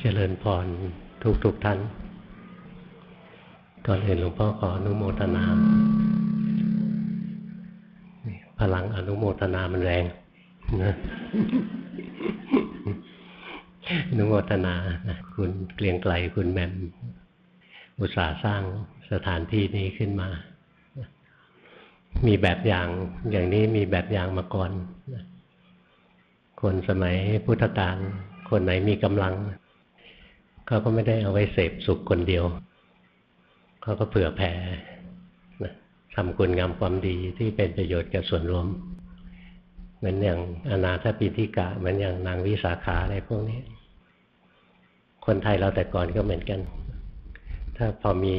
เจริญพรทุกทุกท่าน ก่อนอื่นหลวงพ่อขออนุโมทนา พลังอนุโมทนามันแรงนะอนุโมทนา คุณเกลียงไกลคุณแมมอุตสาห์สร้างสถานที่นี้ขึ้นมา มีแบบอย่างอย่างนี้มีแบบอย่างมาก่อน คนสมัยพุทธกาลคนไหนมีกำลัง เขาก็ไม่ได้เอาไว้เสพสุขคนเดียว เขาก็เผื่อแผ่ทำคุณงามความดีที่เป็นประโยชน์แก่ส่วนรวมเหมือนอย่างอนาถปิธิกะเหมือนอย่างนางวิสาขาอะไรพวกนี้ คนไทยเราแต่ก่อนก็เหมือนกัน ถ้าพอมี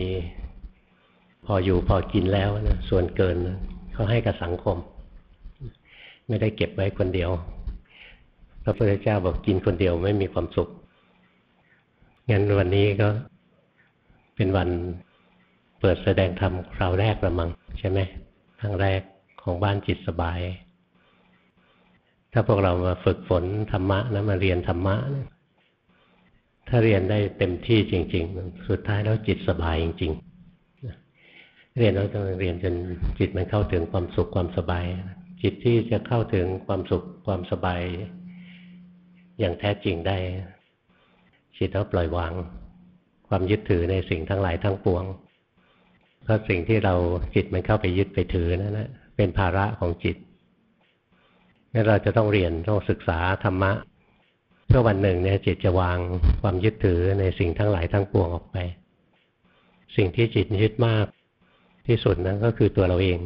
พออยู่พอกินแล้วนะส่วนเกินเขาให้กับสังคม ไม่ได้เก็บไว้คนเดียวพระพุทธเจ้าบอกกินคนเดียวไม่มีความสุข งั้นวันนี้ก็เป็นวันเปิดแสดงธรรมคราวแรกละมังใช่ไหมครั้งแรกของบ้านจิตสบาย ถ้าพวกเรามาฝึกฝนธรรมะนะมาเรียนธรรมะนะถ้าเรียนได้เต็มที่จริง ๆ สุดท้ายแล้วจิตสบายจริง ๆ เรียนแล้วต้องเรียนจนจิตมันเข้าถึงความสุขความสบาย จิตที่จะเข้าถึงความสุขความสบาย อย่างแท้จริงได้ จิตเราปล่อยวาง ความยึดถือในสิ่งทั้งหลายทั้งปวงเพราะสิ่งที่เราจิตมันเข้าไปยึดไปถือนั่นแหละเป็นภาระของจิตงั้นเราจะต้องเรียนต้องศึกษาธรรมะเพื่อวันหนึ่งเนี่ยจิตจะวางความยึดถือในสิ่งทั้งหลายทั้งปวงออกไป สิ่งที่จิตยึดมากที่สุดนั้นก็คือตัวเราเอง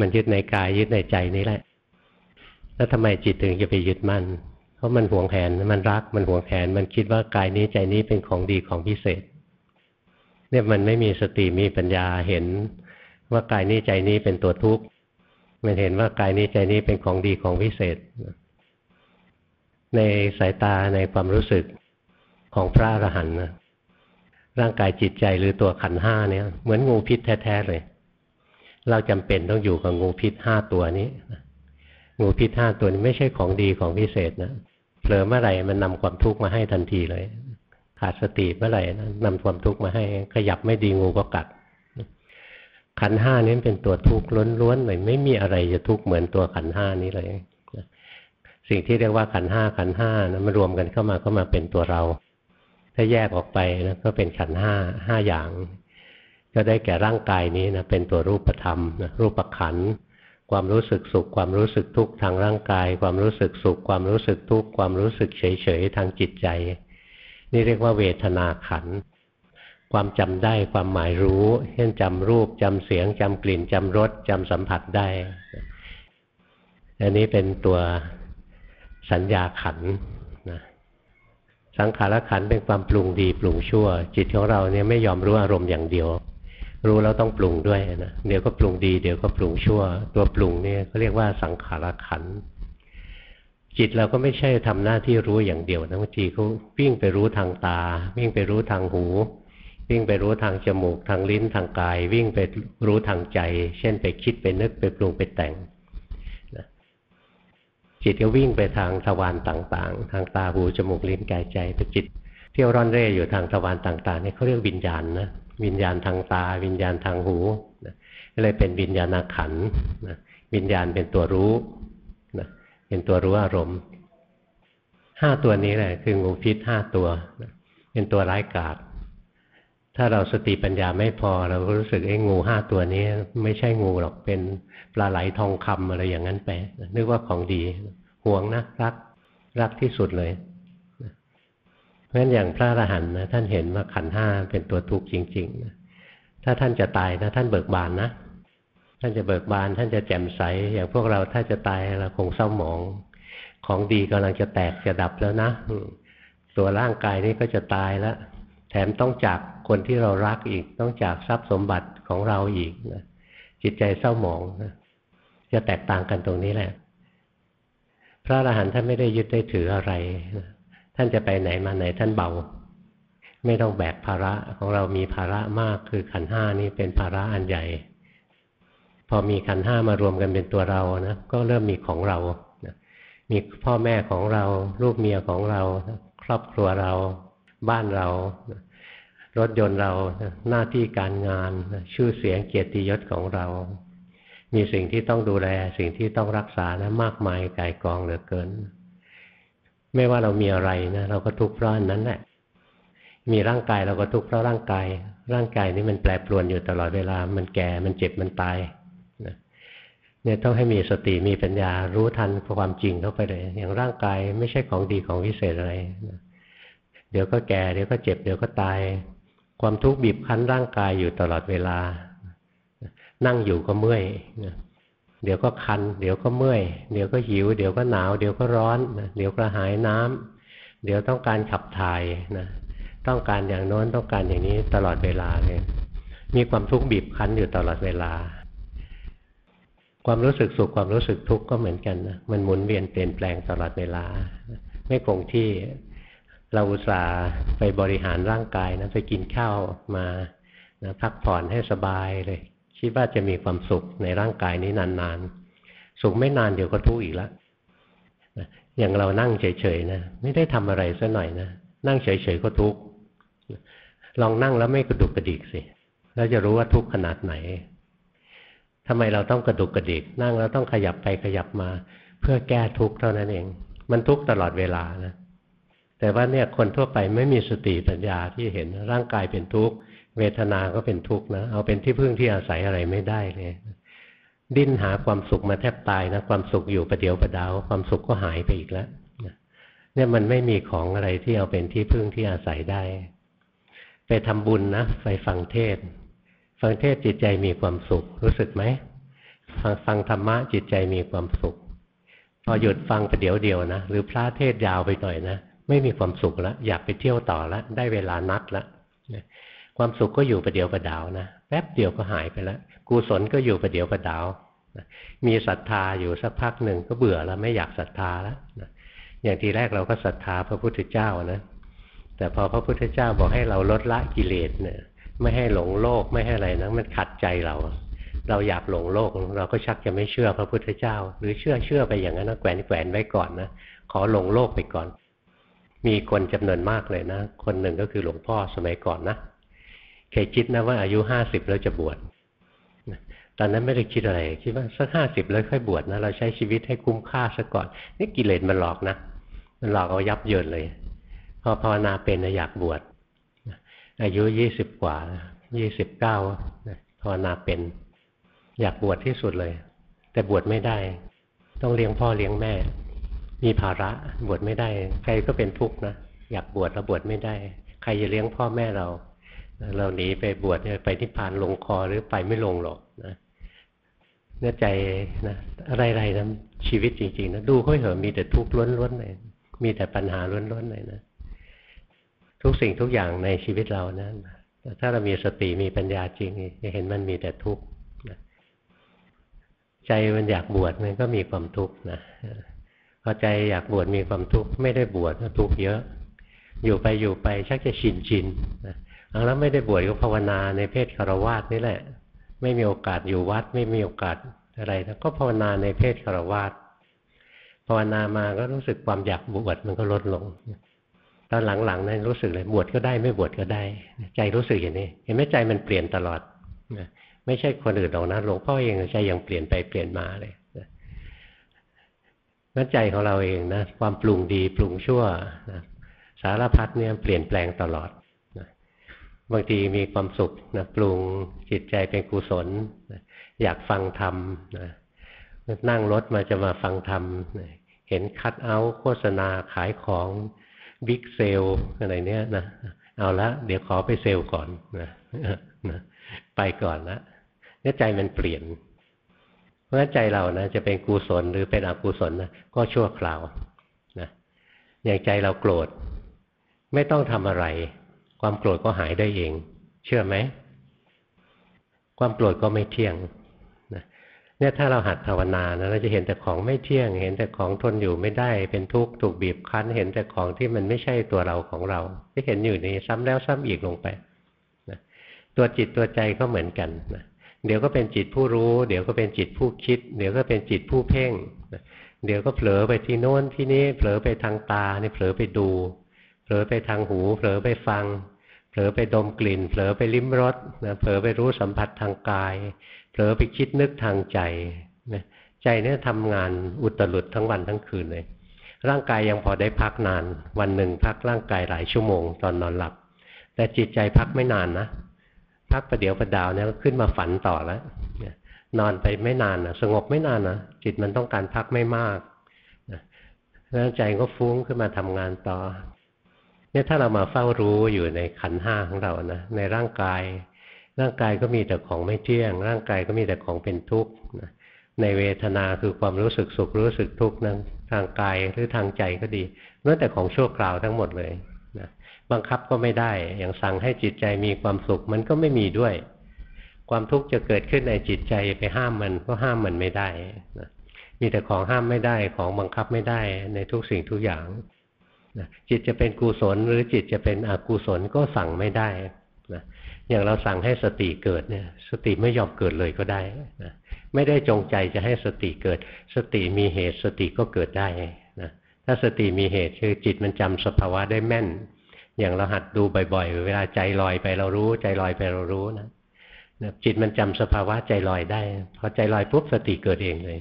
มันยึดในกายยึดในใจนี้แหละ แล้วทำไมจิตถึงจะไปยึดมั่น เพราะมันหวงแหนมันรักมันหวงแหนมันคิดว่ากายนี้ใจนี้เป็นของดีของพิเศษ เนี่ยมันไม่มีสติมีปัญญาเห็นว่ากายนี้ใจนี้เป็นตัวทุกข์มันเห็นว่ากายนี้ใจนี้เป็นของดีของพิเศษ ในสายตาในความรู้สึกของพระอรหันต์นะร่างกายจิตใจหรือตัวขันห้าเนี่ย เหมือนงูพิษแท้ๆเลย เราจำเป็นต้องอยู่กับงูพิษห้าตัวนี้ งูพิษห้าตัวนี้ไม่ใช่ของดีของพิเศษนะ ผลอเมื่อไหร่มันนำความทุกข์มาให้ทันทีเลย ขาดสติเมื่อไหร่นำความทุกข์มาให้ ขยับไม่ดีงูก็กัด ขันห้านี้เป็นตัวทุกข์ล้วนๆเลยไม่มีอะไรจะทุกข์เหมือนตัวขันห้านี้เลยสิ่งที่เรียกว่าขันห้าขันห้านะมันรวมกันเข้ามาก็มาเป็นตัวเรา ถ้าแยกออกไปนะก็เป็นขันห้าห้าอย่าง ก็ได้แก่ร่างกายนี้นะเป็นตัวรูปธรรมนะรูปขันธ์ ความรู้สึกสุข ความรู้สึกทุกข์ทางร่างกาย ความรู้สึกสุข ความรู้สึกทุกข์ความรู้สึกเฉยๆทางจิตใจ นี่เรียกว่าเวทนาขันความจำได้ความหมายรู้ เช่นจำรูปจำเสียงจำกลิ่นจำรสจำสัมผัสได้ อันนี้เป็นตัวสัญญาขันนะสังขารขันเป็นความปรุงดีปรุงชั่ว จิตของเราเนี่ยไม่ยอมรู้อารมณ์อย่างเดียว รู้แล้วต้องปรุงด้วยนะเดี๋ยวก็ปรุงดีเดี๋ยวก็ปรุงชั่ว ตัวปรุงเนี่ยเขาเรียกว่าสังขารขัน จิตเราก็ไม่ใช่ทำหน้าที่รู้อย่างเดียวนะบางทีเขาวิ่งไปรู้ทางตา วิ่งไปรู้ทางหู วิ่งไปรู้ทางจมูกทางลิ้นทางกาย วิ่งไปรู้ทางใจ เช่นไปคิดไปนึกไปปรุงไปแต่งจิตก็วิ่งไปทางทวารต่างๆ ทางตาหูจมูกลิ้นกายใจแต่จิต เที่ยวร่อนเร่อยู่ทางทวารต่างๆนี่เขาเรียกวิญญาณนะ วิญญาณทางตา วิญญาณทางหูก็เลยเป็นวิญญาณขันนะวิญญาณเป็นตัวรู้นะเป็นตัวรู้อารมณ์ห้าตัวนี้แหละคืองูพิษห้าตัวนะเป็นตัวร้ายกาจถ้าเราสติปัญญาไม่พอ เราก็รู้สึกไอ้งูห้าตัวนี้ ไม่ใช่งูหรอกเป็นปลาไหลทองคำอะไรอย่างนั้นไปนึกว่าของดีห่วงนะรักรักที่สุดเลย เพราะฉะนั้นอย่างพระอรหันต์นะท่านเห็นว่าขันห้าเป็นตัวทุกข์จริงๆนะถ้าท่านจะตายนะท่านเบิกบานนะท่านจะเบิกบาน ท่านจะแจ่มใส อย่างพวกเราถ้าจะตายเราคงเศร้าหมอง ของดีกำลังจะแตกจะดับแล้วนะตัวร่างกายนี้ก็จะตายแล้วแถมต้องจากคนที่เรารักอีก ต้องจากทรัพย์สมบัติของเราอีกนะจิตใจเศร้าหมองนะจะแตกต่างกันตรงนี้แหละ พระอรหันต์ท่านไม่ได้ยึดได้ถืออะไรนะ ท่านจะไปไหนมาไหนท่านเบา ไม่ต้องแบกภาระของเรามีภาระมาก คือขันห้านี้เป็นภาระอันใหญ่ พอมีขันห้ามารวมกันเป็นตัวเรานะก็เริ่มมีของเรามีพ่อแม่ของเรา ลูกเมียของเรา ครอบครัวเรา บ้านเรา รถยนต์เราหน้าที่การงาน ชื่อเสียงเกียรติยศของเรา มีสิ่งที่ต้องดูแล สิ่งที่ต้องรักษานะมากมายกายกองเหลือเกิน ไม่ว่าเรามีอะไรนะเราก็ทุกข์เพราะนั้นแหละ มีร่างกายเราก็ทุกข์เพราะร่างกาย ร่างกายนี้มันแปรปรวนอยู่ตลอดเวลา มันแก่ มันเจ็บ มันตายเนี่ยต้องให้มีสติ มีปัญญา รู้ทันความจริงเข้าไปเลย อย่างร่างกายไม่ใช่ของดีของวิเศษอะไรเดี๋ยวก็แก่ เดี๋ยวก็เจ็บ เดี๋ยวก็ตาย ความทุกข์บีบคั้นร่างกายอยู่ตลอดเวลา นั่งอยู่ก็เมื่อย เดี๋ยวก็คัน เดี๋ยวก็เมื่อย เดี๋ยวก็หิว เดี๋ยวก็หนาว เดี๋ยวก็ร้อนเดี๋ยวกระหายน้ำเดี๋ยวต้องการขับถ่ายนะ ต้องการอย่างโน้นต้องการอย่างนี้ตลอดเวลาเลย มีความทุกข์บีบคั้นอยู่ตลอดเวลา ความรู้สึกสุขความรู้สึกทุกข์ก็เหมือนกันนะ มันหมุนเวียนเปลี่ยนแปลงตลอดเวลา ไม่คงที่ เราอุตส่าห์ไปบริหารร่างกายนะ ไปกินข้าวมานะพักผ่อนให้สบายเลย คิดว่าจะมีความสุขในร่างกายนี้นานๆ สุขไม่นานเดี๋ยวก็ทุกข์อีกล้วอย่างเรานั่งเฉยๆนะไม่ได้ทำอะไรซะหน่อยนะนั่งเฉยๆก็ทุกข์ลองนั่งแล้วไม่กระดุกกระดิกสิแล้วจะรู้ว่าทุกข์ขนาดไหนทำไมเราต้องกระดุกกระดิก นั่งแล้วต้องขยับไปขยับมา เพื่อแก้ทุกข์เท่านั้นเอง มันทุกข์ตลอดเวลานะแต่ว่าเนี่ยคนทั่วไปไม่มีสติปัญญาที่เห็นร่างกายเป็นทุกข์ เวทนาก็เป็นทุกข์นะ เอาเป็นที่พึ่งที่อาศัยอะไรไม่ได้เลย ดิ้นหาความสุขมาแทบตายนะ ความสุขอยู่ประเดียวประดาว ความสุขก็หายไปอีกแล้วเนี่ยมันไม่มีของอะไรที่เอาเป็นที่พึ่งที่อาศัยได้ ไปทำบุญนะไปฟังเทศ ฟังเทศจิตใจมีความสุข รู้สึกไหมฟังฟังธรรมะจิตใจมีความสุข พอหยุดฟังประเดี๋ยวเดียวนะหรือพระเทศยาวไปหน่อยนะไม่มีความสุขแล้วอยากไปเที่ยวต่อแล้วได้เวลานัดแล้ว ความสุขก็อยู่ประเดี๋ยวประดาวนะแป๊บเดียวก็หายไปแล้วกุศลก็อยู่ประเดี๋ยวประดาวมีศรัทธาอยู่สักพักหนึ่งก็เบื่อแล้วไม่อยากศรัทธาแล้วอย่างทีแรกเราก็ศรัทธาพระพุทธเจ้านะแต่พอพระพุทธเจ้าบอกให้เราลดละกิเลสเนี่ย ไม่ให้หลงโลกไม่ให้อะไรนะมันขัดใจเรา เราอยากหลงโลก เราก็ชักจะไม่เชื่อพระพุทธเจ้า หรือเชื่อเชื่อไปอย่างนั้นนะแขวนแขวนไว้ก่อนนะขอหลงโลกไปก่อน มีคนจำนวนมากเลยนะ คนหนึ่งก็คือหลวงพ่อสมัยก่อนนะ เคยคิดนะว่าอายุห้าสิบแล้วจะบวชตอนนั้นไม่ได้คิดอะไร คิดว่าสักห้าสิบแล้วค่อยบวชนะเราใช้ชีวิตให้คุ้มค่าซะก่อนนี่กิเลสมันหลอกนะมันหลอกเอายับเยินเลย พอภาวนาเป็นอยากบวชอายุยี่สิบกว่ายี่สิบเก้าภาวนาเป็น อยากบวชที่สุดเลย แต่บวชไม่ได้ ต้องเลี้ยงพ่อเลี้ยงแม่ มีภาระบวชไม่ได้ ใครก็เป็นทุกข์นะอยากบวชแล้วบวชไม่ได้ ใครจะเลี้ยงพ่อแม่เรา เราหนีไปบวชไปที่พานลงคอหรือไปไม่ลงหรอกนะเนื้อใจนะอะไรๆนะชีวิตจริงๆนะดูเขาเหอะมีแต่ทุกข์ล้วนๆเลยมีแต่ปัญหาล้วนๆเลยนะทุกสิ่งทุกอย่างในชีวิตเรานะถ้าเรามีสติมีปัญญาจริงจะเห็นมันมีแต่ทุกข์ใจมันอยากบวชมันก็มีความทุกข์นะพอใจอยากบวชมีความทุกข์ไม่ได้บวชก็ทุกข์เยอะ อยู่ไปอยู่ไปชักจะชินชินนะ แล้วไม่ได้บวชก็ภาวนาในเพศคารวาสนี่แหละ ไม่มีโอกาสอยู่วัด ไม่มีโอกาสอะไรแล้วก็ภาวนาในเพศคารวาสภาวนามาก็รู้สึกความอยากบวชมันก็ลดลงตอนหลังๆนั้นรู้สึกเลยบวชก็ได้ไม่บวชก็ได้ ใจรู้สึกอย่างนี้ เห็นไหมใจมันเปลี่ยนตลอดไม่ใช่คนอื่นหรอกนะหลวงพ่อเองใจยังเปลี่ยนไปเปลี่ยนมาเลยนั่นใจของเราเองนะความปรุงดีปรุงชั่วสารพัดเนี่ยเปลี่ยนแปลงตลอด บางทีมีความสุขนะปรุงจิตใจเป็นกุศลนะอยากฟังธรรมนะนั่งรถมาจะมาฟังธรรมนะเห็นคัดเอาโฆษณาขายของบิ๊กเซลอะไรเนี้ยนะเอาละเดี๋ยวขอไปเซลก่อนนะนะไปก่อนละเนี่ยใจมันเปลี่ยน เพราะใจเรานะจะเป็นกุศลหรือเป็นอกุศลนะก็ชั่วคราวนะอย่างใจเราโกรธ ไม่ต้องทำอะไร ความโกรธก็หายได้เอง เชื่อไหม ความโกรธก็ไม่เที่ยงเนี่ยถ้าเราหัดภาวนานะเราจะเห็นแต่ของไม่เที่ยง เห็นแต่ของทนอยู่ไม่ได้ เป็นทุกข์ถูกบีบคั้น เห็นแต่ของที่มันไม่ใช่ตัวเราของเราที่เห็นอยู่นี้ซ้ำแล้วซ้ำอีกลงไปนะตัวจิตตัวใจก็เหมือนกันนะเดี๋ยวก็เป็นจิตผู้รู้ เดี๋ยวก็เป็นจิตผู้คิด เดี๋ยวก็เป็นจิตผู้เพ่งนะเดี๋ยวก็เผลอไปที่โน้นที่นี้เผลอไปทางตานี่เผลอไปดู ผลอไปทางหูเผลอไปฟังเผลอไปดมกลิ่นเผลอไปลิ้มรสนะเผลอไปรู้สัมผัสทางกายเผลอไปคิดนึกทางใจนะใจเนี่ยทำงานอุตรุดทั้งวันทั้งคืนเลย ร่างกายยังพอได้พักนาน วันหนึ่งพักร่างกายหลายชั่วโมงตอนนอนหลับ แต่จิตใจพักไม่นานนะพักประเดี๋ยวประดาวเนี่ยขึ้นมาฝันต่อแล้วนอนไปไม่นานนะสงบไม่นานนะจิตมันต้องการพักไม่มากแล้วใจก็ฟุ้งขึ้นมาทำงานต่อ เนี่ยถ้าเรามาเฝ้ารู้อยู่ในขันห้าของเรานะในร่างกาย ร่างกายก็มีแต่ของไม่เที่ยง ร่างกายก็มีแต่ของเป็นทุกข์ในเวทนาคือความรู้สึกสุขรู้สึกทุกข์นั้นทางกายหรือทางใจก็ดีล้วนแต่ของชั่วคราวทั้งหมดเลยนะบังคับก็ไม่ได้ อย่างสั่งให้จิตใจมีความสุขมันก็ไม่มีด้วย ความทุกข์จะเกิดขึ้นในจิตใจไปห้ามมันก็ห้ามมันไม่ได้นะมีแต่ของห้ามไม่ได้ของบังคับไม่ได้ในทุกสิ่งทุกอย่าง จิตจะเป็นกุศลหรือจิตจะเป็นอกุศลก็สั่งไม่ได้นะอย่างเราสั่งให้สติเกิดเนี่ย สติไม่ยอมเกิดเลยก็ได้นะไม่ได้จงใจจะให้สติเกิด สติมีเหตุสติก็เกิดได้นะถ้าสติมีเหตุคือจิตมันจำสภาวะได้แม่น อย่างเราหัดดูบ่อยๆ เวลาใจลอยไปเรารู้ใจลอยไปเรารู้นะจิตมันจำสภาวะใจลอยได้พอใจลอยปุ๊บสติเกิดเองเลย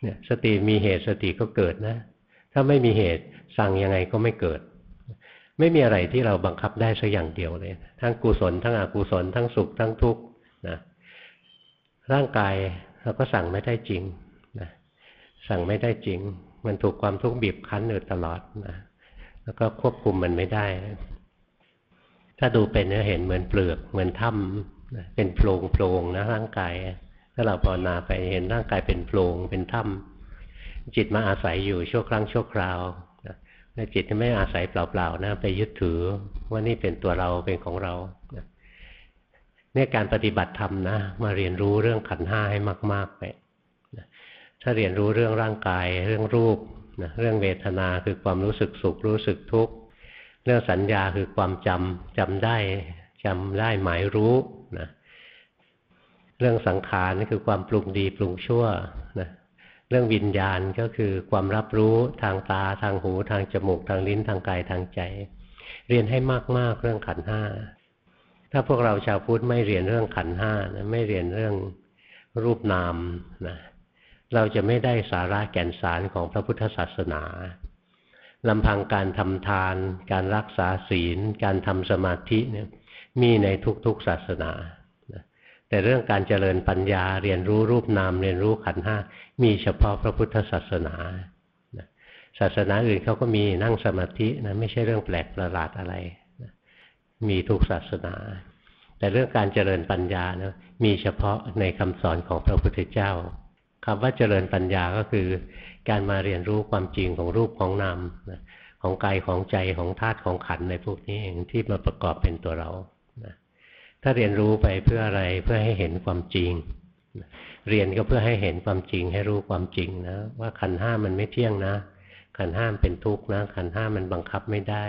เนี่ยสติมีเหตุสติก็เกิดนะ ถ้าไม่มีเหตุ สั่งยังไงก็ไม่เกิด ไม่มีอะไรที่เราบังคับได้สักอย่างเดียวเลย ทั้งกุศลทั้งอกุศลทั้งสุขทั้งทุกข์นะร่างกายเราก็สั่งไม่ได้จริงนะสั่งไม่ได้จริง มันถูกความทุกข์บีบคั้นอยู่ตลอดนะแล้วก็ควบคุมมันไม่ได้ ถ้าดูเป็นจะเห็นเหมือนเปลือกเหมือนถ้ำเป็นโพรงโพรงนะร่างกาย ถ้าเราภาวนาไปเห็นร่างกายเป็นโพรงเป็นถ้ำจิตมาอาศัยอยู่ชั่วครั้งชั่วคราว แต่จิตไม่อาศัยเปล่าๆนะไปยึดถือว่านี่เป็นตัวเราเป็นของเราเนี่ยการปฏิบัติธรรมนะมาเรียนรู้เรื่องขันห้าให้มาก ๆ ไปถ้าเรียนรู้เรื่องร่างกาย เรื่องรูปนะเรื่องเวทนาคือความรู้สึกสุขรู้สึกทุกข์เรื่องสัญญาคือความจำจำได้จำได้หมายรู้นะเรื่องสังขารนี่คือความปรุงดีปรุงชั่ว เรื่องวิญญาณก็คือความรับรู้ทางตาทางหูทางจมูกทางลิ้นทางกายทางใจ เรียนให้มากๆเรื่องขันห้าถ้าพวกเราชาวพุทธไม่เรียนเรื่องขันห้านะไม่เรียนเรื่องรูปนามนะเราจะไม่ได้สาระแก่นสารของพระพุทธศาสนาลำพังการทำทาน การรักษาศีล การทำสมาธิเนี่ยมีในทุกๆศาสนา แต่เรื่องการเจริญปัญญาเรียนรู้รูปนาม เรียนรู้ขันห้ามีเฉพาะพระพุทธศาสนาศาสนาอื่นเขาก็มีนั่งสมาธินะไม่ใช่เรื่องแปลกประหลาดอะไรมีทุกศาสนา แต่เรื่องการเจริญปัญญานะมีเฉพาะในคำสอนของพระพุทธเจ้าคำว่าเจริญปัญญาก็คือ การมาเรียนรู้ความจริงของรูปของนามของกายของใจของธาตุของขันในพวกนี้เองที่มาประกอบเป็นตัวเรา ถ้าเรียนรู้ไปเพื่ออะไรเพื่อให้เห็นความจริง เรียนก็เพื่อให้เห็นความจริง ให้รู้ความจริงนะ ว่าขันห้ามันไม่เที่ยงนะ ขันห้ามเป็นทุกข์นะ ขันห้ามันบังคับไม่ได้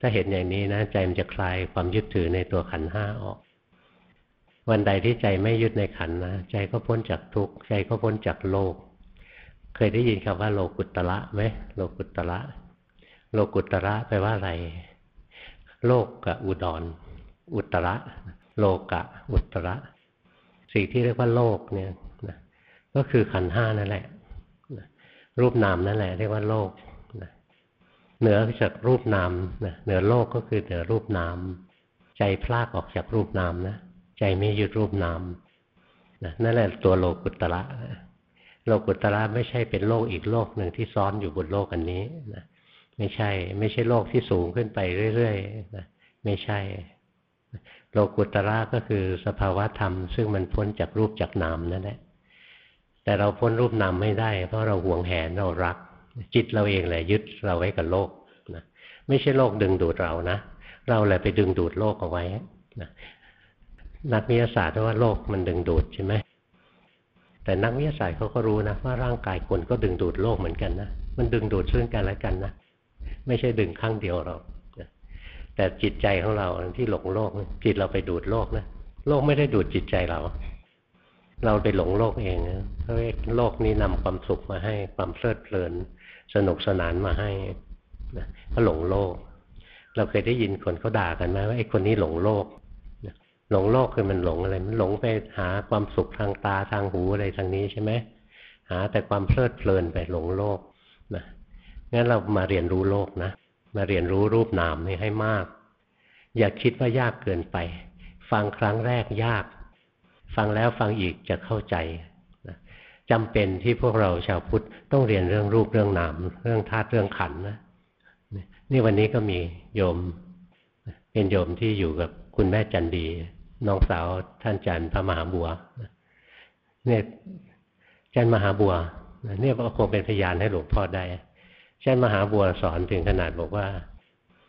ถ้าเห็นอย่างนี้นะ ใจมันจะคลายความยึดถือในตัวขันห้าออก วันใดที่ใจไม่ยึดในขันนะใจก็พ้นจากทุกข์ใจก็พ้นจากโลก เคยได้ยินคำว่าโลกุตระไหมโลกุตระโลกุตระแปลว่าอะไร โลกกับอุดร อุตระ โลกะ อุตระ สิ่งที่เรียกว่าโลกเนี่ยนะก็คือขันห้านั่นแหละนะรูปนามนั่นแหละ เรียกว่าโลกนะเหนือจากรูปนามนะเหนือโลกก็คือเหนือรูปนาม ใจพลากออกจากรูปนามนะใจไม่ยึดรูปนามนะนั่นแหละตัวโลกุตระโลกุตระไม่ใช่เป็นโลกอีกโลกหนึ่งที่ซ้อนอยู่บนโลกอันนี้นะไม่ใช่ ไม่ใช่โลกที่สูงขึ้นไปเรื่อยๆนะไม่ใช่ โลกุตระก็คือสภาวะธรรม ซึ่งมันพ้นจากรูปจากนามนั่นแหละแต่เราพ้นรูปนามไม่ได้ เพราะเราหวงแหนเรารัก จิตเราเองแหละยึดเราไว้กับโลกนะไม่ใช่โลกดึงดูดเรานะ เราแหละไปดึงดูดโลกเอาไว้นะนักวิทยาศาสตร์ว่าโลกมันดึงดูดใช่ไหมแต่นักวิทยาศาสตร์เขาก็รู้นะว่าร่างกายคนก็ดึงดูดโลกเหมือนกันนะมันดึงดูดซึ่งกันและกันนะไม่ใช่ดึงข้างเดียวเรา แต่จิตใจของเราที่หลงโลกจิตเราไปดูดโลกนะโลกไม่ได้ดูดจิตใจเรา เราไปหลงโลกเองเพราะโลกนี้นำความสุขมาให้ความเพลิดเพลิน สนุกสนานมาให้นะก็หลงโลก เราเคยได้ยินคนเขาด่ากันไหมว่าไอ้คนนี้หลงโลกหลงโลกคือมันหลงอะไร มันหลงไปหาความสุขทางตาทางหูอะไรทางนี้ใช่ไหมหาแต่ความเพลิดเพลินไปหลงโลกนะงั้นเรามาเรียนรู้โลกนะ มาเรียนรู้รูปนามนี่ให้มาก อย่าคิดว่ายากเกินไป ฟังครั้งแรกยาก ฟังแล้วฟังอีกจะเข้าใจจำเป็นที่พวกเราชาวพุทธต้องเรียนเรื่องรูปเรื่องนาม เรื่องธาตุเรื่องขันนะนี่วันนี้ก็มีโยม เป็นโยมที่อยู่กับคุณแม่จันดี น้องสาวท่านจันพระมหาบัวเนี่ยจันมหาบัวเนี่ยคงเป็นพยานให้หลวงพ่อได้ จันมหาบัวสอนถึงขนาดบอกว่า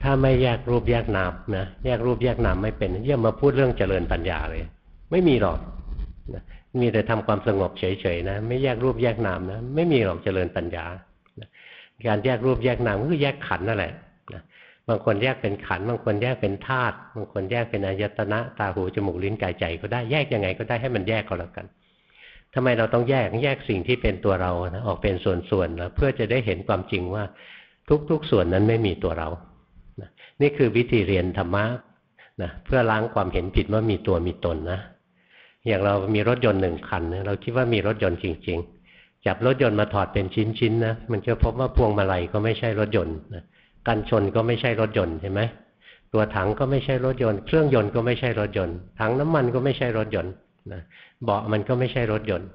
ถ้าไม่แยกรูปแยกนามนะแยกรูปแยกนามไม่เป็นเยี่ยมมาพูดเรื่องเจริญปัญญาเลย ไม่มีหรอกมีแต่ทำความสงบเฉยๆนะไม่แยกรูปแยกนามนะไม่มีหรอกเจริญปัญญาการแยกรูปแยกนามก็คือแยกขันนั่นแหละบางคนแยกเป็นขัน บางคนแยกเป็นธาตุบางคนแยกเป็นอายตนะ ตาหูจมูกลิ้นกายใจก็ได้แยกยังไงก็ได้ให้มันแยกก็แล้วกัน ทำไมเราต้องแยกแยกสิ่งที่เป็นตัวเรานะออกเป็นส่วนๆแล้วเพื่อจะได้เห็นความจริงว่าทุกๆส่วนนั้นไม่มีตัวเรานะนี่คือวิธีเรียนธรรมะนะเพื่อล้างความเห็นผิดว่ามีตัวมีตนนะอย่างเรามีรถยนต์หนึ่งคันเราคิดว่ามีรถยนต์จริง ๆ จับรถยนต์มาถอดเป็นชิ้นๆนะมันจะพบว่าพวงมาลัยก็ไม่ใช่รถยนต์นะกันชนก็ไม่ใช่รถยนต์ใช่ไหมตัวถังก็ไม่ใช่รถยนต์ เครื่องยนต์ก็ไม่ใช่รถยนต์ ถังน้ำมันก็ไม่ใช่รถยนต์นะ เบาะมันก็ไม่ใช่รถยนต์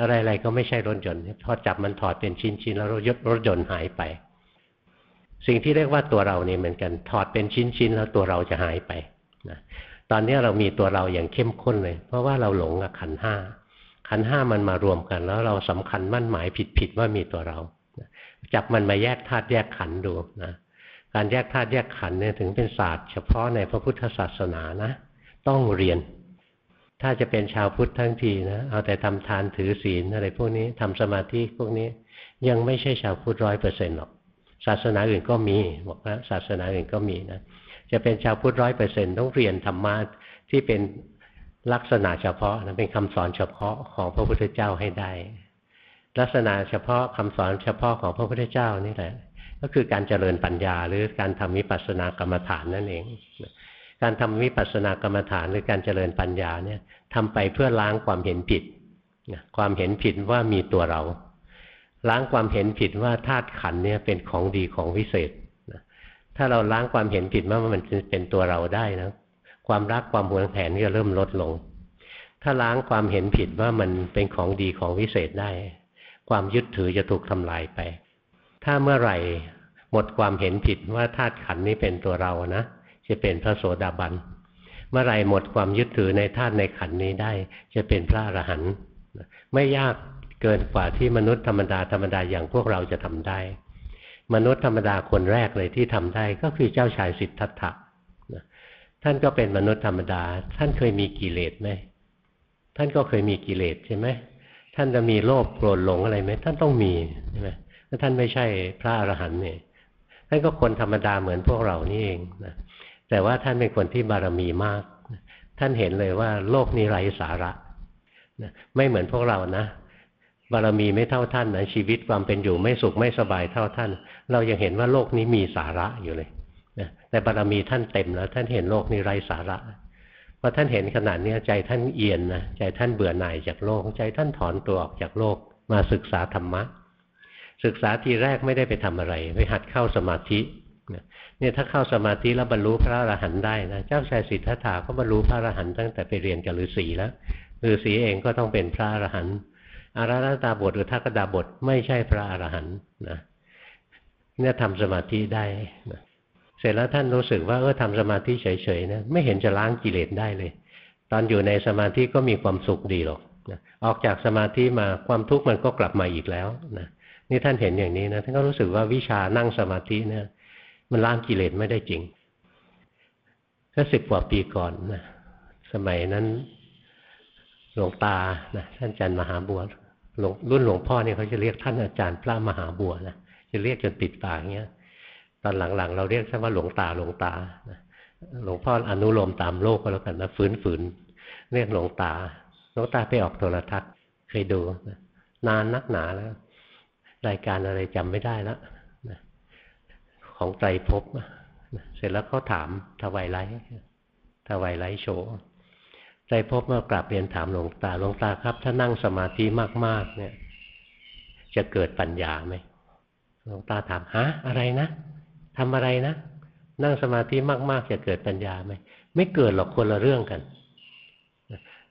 อะไรๆก็ไม่ใช่รถยนต์พอจับมันถอดเป็นชิ้นๆแล้วรถยนต์รถยนต์หายไป สิ่งที่เรียกว่าตัวเรานี่เหมือนกันถอดเป็นชิ้นๆแล้วตัวเราจะหายไปนะตอนนี้เรามีตัวเราอย่างเข้มข้นเลย เพราะว่าเราหลงกับขันห้าขันห้ามันมารวมกัน แล้วเราสำคัญมั่นหมายผิดๆว่ามีตัวเราจับมันมาแยกธาตุแยกขันดูนะการแยกธาตุแยกขันเนี่ยถึงเป็นศาสตร์เฉพาะในพระพุทธศาสนานะ ต้องเรียน ถ้าจะเป็นชาวพุทธทั้งทีนะเอาแต่ทำทานถือศีลอะไรพวกนี้ทำสมาธิพวกนี้ยังไม่ใช่ชาวพุทธร้อยเปอร์เซ็นต์หรอก ศาสนาอื่นก็มีบอกว่าศาสนาอื่นก็มีนะจะเป็นชาวพุทธร้อยเปอร์เซ็นต์ต้องเรียนธรรมะที่เป็นลักษณะเฉพาะนะเป็นคำสอนเฉพาะของพระพุทธเจ้าให้ได้ ลักษณะเฉพาะคำสอนเฉพาะของพระพุทธเจ้านี่แหละ ก็คือการเจริญปัญญาหรือการทำวิปัสสนากรรมฐานนั่นเอง การทำวิปัสสนากรรมฐานหรือการเจริญปัญญาเนี่ยทำไปเพื่อล้างความเห็นผิดความเห็นผิดว่ามีตัวเรา ล้างความเห็นผิดว่าธาตุขันเนี่ยเป็นของดีของวิเศษถ้าเราล้างความเห็นผิดว่ามันเป็นตัวเราได้นะความรักความหวงแหนก็เริ่มลดลง ถ้าล้างความเห็นผิดว่ามันเป็นของดีของวิเศษได้ ความยึดถือจะถูกทำลายไป ถ้าเมื่อไหร่หมดความเห็นผิดว่าธาตุขันนี้เป็นตัวเรานะ จะเป็นพระโสดาบัน เมื่อไรหมดความยึดถือในธาตุในขันนี้ได้ จะเป็นพระอรหันต์ไม่ยากเกินกว่าที่มนุษย์ธรรมดาธรรมดาอย่างพวกเราจะทำได้ มนุษย์ธรรมดาคนแรกเลยที่ทำได้ก็คือเจ้าชายสิทธัตถะท่านก็เป็นมนุษย์ธรรมดา ท่านเคยมีกิเลสไหมท่านก็เคยมีกิเลสใช่ไหมท่านจะมีโลภโกรธหลงอะไรไหมท่านต้องมีใช่ไหมถ้าท่านไม่ใช่พระอรหันต์เนี่ยท่านก็คนธรรมดาเหมือนพวกเรานี่เองนะ แต่ว่าท่านเป็นคนที่บารมีมาก ท่านเห็นเลยว่าโลกนี้ไร้สาระนะไม่เหมือนพวกเรานะ บารมีไม่เท่าท่านนะชีวิตความเป็นอยู่ไม่สุขไม่สบายเท่าท่าน เรายังเห็นว่าโลกนี้มีสาระอยู่เลยนะแต่บารมีท่านเต็มแล้วท่านเห็นโลกนี้ไร้สาระพอท่านเห็นขนาดนี้ใจท่านเอียนนะใจท่านเบื่อหน่ายจากโลก ใจท่านถอนตัวออกจากโลกมาศึกษาธรรมะ ศึกษาทีแรกไม่ได้ไปทำอะไร ไปหัดเข้าสมาธิ เนี่ยถ้าเข้าสมาธิแล้วบรรลุพระอรหันต์ได้นะเจ้าชายสิทธัตถะก็บรรลุพระอรหันต์ตั้งแต่ไปเรียนกับฤาษีแล้วฤาษีเองก็ต้องเป็นพระอรหันต์อาราธตาบทหรือทักดาบทไม่ใช่พระอรหันต์นะเนี่ยทำสมาธิได้นะเสร็จแล้วท่านรู้สึกว่าเออทำสมาธิเฉยๆนะไม่เห็นจะล้างกิเลสได้เลย ตอนอยู่ในสมาธิก็มีความสุขดีหรอกนะออกจากสมาธิมาความทุกข์มันก็กลับมาอีกแล้วนะนี่ท่านเห็นอย่างนี้นะท่านก็รู้สึกว่าวิชานั่งสมาธิเนี่ย มันล้างกิเลสไม่ได้จริงก็สิบกว่าปีก่อนนะสมัยนั้นหลวงตานะท่านอาจารย์มหาบัวรุ่นหลวงพ่อเนี่ยเขาจะเรียกท่านอาจารย์พระมหาบัวนะจะเรียกจนติดปากเงี้ย ตอนหลังๆ เราเรียกท่านว่าหลวงตาหลวงตาหลวงพ่ออนุโลมตามโลกก็แล้วกันนะฝืนๆเรียกหลวงตาหลวงตาไปออกโทรทัศน์เคยดูนานนักหนาแล้ว รายการอะไรจำไม่ได้แล้ว ของไตรภพเสร็จแล้วเขาถามทวายไลทวายไลโชไตรภพมื่อกลับเรียนถามหลวงตาหลวงตาครับ ถ้านั่งสมาธิมากๆ เนี่ย จะเกิดปัญญาไหมหลวงตาถามฮะอะไรนะทำอะไรนะ นั่งสมาธิมากๆ จะเกิดปัญญาไหมไม่เกิดหรอกคนละเรื่องกัน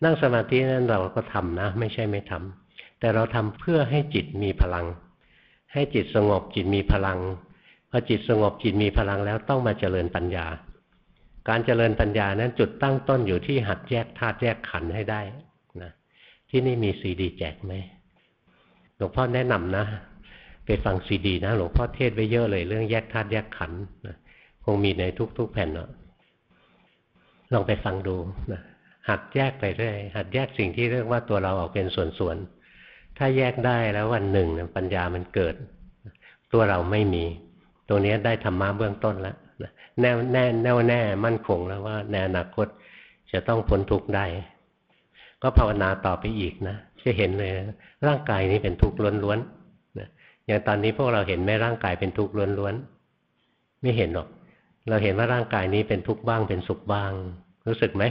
นั่งสมาธินั้นเราก็ทำนะ ไม่ใช่ไม่ทำแต่เราทำเพื่อให้จิตมีพลัง ให้จิตสงบจิตมีพลัง อจิตสงบจิตมีพลังแล้วต้องมาเจริญปัญญา การเจริญปัญญานั้นจุดตั้งต้นอยู่ที่หัดแยกธาตุแยกขันให้ได้นะที่นี่มีซีดีแจกไหมหลวงพ่อแนะนำนะไปฟังซีดีนะหลวงพ่อเทศไว้เยอะเลยเรื่องแยกธาตุแยกขันธ์คงมีในทุก ๆ แผ่นเนาะลองไปฟังดูนะหัดแยกไปเรื่อยหัดแยกสิ่งที่เรียกว่าตัวเราออกเป็นส่วนๆถ้าแยกได้แล้ววันหนึ่งปัญญามันเกิด ตัวเราไม่มี ตรงนี้ได้ธรรมะเบื้องต้นแล้วแน่แน่แน่วแน่มั่นคงแล้วว่าในอนาคตจะต้องพ้นทุกข์ได้ ก็ภาวนาต่อไปอีกนะจะเห็นเลยร่างกายนี้เป็นทุกข์ล้วนๆนะอย่างตอนนี้พวกเราเห็นไหมร่างกายเป็นทุกข์ล้วนๆไม่เห็นหรอก เราเห็นว่าร่างกายนี้เป็นทุกข์บ้างเป็นสุขบ้าง รู้สึกไหม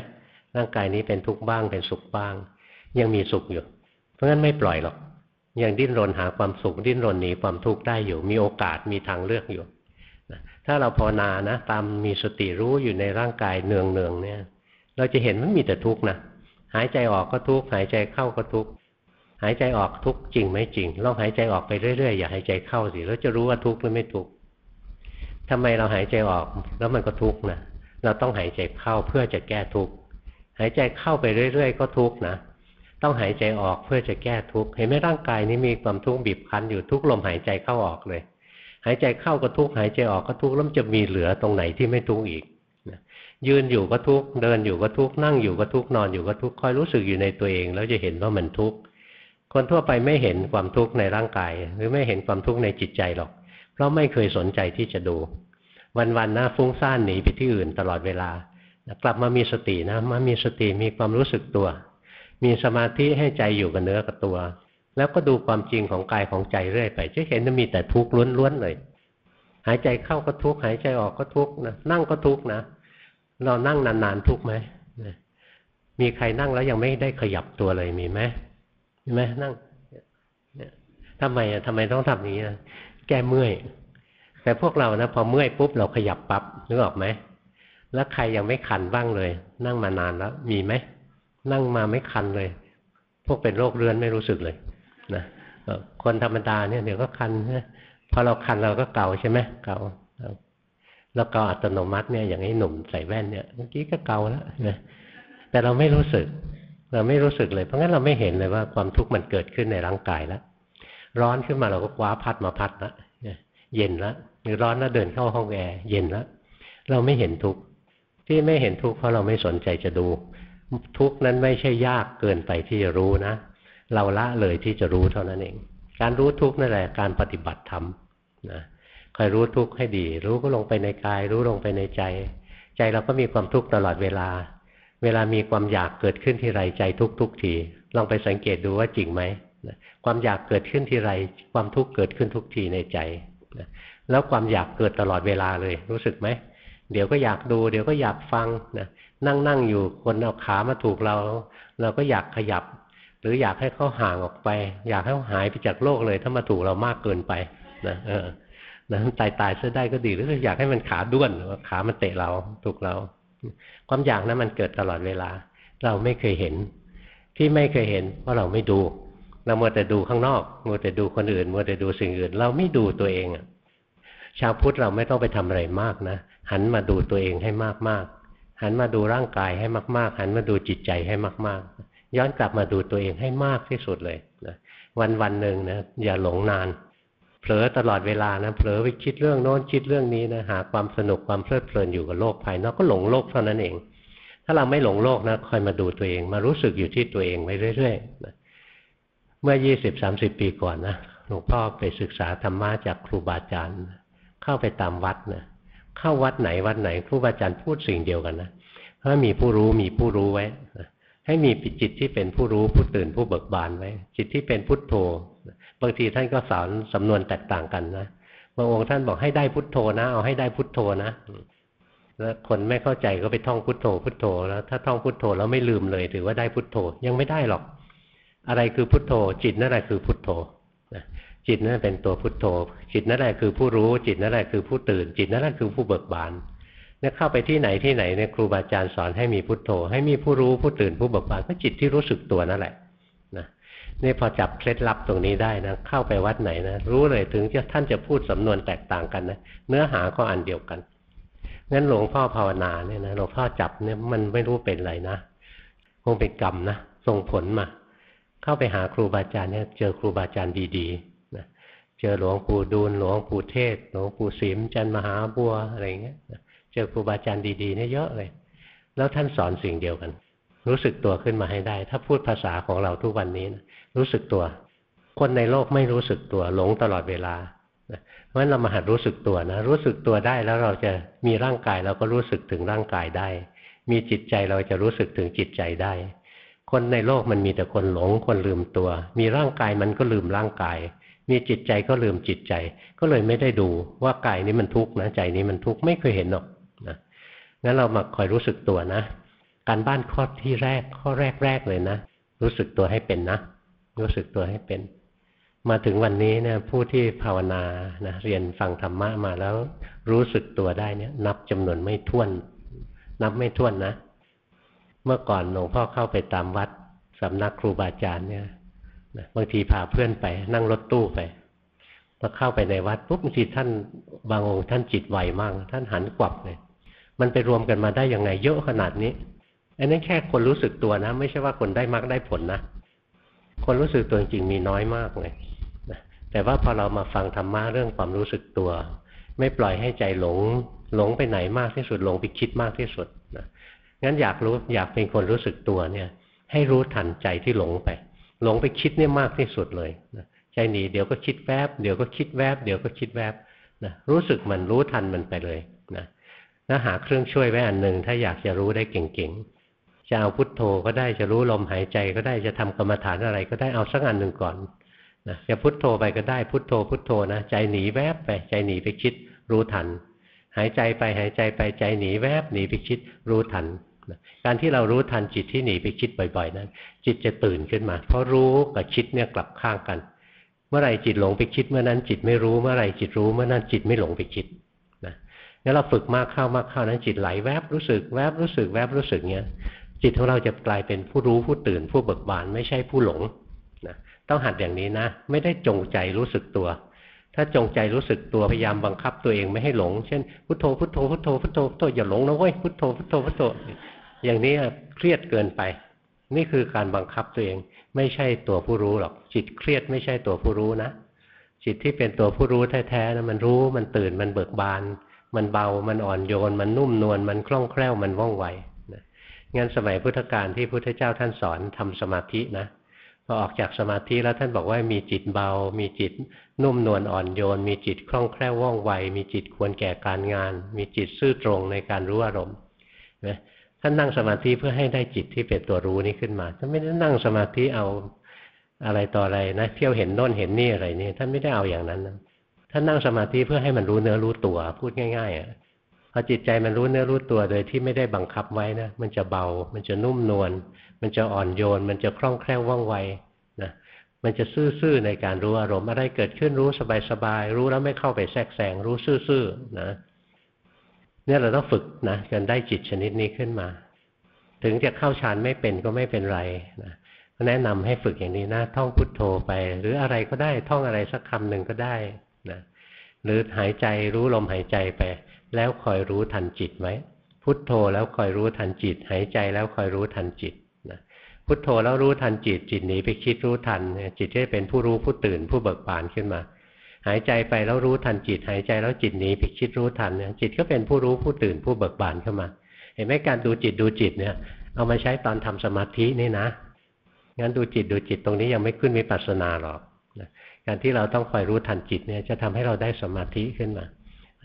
ร่างกายนี้เป็นทุกข์บ้างเป็นสุขบ้าง ยังมีสุขอยู่ เพราะงั้นไม่ปล่อยหรอก ยังดิ้นรนหาความสุขดิ้นรนหนีความทุกข์ได้อยู่ มีโอกาสมีทางเลือกอยู่ถ้าเราภาวนานะตามมีสติรู้อยู่ในร่างกายเนืองเนืองเนี่ย เราจะเห็นมันมีแต่ทุกข์นะหายใจออกก็ทุกข์หายใจเข้าก็ทุกข์หายใจออกทุกข์จริงไหมจริงลองหายใจออกไปเรื่อยๆอย่าหายใจเข้าสิแล้วจะรู้ว่าทุกข์หรือไม่ทุกข์ทำไมเราหายใจออกแล้วมันก็ทุกข์นะเราต้องหายใจเข้าเพื่อจะแก้ทุกข์หายใจเข้าไปเรื่อย ๆ ก็ทุกข์นะ ต้องหายใจออกเพื่อจะแก้ทุกข์เห็นไหมร่างกายนี้มีความทุกข์บีบคั้นอยู่ทุกลมหายใจเข้าออกเลย หายใจเข้าก็ทุกข์หายใจออกก็ทุกข์แล้วจะมีเหลือตรงไหนที่ไม่ทุกข์อีกยืนอยู่ก็ทุกข์เดินอยู่ก็ทุกข์นั่งอยู่ก็ทุกข์นอนอยู่ก็ทุกข์คอยรู้สึกอยู่ในตัวเอง แล้วจะเห็นว่ามันทุกข์คนทั่วไปไม่เห็นความทุกข์ในร่างกาย หรือไม่เห็นความทุกข์ในจิตใจหรอก เพราะไม่เคยสนใจที่จะดู วันๆน้าฟุ้งซ่านหนีไปที่อื่นตลอดเวลากลับมามีสตินะมามีสติมีความรู้สึกตัว มีสมาธิให้ใจอยู่กับเนื้อกับตัว แล้วก็ดูความจริงของกายของใจเรื่อยไป จะเห็นว่ามีแต่ทุกข์ล้วนๆเลย หายใจเข้าก็ทุกข์หายใจออกก็ทุกข์นะนั่งก็ทุกข์นะ เรานั่งนานๆทุกข์ไหมมีใครนั่งแล้วยังไม่ได้ขยับตัวเลยมีไหมมีไหมนั่งทำไมอะทำไมต้องทำอย่างนี้นะแก้เมื่อย แต่พวกเรานะพอเมื่อยปุ๊บเราขยับปับ๊บนึกออกไหมแล้วใครยังไม่คันบ้างเลย นั่งมานานแล้ว มีไหม นั่งมาไม่คันเลย พวกเป็นโรคเรื้อนไม่รู้สึกเลยนะคนธรรมดาเนี่ยเดี๋ยวก็คันนะพอเราคันเราก็เกาใช่ไหมเกาแล้วก็อัตโนมัติเนี่ยอย่างนี้หนุ่มใส่แว่นเนี่ยเมื่อกี้ก็เกาแล้วนะแต่เราไม่รู้สึก เราไม่รู้สึกเลย เพราะงั้นเราไม่เห็นเลยว่าความทุกข์มันเกิดขึ้นในร่างกายแล้วร้อนขึ้นมาเราก็คว้าพัดมาพัดละเย็นล้วหรือร้อนแล้วเดินเข้าห้องแอร์เย็นล้วเราไม่เห็นทุกข์ที่ไม่เห็นทุกข์เพราะเราไม่สนใจจะดู ทุกนั้นไม่ใช่ยากเกินไปที่จะรู้นะ เราละเลยที่จะรู้เท่านั้นเอง การรู้ทุกนั่นแหละการปฏิบัติธรรมนะคอยรู้ทุกข์ให้ดี รู้ก็ลงไปในกาย รู้ลงไปในใจ ใจเราก็มีความทุกข์ตลอดเวลา เวลามีความอยากเกิดขึ้นที่ไรใจทุกทุกที ลองไปสังเกตดูว่าจริงไหม ความอยากเกิดขึ้นที่ไร ความทุกข์เกิดขึ้นทุกทีในใจ แล้วความอยากเกิดตลอดเวลาเลย รู้สึกไหม เดี๋ยวก็อยากดู เดี๋ยวก็อยากฟังนะ นั่งนั่งอยู่คนเอาขามาถูกเรา เราก็อยากขยับ หรืออยากให้เขาห่างออกไป อยากให้เขาหายไปจากโลกเลย ถ้ามาถูกเรามากเกินไปนะเออนะตายตายซะได้ก็ดีหรืออยากให้มันขาด้วนขามันเตะเราถูกเรา ความอยากนั้นมันเกิดตลอดเวลา เราไม่เคยเห็น ที่ไม่เคยเห็นเพราะเราไม่ดูเรามัวแต่ดูข้างนอกมัวแต่ดูคนอื่นมัวแต่ดูสิ่งอื่น เราไม่ดูตัวเองอะชาวพุทธเราไม่ต้องไปทำอะไรมากนะหันมาดูตัวเองให้มากๆ หันมาดูร่างกายให้มาก ๆ หันมาดูจิตใจให้มาก ๆ ย้อนกลับมาดูตัวเองให้มากที่สุดเลยนะวันวันหนึ่งนะอย่าหลงนาน เผลอตลอดเวลานะเผลอไปคิดเรื่องโน้นคิดเรื่องนี้นะหาความสนุกความเพลิดเพลินอยู่กับโลกภายนอกก็หลงโลกเท่านั้นเอง ถ้าเราไม่หลงโลกนะคอยมาดูตัวเอง มารู้สึกอยู่ที่ตัวเองไว้เรื่อยๆนะเมื่อยี่สิบสามสิบปีก่อนนะหลวงพ่อไปศึกษาธรรมะจากครูบาอาจารย์ เข้าไปตามวัดนะ เข้าวัดไหนวัดไหนครูบาอาจารย์พูดสิ่งเดียวกันนะถ้ามีผู้รู้มีผู้รู้ไว้ให้มีจิตที่เป็นผู้รู้ผู้ตื่นผู้เบิกบานไว้ จิตที่เป็นพุทโธ บางทีท่านก็สอนสำนวนแตกต่างกันนะบางองค์ท่านบอกให้ได้พุทโธนะ เอาให้ได้พุทโธนะแล้วคนไม่เข้าใจก็ไปท่องพุทโธ พุทโธแล้วถ้าท่องพุทโธแล้วไม่ลืมเลยถือว่าได้พุทโธยังไม่ได้หรอก อะไรคือพุทโธ จิตนั่นแหละคือพุทโธ จิตนั่นเป็นตัวพุทโธ จิตนั่นแหละคือผู้รู้ จิตนั่นแหละคือผู้ตื่น จิตนั่นแหละคือผู้เบิกบานเนี่ยเข้าไปที่ไหนที่ไหนเนี่ยครูบาอาจารย์สอนให้มีพุทโธ ให้มีผู้รู้ผู้ตื่นผู้เบิกบานก็จิตที่รู้สึกตัวนั่นแหละนะนี่พอจับเคล็ดลับตรงนี้ได้นะเข้าไปวัดไหนนะรู้เลยถึงจะท่านจะพูดสำนวนแตกต่างกันนะเนื้อหาก็อันเดียวกันงั้นหลวงพ่อภาวนาเนี่ยนะหลวงพ่อจับเนี่ยมันไม่รู้เป็นอะไรนะคงเป็นกรรมนะส่งผลมา เข้าไปหาครูบาอาจารย์เนี่ยเจอครูบาอาจารย์ดีๆ เจอหลวงปู่ดูลหลวงปู่เทศ หลวงปู่สิมจันมหาบัวอะไรเงี้ยเจอครูบาอาจารย์ดีๆเนี่ยเยอะเลย แล้วท่านสอนสิ่งเดียวกัน รู้สึกตัวขึ้นมาให้ได้ ถ้าพูดภาษาของเราทุกวันนี้นะรู้สึกตัว คนในโลกไม่รู้สึกตัวหลงตลอดเวลาเพราะฉะนั้นเรามาหัดรู้สึกตัวนะรู้สึกตัวได้แล้วเราจะมีร่างกายเราก็รู้สึกถึงร่างกายได้ มีจิตใจเราจะรู้สึกถึงจิตใจได้ คนในโลกมันมีแต่คนหลงคนลืมตัว มีร่างกายมันก็ลืมร่างกาย มีจิตใจก็ลืมจิตใจ ก็เลยไม่ได้ดูว่ากายนี้มันทุกข์นะใจนี้มันทุกข์ไม่เคยเห็นหรอกนะงั้นเรามาคอยรู้สึกตัวนะ การบ้านข้อที่แรกข้อแรกแรกเลยนะ รู้สึกตัวให้เป็นนะ รู้สึกตัวให้เป็น มาถึงวันนี้เนี่ยผู้ที่ภาวนานะเรียนฟังธรรมะมาแล้วรู้สึกตัวได้เนี่ย นับจำนวนไม่ถ้วน นับไม่ถ้วนนะ เมื่อก่อนหลวงพ่อเข้าไปตามวัดสำนักครูบาอาจารย์เนี่ย บางทีพาเพื่อนไป นั่งรถตู้ไปพอเข้าไปในวัดปุ๊บบางทีท่านบางองค์ท่านจิตไวมาก ท่านหันกวับเลยมันไปรวมกันมาได้ยังไงเยอะขนาดนี้อันนั้นแค่คนรู้สึกตัวนะ ไม่ใช่ว่าคนได้มากได้ผลนะคนรู้สึกตัวจริงมีน้อยมากเลยนะแต่ว่าพอเรามาฟังธรรมะเรื่องความรู้สึกตัว ไม่ปล่อยให้ใจหลง หลงไปไหนมากที่สุดหลงไปคิดมากที่สุดนะงั้นอยากรู้อยากเป็นคนรู้สึกตัวเนี่ย ให้รู้ทันใจที่หลงไป หลงไปคิดเนี่ยมากที่สุดเลยนะใจหนีเดี๋ยวก็คิดแวบเดี๋ยวก็คิดแวบเดี๋ยวก็คิดแวบนะรู้สึกมันรู้ทันมันไปเลยนะแล้วหาเครื่องช่วยไว้อันหนึ่งถ้าอยากจะรู้ได้เก่งๆจะเอาพุทโธก็ได้จะรู้ลมหายใจก็ได้จะทำกรรมฐานอะไรก็ได้เอาสักอันหนึ่งก่อนนะจะพุทโธไปก็ได้พุทโธ พุทโธนะใจหนีแวบไปใจหนีไปคิดรู้ทัน หายใจไปหายใจไปใจหนีแวบหนีไปคิดรู้ทัน การที่เรารู้ทันจิตที่หนีไปคิดบ่อย ๆ นั้น จิตจะตื่นขึ้นมา เพราะรู้กับคิดเนี่ยกลับข้างกัน เมื่อไรจิตหลงไปคิดเมื่อนั้นจิตไม่รู้เมื่อไรจิตรู้เมื่อนั้นจิตไม่หลงไปคิดนะงั้นเราฝึกมากเข้ามากเข้านั้นจิตไหลแวบรู้สึกแวบรู้สึกแวบรู้สึกเนี้ยจิตของเราจะกลายเป็นผู้รู้ผู้ตื่นผู้เบิกบานไม่ใช่ผู้หลงนะต้องหัดอย่างนี้นะ ไม่ได้จงใจรู้สึกตัว ถ้าจงใจรู้สึกตัวพยายามบังคับตัวเองไม่ให้หลง เช่นพุทโธพุทโธพุทโธพุทโธพุทโธอย่าหลงนะเว้ยพุทโธพุทโธพุทโธ อย่างนี้เครียดเกินไป นี่คือการบังคับตัวเอง ไม่ใช่ตัวผู้รู้หรอก จิตเครียดไม่ใช่ตัวผู้รู้นะ จิตที่เป็นตัวผู้รู้แท้ๆนะมันรู้มันตื่นมันเบิกบาน มันเบามันอ่อนโยน มันนุ่มนวลมันคล่องแคล่วมันว่องไวนะงั้นสมัยพุทธกาลที่พุทธเจ้าท่านสอนทำสมาธินะพอออกจากสมาธิแล้วท่านบอกว่ามีจิตเบา มีจิตนุ่มนวลอ่อนโยน มีจิตคล่องแคล่วว่องไว มีจิตควรแก่การงาน มีจิตซื่อตรงในการรู้อารมณ์นะ ท่านนั่งสมาธิเพื่อให้ได้จิตที่เป็นตัวรู้นี้ขึ้นมาท่านไม่ได้นั่งสมาธิเอาอะไรต่ออะไรนะเที่ยวเห็นโน่นเห็นนี่อะไรนี่ท่านไม่ได้เอาอย่างนั้นนะท่านนั่งสมาธิเพื่อให้มันรู้เนื้อรู้ตัว พูดง่ายๆอะพอจิตใจมันรู้เนื้อรู้ตัวโดยที่ไม่ได้บังคับไว้นะมันจะเบา มันจะนุ่มนวลมันจะอ่อนโยน มันจะคล่องแคล่วว่องไวนะมันจะซื่อๆในการรู้อารมณ์อะไรเกิดขึ้นรู้สบายๆรู้แล้วไม่เข้าไปแทรกแซงรู้ซื่อๆนะ เนี่ยเราต้องฝึกนะจนได้จิตชนิดนี้ขึ้นมา ถึงจะเข้าฌานไม่เป็นก็ไม่เป็นไรนะแนะนำให้ฝึกอย่างนี้นะ ท่องพุทโธไป หรืออะไรก็ได้ท่องอะไรสักคำหนึ่งก็ได้นะหรือหายใจรู้ลมหายใจไป แล้วคอยรู้ทันจิตไว้พุทโธแล้วคอยรู้ทันจิต หายใจแล้วคอยรู้ทันจิตนะพุทโธแล้วรู้ทันจิตจิตหนีไปคิดรู้ทันจิตจะเป็นผู้รู้ผู้ตื่นผู้เบิกบานขึ้นมา หายใจไปแล้วรู้ทันจิต หายใจแล้วจิตหนีไปคิดรู้ทันเนี่ยจิตก็เป็นผู้รู้ผู้ตื่นผู้เบิกบานขึ้นมา เห็นไหมการดูจิตดูจิตเนี่ย เอามาใช้ตอนทำสมาธินี่นะงั้นดูจิตดูจิตตรงนี้ยังไม่ขึ้นวิปัสสนาหรอกการที่เราต้องคอยรู้ทันจิตเนี่ยจะทำให้เราได้สมาธิขึ้นมา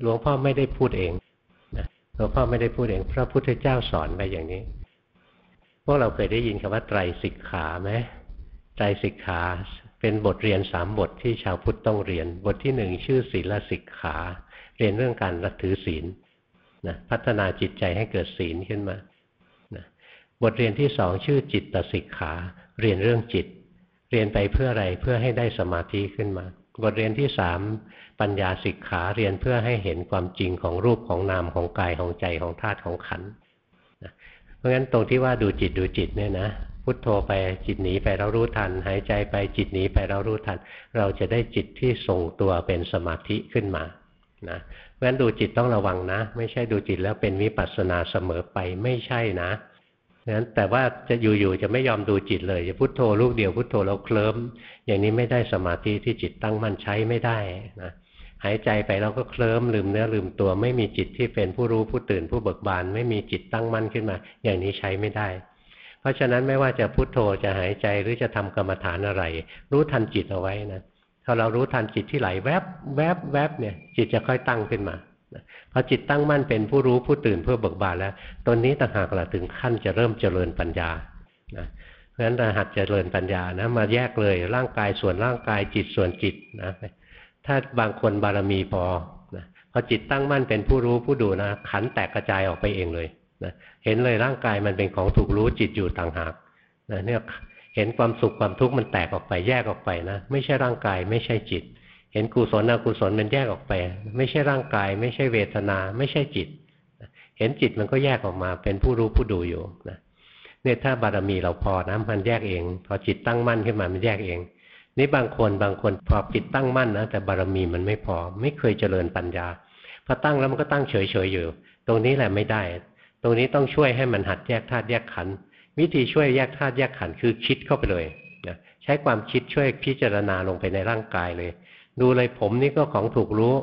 หลวงพ่อไม่ได้พูดเองหลวงพ่อไม่ได้พูดเองพระพุทธเจ้าสอนไปอย่างนี้พวกเราเคยได้ยินคำว่าไตรสิกขาไหมไตรสิกขา เป็นบทเรียนสามบทที่ชาวพุทธต้องเรียน บทที่หนึ่งชื่อศีลสิกขา เรียนเรื่องการรัถือศีลนะพัฒนาจิตใจให้เกิดศีลขึ้นมานะบทเรียนที่สองชื่อจิตตสิกขา เรียนเรื่องจิต เรียนไปเพื่ออะไรเพื่อให้ได้สมาธิขึ้นมา บทเรียนที่สามปัญญาสิกขาเรียนเพื่อให้เห็นความจริงของรูปของนามของกายของใจของธาตุของขันธ์เพราะงั้นตรงที่ว่าดูจิตดูจิตเนี่ยนะ พุทโธไปจิตหนีไปเรารู้ทัน หายใจไปจิตหนีไปเรารู้ทัน เราจะได้จิตที่ทรงตัวเป็นสมาธิขึ้นมานะเพราะฉะนั้นดูจิตต้องระวังนะ ไม่ใช่ดูจิตแล้วเป็นวิปัสสนาเสมอไปไม่ใช่นะนั้นแต่ว่าจะอยู่ๆจะไม่ยอมดูจิตเลยจะพุโทโธลูกเดียวพุโทโธแล้วเคลิ้มอย่างนี้ไม่ได้สมาธิที่จิตตั้งมั่นใช้ไม่ได้นะหายใจไปเราก็เคลิ้มลืมเนื้อลืมตัว ไม่มีจิตที่เป็นผู้รู้ผู้ตื่นผู้เบิกบาน ไม่มีจิตตั้งมั่นขึ้นมา อย่างนี้ใช้ไม่ได้ เพราะฉะนั้นไม่ว่าจะพุโทโธจะหายใจหรือจะทำกรรมฐานอะไร รู้ทันจิตเอาไว้นะถ้าเรารู้ทันจิตที่ไหลแวบแวบแวบเนี่ย จิตจะค่อยตั้งขึ้นมาพอจิตตั้งมั่นเป็นผู้รู้ผู้ตื่นเพื่อเบิกบานแล้วตนนี้ต่างหากละถึงขั้นจะเริ่มเจริญปัญญานะเพราะฉะนั้นรหัดเจริญปัญญานะมาแยกเลยร่างกายส่วนร่างกายจิตส่วนจิตนะถ้าบางคนบารมีพอนะพอจิตตั้งมั่นเป็นผู้รู้ผู้ดูนะขันแตกกระจายออกไปเองเลย นะเห็นเลยร่างกายมันเป็นของถูกรู้จิตอยู่ต่างหากนะเนี่ยเห็นความสุขความทุกข์มันแตกออกไปแยกออกไปนะไม่ใช่ร่างกายไม่ใช่จิต เห็นกุศลอกุศลมันแยกออกไป ไม่ใช่ร่างกาย ไม่ใช่เวทนา ไม่ใช่จิต เห็นจิตมันก็แยกออกมาเป็นผู้รู้ผู้ดูอยู่นะเนี่ยถ้าบารมีเราพอนะมันแยกเอง พอจิตตั้งมั่นขึ้นมามันแยกเอง นี่บางคนบางคนพอจิตตั้งมั่นนะแต่บารมีมันไม่พอ ไม่เคยเจริญปัญญาพอตั้งแล้วมันก็ตั้งเฉยๆอยู่ ตรงนี้แหละไม่ได้ ตรงนี้ต้องช่วยให้มันหัดแยกธาตุแยกขันธ์วิธีช่วยแยกธาตุแยกขันธ์คือคิดเข้าไปเลยนะใช้ความคิดช่วยพิจารณาลงไปในร่างกายเลย ดูเลยผมนี่ก็ของถูกรู้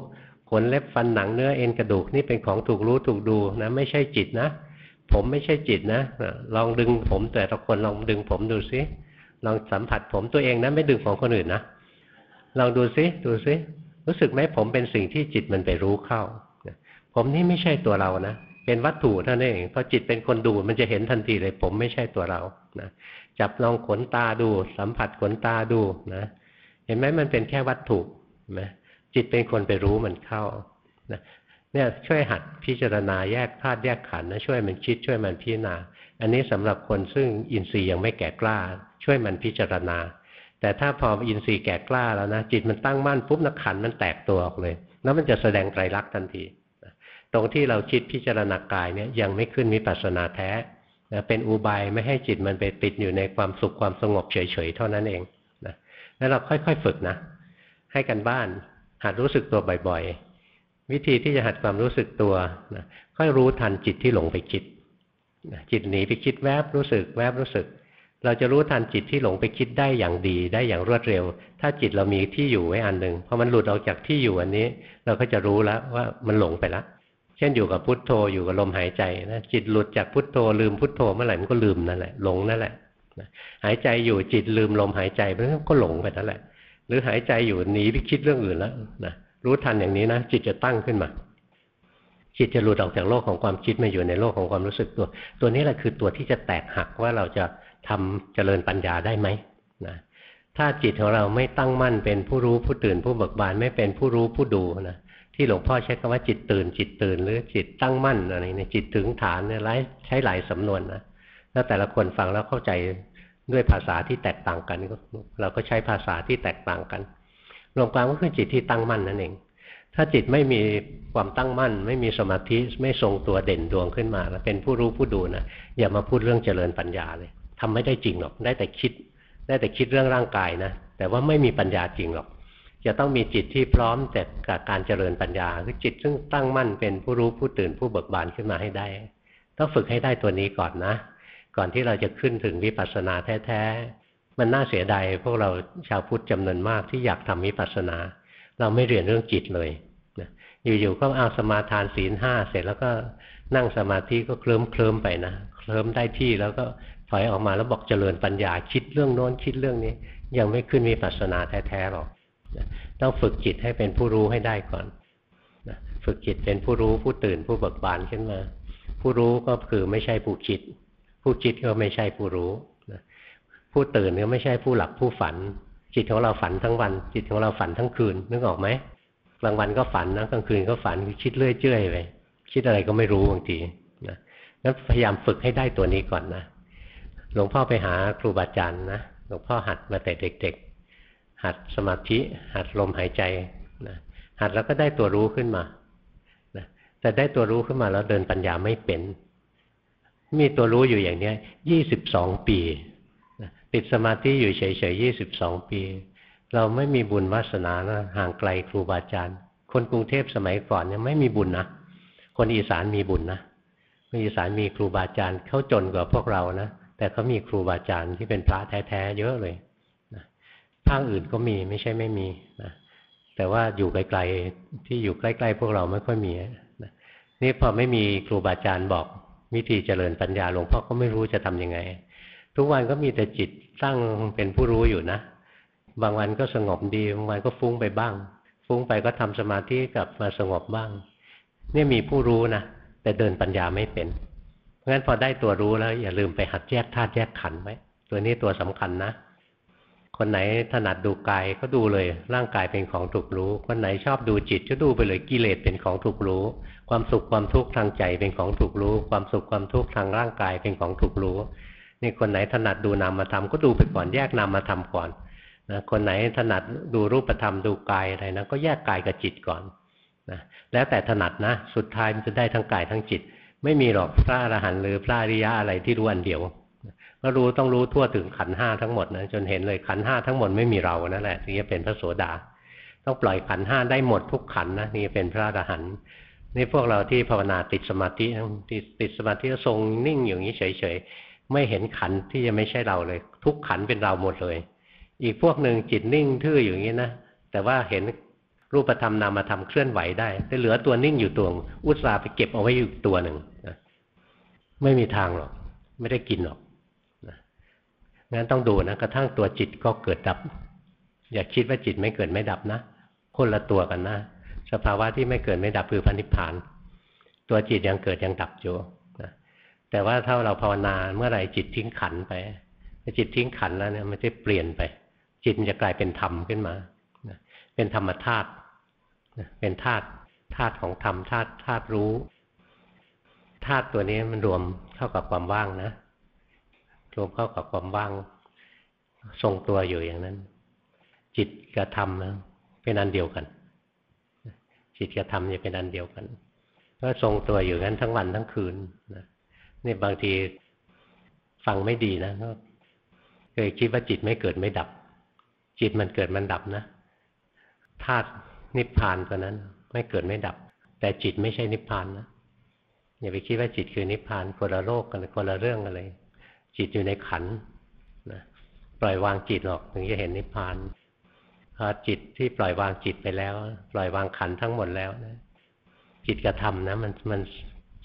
ขนเล็บฟันหนังเนื้อเอ็นกระดูกนี่เป็นของถูกรู้ถูกดูนะไม่ใช่จิตนะ ผมไม่ใช่จิตนะลองดึงผมแต่ละคนลองดึงผมดูซิลองสัมผัสผมตัวเองนะไม่ดึงของคนอื่นนะลองดูซิดูซิรู้สึกไหมผมเป็นสิ่งที่จิตมันไปรู้เข้า ผมนี่ไม่ใช่ตัวเรานะ เป็นวัตถุเท่านั้นเองพอจิตเป็นคนดูมันจะเห็นทันทีเลย ผมไม่ใช่ตัวเรานะจับลองขนตาดู สัมผัสขนตาดูนะเห็นไหมมันเป็นแค่วัตถุนะจิตเป็นคนไปรู้มันเข้านะเนี่ยช่วยหัดพิจารณาแยกธาตุแยกขันธ์นะช่วยมันคิดช่วยมันพิจารณา อันนี้สำหรับคนซึ่งอินทรีย์ยังไม่แก่กล้า ช่วยมันพิจารณา แต่ถ้าพออินทรีย์แก่กล้าแล้วนะจิตมันตั้งมั่นปุ๊บนักขันมันแตกตัวออกเลย แล้วมันจะแสดงไตรลักษณ์ทันที รงที่เราคิดพิจารณากายเนี่ยยังไม่ขึ้นมิปัสสนาแท้นะเป็นอุบายไม่ให้จิตมันไปติดอยู่ในความสุขความสงบเฉยๆเท่านั้นเองนะแล้วเราค่อยๆฝึกนะ ให้กันบ้านหัดรู้สึกตัวบ่อยๆ วิธีที่จะหัดความรู้สึกตัวนะค่อยรู้ทันจิตที่หลงไปคิดนะจิตหนีไปคิดแวบรู้สึกแวบรู้สึก เราจะรู้ทันจิตที่หลงไปคิดได้อย่างดีได้อย่างรวดเร็ว ถ้าจิตเรามีที่อยู่ไว้อันหนึ่งพอมันหลุดออกจากที่อยู่อันนี้ เราก็จะรู้แล้วว่ามันหลงไปแล้ว เช่นอยู่กับพุทโธอยู่กับลมหายใจนะจิตหลุดจากพุทโธลืมพุทโธเมื่อไหร่มันก็ลืมนั่นแหละหลงนั่นแหละหายใจอยู่จิตลืมลมหายใจมันก็หลงไปนั่นแหละ หรือหายใจอยู่หนีไปคิดเรื่องอื่นแล้วนะรู้ทันอย่างนี้นะจิตจะตั้งขึ้นมา จิตจะหลุดออกจากโลกของความคิดมาอยู่ในโลกของความรู้สึกตัว ตัวนี้แหละคือตัวที่จะแตกหักว่าเราจะทำเจริญปัญญาได้ไหมนะถ้าจิตของเราไม่ตั้งมั่นเป็นผู้รู้ผู้ตื่นผู้เบิกบานไม่เป็นผู้รู้ผู้ดูนะ ที่หลวงพ่อใช้คำว่าจิตตื่น จิตตื่น หรือจิตตั้งมั่นอะไรเนี่ยจิตถึงฐานเนี่ยใช้หลายสำนวนนะแล้วแต่ละคนฟังแล้วเข้าใจด้วยภาษาที่แตกต่างกัน เราก็ใช้ภาษาที่แตกต่างกัน รวมความก็คือจิตที่ตั้งมั่นนั่นเอง ถ้าจิตไม่มีความตั้งมั่น ไม่มีสมาธิไม่ทรงตัวเด่นดวงขึ้นมาแล้วเป็นผู้รู้ผู้ดูนะอย่ามาพูดเรื่องเจริญปัญญาเลยทำไม่ได้จริงหรอกได้แต่คิด ได้แต่คิดเรื่องร่างกายนะแต่ว่าไม่มีปัญญาจริงหรอก จะต้องมีจิตที่พร้อมแต่กับการเจริญปัญญาคือจิตซึ่งตั้งมั่นเป็นผู้รู้ผู้ตื่นผู้เบิกบานขึ้นมาให้ได้ ต้องฝึกให้ได้ตัวนี้ก่อนนะ ก่อนที่เราจะขึ้นถึงวิปัสสนาแท้ๆ มันน่าเสียดายพวกเราชาวพุทธจำนวนมากที่อยากทำวิปัสสนา เราไม่เรียนเรื่องจิตเลยนะอยู่ๆก็เอาสมาทานศีลห้าเสร็จแล้วก็นั่งสมาธิก็เคลิ้มเคลิ้มไปนะเคลิ้มได้ที่แล้วก็ถอยออกมาแล้วบอกเจริญปัญญาคิดเรื่องโน้นคิดเรื่องนี้ ยังไม่ขึ้นวิปัสสนาแท้ๆหรอก ต้องฝึกจิตให้เป็นผู้รู้ให้ได้ก่อนนะฝึกจิตเป็นผู้รู้ผู้ตื่นผู้เบิกบานขึ้นมา ผู้รู้ก็คือไม่ใช่ผู้คิด ผู้คิดก็ไม่ใช่ผู้รู้นะผู้ตื่นก็ไม่ใช่ผู้หลับผู้ฝัน จิตของเราฝันทั้งวัน จิตของเราฝันทั้งคืนนึกออกไหมกลางวันก็ฝันนะกลางคืนก็ฝันคิดเรื่อยเจื่อยไปคิดอะไรก็ไม่รู้บางทีนะงั้นพยายามฝึกให้ได้ตัวนี้ก่อนนะหลวงพ่อไปหาครูบาอาจารย์นะหลวงพ่อหัดมาแต่เด็กๆ หัดสมาธิ หัดลมหายใจนะหัดแล้วก็ได้ตัวรู้ขึ้นมานะแต่ได้ตัวรู้ขึ้นมาแล้วเดินปัญญาไม่เป็น มีตัวรู้อยู่อย่างนี้ยี่สิบสองปีนะติดสมาธิอยู่เฉยๆยี่สิบสองปี เราไม่มีบุญวาสนานะห่างไกลครูบาอาจารย์ คนกรุงเทพสมัยก่อนเนี่ยไม่มีบุญนะคนอีสานมีบุญนะคนอีสานมีครูบาอาจารย์เขาจนกว่าพวกเรานะแต่เขามีครูบาอาจารย์ที่เป็นพระแท้ๆเยอะเลย ภาคอื่นก็มีไม่ใช่ไม่มีนะแต่ว่าอยู่ไกลๆที่อยู่ใกล้ๆพวกเราไม่ค่อยมีนะนี่พอไม่มีครูบาอาจารย์บอกวิธีเจริญปัญญาหลวงพ่อก็ไม่รู้จะทํำยังไง ทุกวันก็มีแต่จิตตั้งเป็นผู้รู้อยู่นะ บางวันก็สงบดีบางวันก็ฟุ้งไปบ้าง ฟุ้งไปก็ทำสมาธิกลับมาสงบบ้าง เนี่ยมีผู้รู้นะแต่เดินปัญญาไม่เป็นเพราะฉะนั้นพอได้ตัวรู้แล้ว อย่าลืมไปหัดแยกธาตุแยกขันธ์ไว้ตัวนี้ตัวสำคัญนะ คนไหนถนัดดูกายก็ดูเลย ร่างกายเป็นของถูกรู้ คนไหนชอบดูจิตก็ดูไปเลยกิเลสเป็นของถูกรู้ ความสุขความทุกข์ทางใจเป็นของถูกรู้ ความสุขความทุกข์ทางร่างกายเป็นของถูกรู้นี่คนไหนถนัดดูนามธรรมก็ดูไปก่อนแยกนามธรรมก่อนนะคนไหนถนัดดูรูปธรรมดูกายอะไรนะก็แยกกายกับจิตก่อนนะแล้วแต่ถนัดนะ สุดท้ายมันจะได้ทั้งกายทั้งจิต ไม่มีหรอกพระอรหันต์หรือพระอริยะอะไรที่รู้อันเดียว ก็รู้ต้องรู้ทั่วถึงขันห้าทั้งหมดนะจนเห็นเลยขันห้าทั้งหมดไม่มีเรานั่นแหละถึงจะเป็นพระโสดา ต้องปล่อยขันห้าได้หมดทุกขันนะนี่เป็นพระอรหันต์นี่พวกเราที่ภาวนาติดสมาธิติดติดสมาธิทรงนิ่งอย่างนี้เฉยๆไม่เห็นขันที่จะไม่ใช่เราเลย ทุกขันเป็นเราหมดเลย อีกพวกหนึ่งจิตนิ่งทื่ออย่างนี้นะแต่ว่าเห็นรูปธรรมนามธรรมเคลื่อนไหวได้แต่เหลือตัวนิ่งอยู่ตัวอุตส่าห์ไปเก็บเอาไว้อยู่ตัวหนึ่งนะไม่มีทางหรอก ไม่ได้กินหรอก งั้นต้องดูนะกระทั่งตัวจิตก็เกิดดับ อย่าคิดว่าจิตไม่เกิดไม่ดับนะคนละตัวกันนะสภาวะที่ไม่เกิดไม่ดับคือพันิพพาน ตัวจิตยังเกิดยังดับอยู่นะแต่ว่าถ้าเราภาวนาเมื่อไหร่จิตทิ้งขันไปจิตทิ้งขันแล้วเนี่ยมันจะเปลี่ยนไป จิตมันจะกลายเป็นธรรมขึ้นมาเป็นธรรมธาตุเป็นธาตุธาตุของธรรมธาตุธาตุรู้ธาตุตัวนี้มันรวมเข้ากับความว่างนะ รวมเข้ากับความว่าง ทรงตัวอยู่อย่างนั้น จิตกับธรรมเป็นอันเดียวกัน จิตกับธรรมจะเป็นอันเดียวกันก็ทรงตัวอยู่งั้นทั้งวันทั้งคืนนะนี่บางทีฟังไม่ดีนะก็เคยคิดว่าจิตไม่เกิดไม่ดับ จิตมันเกิดมันดับนะธาตุนิพพานตัวนั้น ไม่เกิดไม่ดับ แต่จิตไม่ใช่นิพพานนะอย่าไปคิดว่าจิตคือนิพพานคนละโลกกันคนละเรื่องอะไร จิตอยู่ในขันนะปล่อยวางจิตหรอกถึงจะเห็นนิพพานพอจิตที่ปล่อยวางจิตไปแล้ว ปล่อยวางขันทั้งหมดแล้วนะจิตกับธรรมนะมันมัน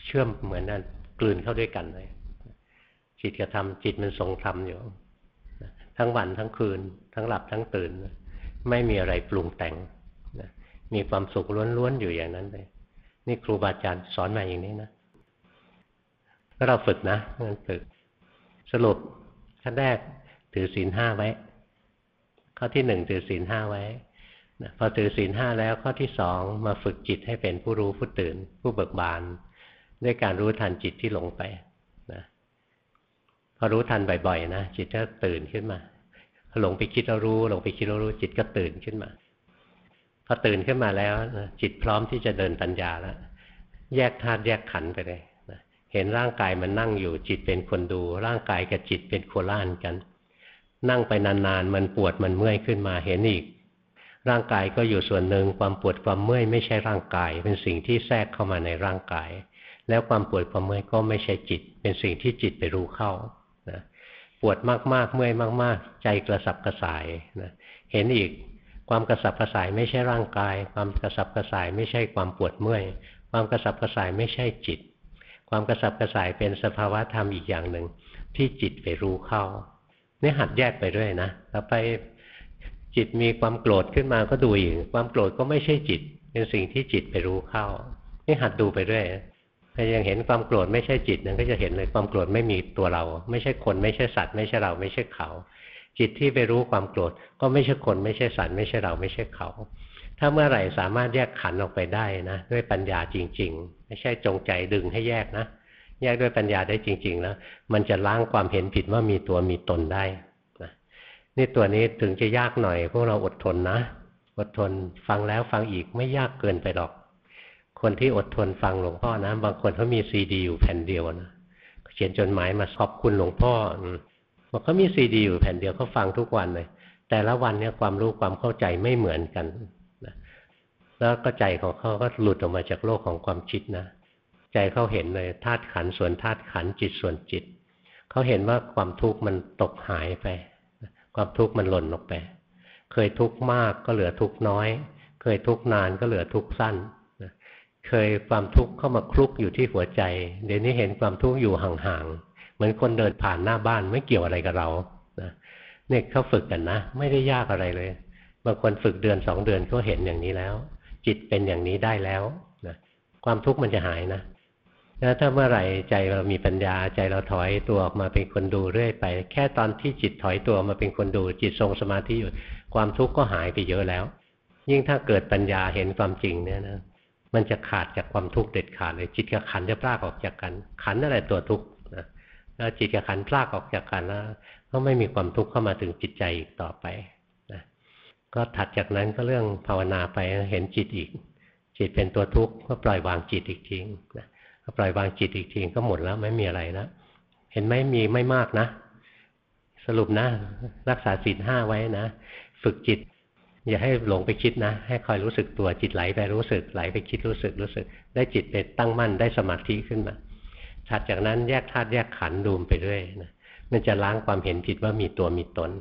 เชื่อมเหมือนนั้นกลืนเข้าด้วยกันเลย จิตกับธรรมจิตมันทรงธรรมอยู่ทั้งวันทั้งคืน ทั้งหลับทั้งตื่น ไม่มีอะไรปรุงแต่งนะมีความสุขล้วนๆอยู่อย่างนั้นเลยนี่ครูบาอาจารย์สอนมาอย่างนี้นะก็เราฝึกนะมันฝึก สรุปขั้นแรกถือศีลห้าไว้ ข้อที่หนึ่งถือศีลห้าไว้พอถือศีลห้าแล้วข้อที่สองมาฝึกจิตให้เป็นผู้รู้ผู้ตื่น ผู้เบิกบาน ด้วยการรู้ทันจิตที่หลงไปนะพอรู้ทันบ่อยๆนะจิตก็ตื่นขึ้นมาหลงไปคิดเรารู้หลงไปคิดเรารู้จิตก็ตื่นขึ้นมา พอตื่นขึ้นมาแล้วจิตพร้อมที่จะเดินปัญญาแล้วแยกธาตุแยกขันไปเลย เห็นร่างกายมันนั่งอยู่จิตเป็นคนดู ร่างกายกับจิตเป็นโคล่านกัน นั่งไปนานๆ มันปวดมันเมื่อยขึ้นมาเห็นอีก ร่างกายก็อยู่ส่วนหนึ่งความปวดความเมื่อยไม่ใช่ร่างกาย เป็นสิ่งที่แทรกเข้ามาในร่างกาย แล้วความปวดความเมื่อยก็ไม่ใช่จิต เป็นสิ่งที่จิตไปรู้เข้านะปวดมากๆเมื่อยมาก ๆ ใจกระสับกระส่ายนะเห็นอีกความกระสับกระส่ายไม่ใช่ร่างกาย ความกระสับกระส่ายไม่ใช่ความปวดเมื่อย ความกระสับกระส่ายไม่ใช่จิต ความกระสับกระส่ายเป็นสภาวะธรรมอีกอย่างหนึ่ง ที่จิตไปรู้เข้านี่หัดแยกไปด้วยนะต่อไปจิตมีความโกรธขึ้นมาก็ดูอีกความโกรธก็ไม่ใช่จิต เป็นสิ่งที่จิตไปรู้เข้านี่หัดดูไปด้วยถ้ายังเห็นความโกรธไม่ใช่จิตนั้นก็จะเห็นเลยความโกรธไม่มีตัวเรา ไม่ใช่คนไม่ใช่สัตว์ ไม่ใช่เราไม่ใช่เขา จิตที่ไปรู้ความโกรธก็ไม่ใช่คนไม่ใช่สัตว์ไม่ใช่เราไม่ใช่เขา ถ้าเมื่อไหร่สามารถแยกขันออกไปได้นะด้วยปัญญาจริง ๆ ไม่ใช่จงใจดึงให้แยกนะแยกด้วยปัญญาได้จริง ๆ แล้ว มันจะล้างความเห็นผิดว่ามีตัวมีตนได้นะนี่ตัวนี้ถึงจะยากหน่อย พวกเราอดทนนะ อดทนฟังแล้วฟังอีกไม่ยากเกินไปหรอก คนที่อดทนฟังหลวงพ่อนะ บางคนเขามีซีดีอยู่แผ่นเดียวนะเขียนจดหมายมาขอบคุณหลวงพ่อบอกเขามีซีดีอยู่แผ่นเดียวเขาฟังทุกวันเลยแต่ละวันเนี่ยความรู้ความเข้าใจไม่เหมือนกัน แล้วก็ใจของเขาก็หลุดออกมาจากโลกของความคิดนะใจเขาเห็นเลยธาตุขันส่วนธาตุขันจิตส่วนจิตเขาเห็นว่าความทุกข์มันตกหายไป ความทุกข์มันหล่นออกไป เคยทุกข์มากก็เหลือทุกข์น้อย เคยทุกข์นานก็เหลือทุกข์สั้นเคยความทุกข์เข้ามาคลุกอยู่ที่หัวใจ เดี๋ยวนี้เห็นความทุกข์อยู่ห่างๆเหมือนคนเดินผ่านหน้าบ้านไม่เกี่ยวอะไรกับเราเนี่ยเขาฝึกกันนะ ไม่ได้ยากอะไรเลยบางคนฝึกเดือนสองเดือนก็เห็นอย่างนี้แล้ว จิตเป็นอย่างนี้ได้แล้วนะความทุกข์มันจะหายนะแล้วถ้าเมื่อไหร่ใจเรามีปัญญาใจเราถอยตัวออกมาเป็นคนดูเรื่อยไป แค่ตอนที่จิตถอยตัวมาเป็นคนดูจิตทรงสมาธิอยู่ความทุกข์ก็หายไปเยอะแล้ว ยิ่งถ้าเกิดปัญญาเห็นความจริงเนี่ยนะมันจะขาดจากความทุกข์เด็ดขาดเลย จิตกับขันจะพลากออกจากกัน ขันนั่นแหละตัวทุกข์นะแล้วจิตกับขันพลากออกจากกันแล้วก็ไม่มีความทุกข์เข้ามาถึงจิตใจอีกต่อไป ก็ถัดจากนั้นก็เรื่องภาวนาไปเห็นจิตอีก จิตเป็นตัวทุกข์ก็ปล่อยวางจิตอีกทีนะปล่อยวางจิตอีกทีก็หมดแล้วไม่มีอะไรแล้วเห็นไหมมีไม่มากนะ สรุปนะ รักษาศีลห้าไว้นะ ฝึกจิต อย่าให้หลงไปคิดนะ ให้คอยรู้สึกตัวจิตไหลไปรู้สึกไหลไปคิดรู้สึกรู้สึก ได้จิตเป็นตั้งมั่นได้สมาธิขึ้นมาถัดจากนั้นแยกธาตุแยกขันธ์ดูมไปเรื่อยนะมันจะล้างความเห็นผิดว่ามีตัวมีตน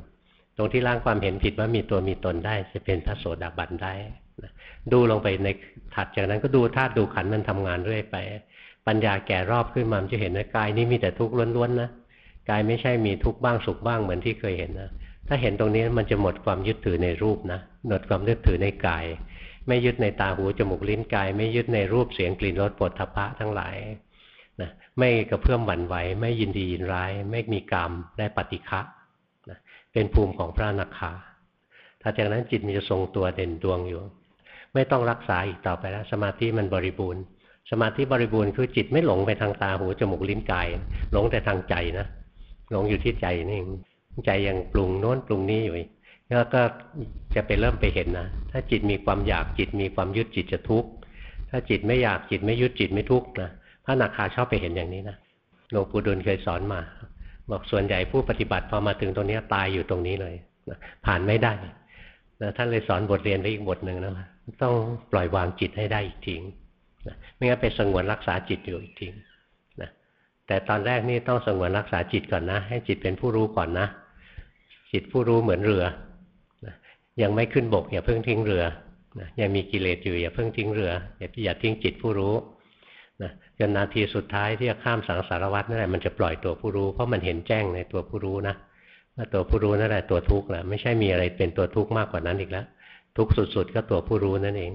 ตรงที่ล้างความเห็นผิดว่ามีตัวมีตนได้ จะเป็นพระโสดาบันได้นะดูลงไปในถัดจากนั้นก็ดูธาตุดูขันมันทำงานเรื่อยไป ปัญญาแก่รอบขึ้นมาจะเห็นว่ากายนี้มีแต่ทุกข์ล้วนๆนะกายไม่ใช่มีทุกข์บ้างสุขบ้างเหมือนที่เคยเห็นนะถ้าเห็นตรงนี้มันจะหมดความยึดถือในรูปนะหมดความยึดถือในกาย ไม่ยึดในตาหูจมูกลิ้นกาย ไม่ยึดในรูปเสียงกลิ่นรสปดทพะทั้งหลายนะไม่กระเพื่อมหวั่นไหวไม่ยินดียินร้าย ไม่มีกรรมและปฏิฆะ เป็นภูมิของพระอนักขาถ้าจากนั้นจิตมันจะทรงตัวเด่นดวงอยู่ ไม่ต้องรักษาอีกต่อไปแล้ว สมาธิมันบริบูรณ์ สมาธิบริบูรณ์คือจิตไม่หลงไปทางตาหูจมูกลิ้นกาย หลงแต่ทางใจนะหลงอยู่ที่ใจนี่เองใจยังปรุงโน้นปรุงนี้อยู่แล้วก็จะไปเริ่มไปเห็นนะถ้าจิตมีความอยากจิตมีความยึดจิตจะทุกข์ถ้าจิตไม่อยากจิตไม่ยึดจิตไม่ทุกข์นะพระนาคาชอบไปเห็นอย่างนี้นะหลวงปู่ดุลเคยสอนมา บอกส่วนใหญ่ผู้ปฏิบัติพอมาถึงตรงนี้ตายอยู่ตรงนี้เลยนะผ่านไม่ได้นะท่านเลยสอนบทเรียนไว้อีกบทหนึ่งนะต้องปล่อยวางจิตให้ได้อีกทีนะไม่งั้นไปสงวนรักษาจิตอยู่อีกทีนะแต่ตอนแรกนี่ต้องสงวนรักษาจิตก่อนนะ ให้จิตเป็นผู้รู้ก่อนนะ จิตผู้รู้เหมือนเรือนะยังไม่ขึ้นบกอย่าเพิ่งทิ้งเรือนะยังมีกิเลสอยู่อย่าเพิ่งทิ้งเรืออย่าอย่าทิ้งจิตผู้รู้ จนนาทีสุดท้ายที่จะข้ามสังสารวัฏนั่นแหละมันจะปล่อยตัวผู้รู้เพราะมันเห็นแจ้งในตัวผู้รู้นะว่าตัวผู้รู้นั่นแหละตัวทุกข์แหละไม่ใช่มีอะไรเป็นตัวทุกข์มากกว่านั้นอีกแล้วทุกข์สุดๆ ก็ตัวผู้รู้นั่นเอง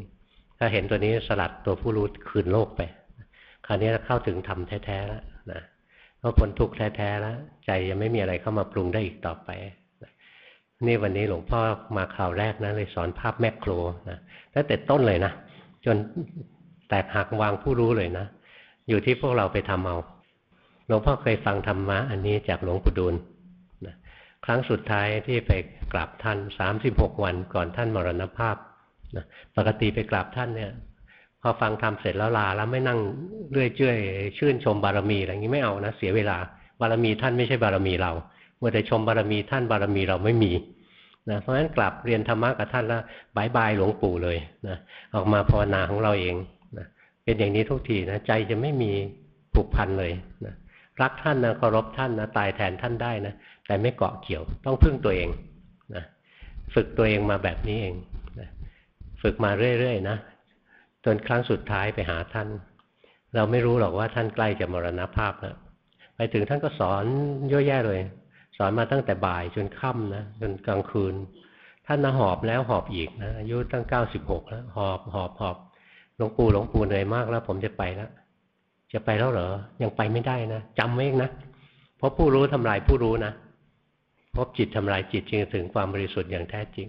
ถ้าเห็นตัวนี้สลัดตัวผู้รู้คืนโลกไป คราวนี้เข้าถึงธรรมแท้ๆแล้วนะก็พ้นทุกข์แท้ๆแล้ว ใจยังไม่มีอะไรเข้ามาปรุงได้อีกต่อไปนี่วันนี้หลวงพ่อมาคราวแรกนะเลยสอนภาพแมกโครนะตั้งแต่ต้นเลยนะจนแตกหักวางผู้รู้เลยนะ อยู่ที่พวกเราไปทำเอาหลวงพ่อเคยฟังธรรมะอันนี้จากหลวงปู่ดูลนะครั้งสุดท้ายที่ไปกราบท่านสามสิบหกวันก่อนท่านมรณภาพนะปกติไปกราบท่านเนี่ย พอฟังธรรมเสร็จแล้วลาแล้วไม่นั่งเรื่อยเจื่อยชื่นชมบารมีอะไรอย่างนี้ไม่เอานะเสียเวลา บารมีท่านไม่ใช่บารมีเราเมื่อได้ชมบารมีท่านบารมีเราไม่มีนะเพราะฉะนั้นกลับเรียนธรรมะกับท่านแล้วบายบายหลวงปู่เลยนะออกมาภาวนาของเราเอง เป็นอย่างนี้ทุกทีนะใจจะไม่มีผูกพันเลยนะรักท่านนะเคารพท่านนะตายแทนท่านได้นะแต่ไม่เกาะเกี่ยวต้องพึ่งตัวเองนะฝึกตัวเองมาแบบนี้เองนะฝึกมาเรื่อยๆนะจนครั้งสุดท้ายไปหาท่าน เราไม่รู้หรอกว่าท่านใกล้จะมรณภาพแล้วไปถึงท่านก็สอนเยอะแยะเลย สอนมาตั้งแต่บ่ายจนค่ำนะจนกลางคืน ท่านนะหอบแล้วหอบอีกนะอายุตั้งเก้าสิบหกแล้วหอบหอบหอบ หลวงปู่หลวงปู่เหนื่อยมากแล้ว ผมจะไปแล้วจะไปแล้วเหรอ ยังไปไม่ได้นะจำไว้เองนะเพราะผู้รู้ทำลายผู้รู้นะพบจิตทำลายจิตจึงถึงความบริสุทธิ์อย่างแท้จริง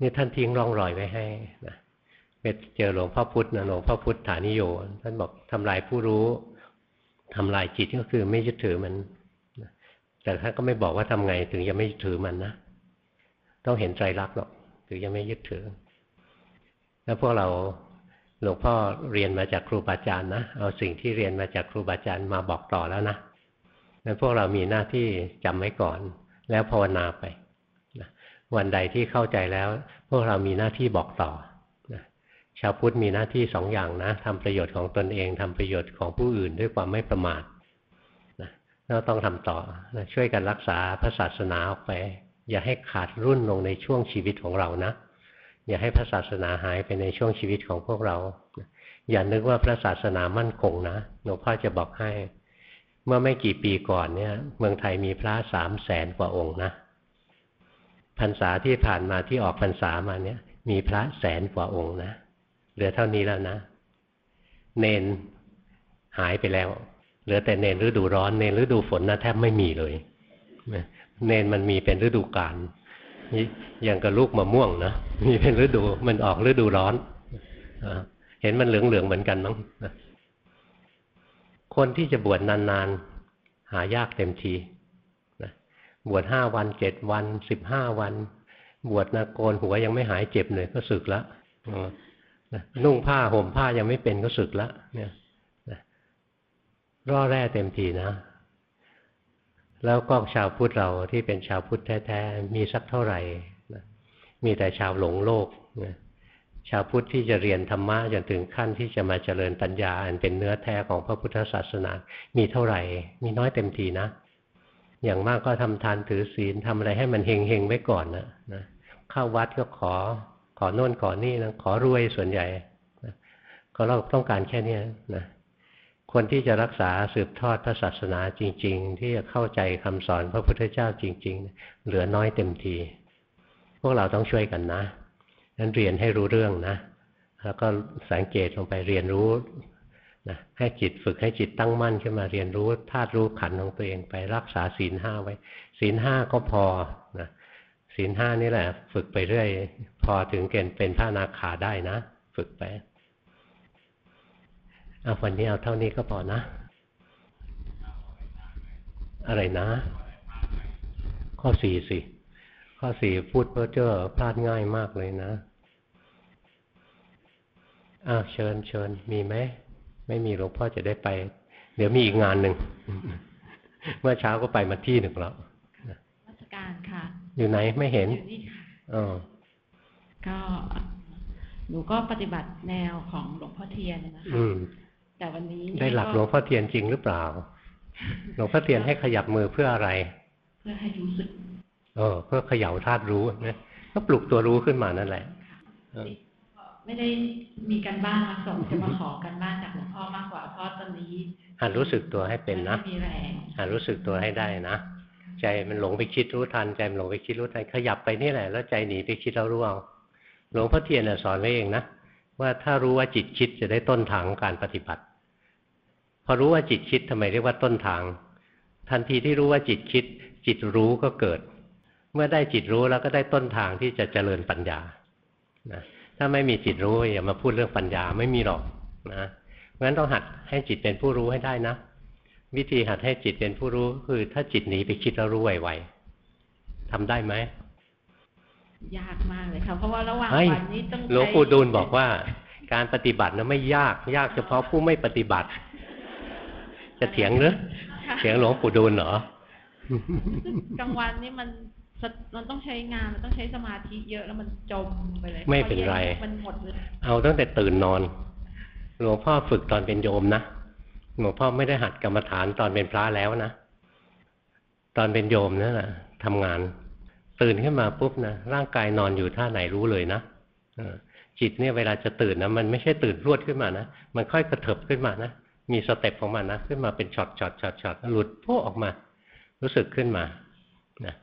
นี่ท่านทิ้งร่องรอยไว้ให้นะไปเจอหลวงพ่อพุธนะหลวงพ่อพุธฐานิโยท่านบอกทำลายผู้รู้ทำลายจิตก็คือไม่ยึดถือมันแต่ท่านก็ไม่บอกว่าทำไงถึงจะไม่ยึดถือมันนะต้องเห็นใจรักหรอกถึงจะไม่ยึดถือ แล้วพวกเรา หลวงพ่อเรียนมาจากครูบาอาจารย์นะเอาสิ่งที่เรียนมาจากครูบาอาจารย์มาบอกต่อแล้วนะนั้นพวกเรามีหน้าที่จำไว้ก่อน แล้วภาวนาไปนะวันใดที่เข้าใจแล้ว พวกเรามีหน้าที่บอกต่อนะชาวพุทธมีหน้าที่สองอย่างนะทำประโยชน์ของตนเองทำประโยชน์ของผู้อื่นด้วยความไม่ประมาทนะเราต้องทำต่อนะช่วยกันรักษาพระศาสนาออกไป อย่าให้ขาดรุ่นลงในช่วงชีวิตของเรานะ อย่าให้พระศาสนาหายไปในช่วงชีวิตของพวกเรา อย่านึกว่าพระศาสนามั่นคงนะหลวงพ่อจะบอกให้ เมื่อไม่กี่ปีก่อนเนี่ย เมืองไทยมีพระสามแสนกว่าองค์นะพรรษาที่ผ่านมาที่ออกพรรษามาเนี่ย มีพระแสนกว่าองค์นะเหลือเท่านี้แล้วนะ เนนหายไปแล้ว เหลือแต่เนนฤดูร้อน เนนฤดูฝนนะแทบไม่มีเลย เนนมันมีเป็นฤดูกาล อย่างกับลูกมะม่วงนะมีเป็นฤดูมันออกฤดูร้อนเห็นมันเหลืองๆเหมือนกันมั้งคนที่จะบวชนานๆ หายากเต็มทีบวชห้าวันเจ็ดวันสิบห้าวัน บวชนะโกนหัวยังไม่หายเจ็บเลยก็สึกล้วนุ่งผ้าห่มผ้ายังไม่เป็นก็สึกล้วเนี่ยร่อแร่เต็มทีนะ แล้วก็ชาวพุทธเราที่เป็นชาวพุทธแท้ๆมีสักเท่าไหร่นะมีแต่ชาวหลงโลกนะชาวพุทธที่จะเรียนธรรมะจนถึงขั้นที่จะมาเจริญปัญญา อันเป็นเนื้อแท้ของพระพุทธศาสนา มีเท่าไหร่ มีน้อยเต็มทีนะ อย่างมากก็ทำทานถือศีลทำอะไรให้มันเฮงเฮงไว้ก่อนนะนะเข้าวัดก็ขอขอโน่นขอนี่นะขอรวยส่วนใหญ่นะก็เราต้องการแค่นี้นะ คนที่จะรักษาสืบทอดพระศาสนาจริง ๆ ที่จะเข้าใจคำสอนพระพุทธเจ้าจริง ๆ เหลือน้อยเต็มที พวกเราต้องช่วยกันนะนั้นเรียนให้รู้เรื่องนะ แล้วก็สังเกตลงไปเรียนรู้นะให้จิตฝึกให้จิตตั้งมั่นขึ้นมาเรียนรู้ธาตุรู้ขันของตัวเองไปรักษาศีลห้าไว้ ศีลห้าก็พอนะศีลห้านี่แหละ ฝึกไปเรื่อย พอถึงเกณฑ์เป็นพระนาคาได้นะ ฝึกไป เอาวันนี้เอาเท่านี้ก็พอนะ อะไรนะ ข้อสี่สิ ข้อสี่พูดเพ้อเจ้อพลาดง่ายมากเลยนะอ้าวเชิญเชิญมีไหมไม่มีหลวงพ่อจะได้ไป เดี๋ยวมีอีกงานหนึ่งเมื่อเช้าก็ไปมาที่หนึ่งแล้วราชการค่ะ อยู่ไหนไม่เห็นอยู่นี่ค่ะอ๋อก็หนูก็ปฏิบัติแนวของหลวงพ่อเทียนนะคะ แต่วันนี้ได้หลักหลวงพ่อเทียนจริงหรือเปล่า หลวงพ่อเทียนให้ขยับมือเพื่ออะไร เพื่อให้รู้สึก เออ เพื่อเขย่าธาตุรู้นะก็ปลุกตัวรู้ขึ้นมานั่นแหละไม่ได้มีการบ้านมาส่งจะมาขอกันบ้านจากหลวงพ่อมากกว่าเพราะตอนนี้หันรู้สึกตัวให้เป็นนะมีแรงหันรู้สึกตัวให้ได้นะใจมันหลงไปคิดรู้ทันใจมันหลงไปคิดรู้ทันขยับไปนี่แหละ แล้วใจหนีไปคิดแล้วรู้เอาหลวงพ่อเทียนสอนไว้เองนะว่าถ้ารู้ว่าจิตคิดจะได้ต้นทางการปฏิบัติ พอรู้ว่าจิตคิดทำไมเรียกว่าต้นทาง ทันทีที่รู้ว่าจิตคิด จิตรู้ก็เกิด เมื่อได้จิตรู้แล้วก็ได้ต้นทางที่จะเจริญปัญญานะถ้าไม่มีจิตรู้อย่ามาพูดเรื่องปัญญาไม่มีหรอกนะเพราะฉะนั้นต้องหัดให้จิตเป็นผู้รู้ให้ได้นะ วิธีหัดให้จิตเป็นผู้รู้คือ ถ้าจิตหนีไปคิดแล้วรู้ไวๆทำได้ไหมยากมากเลยค่ะเพราะว่าระหว่างวันนี้ต้องหลวงปู่ดูลบอกว่า การปฏิบัตินะไม่ยากยากเฉพาะผู้ไม่ปฏิบัติ จะเถียงหรือเถียงหลวงปู่ดูลเหรอกลางวันนี่มันมันต้องใช้งานมันต้องใช้สมาธิเยอะแล้วมันจมไปเลย ไม่เป็นไรมันหมดเลยเอาตั้งแต่ตื่นนอนหลวงพ่อฝึกตอนเป็นโยมนะหลวงพ่อไม่ได้หัดกรรมฐานตอนเป็นพระแล้วนะตอนเป็นโยมนั่นแหละทำงาน ตื่นขึ้นมาปุ๊บนะร่างกายนอนอยู่ท่าไหนรู้เลยนะจิตเนี่ยเวลาจะตื่นนะมันไม่ใช่ตื่นรวดขึ้นมานะมันค่อยกระเถิบขึ้นมานะ มี step ของมันนะขึ้นมาเป็น shot shot shot shot หลุดพุ่งออกมา รู้สึกขึ้นมานะ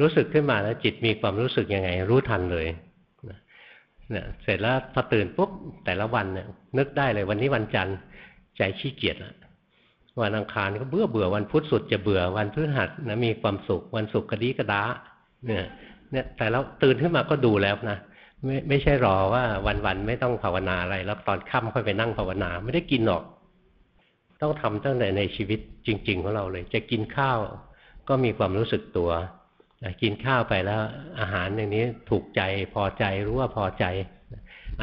รู้สึกขึ้นมาแล้วจิตมีความรู้สึกยังไง รู้ทันเลยนะเนี่ยเสร็จแล้วพอตื่นปุ๊บแต่ละวันเนี่ยนึกได้เลยวันนี้วันจันทร์ใจขี้เกียจล้ววันอังคารก็เบื่อเบื่อวันพุธสุดจะเบื่อวันพฤหัสนะมีความสุขวันศุกร์กระดีกระดาเนี่ยเนี่ยแต่แล้วตื่นขึ้นมาก็ดูแล้วนะไม่ไม่ใช่รอว่าวันๆไม่ต้องภาวนาอะไร แล้วตอนค่ำค่อยไปนั่งภาวนา ไม่ได้กินหรอก ต้องทำตั้งแต่ในชีวิตจริง ๆ ของเราเลย จะกินข้าวก็มีความรู้สึกตัวกินข้าวไปแล้ว อาหารอย่างนี้ถูกใจพอใจรู้ว่าพอใจ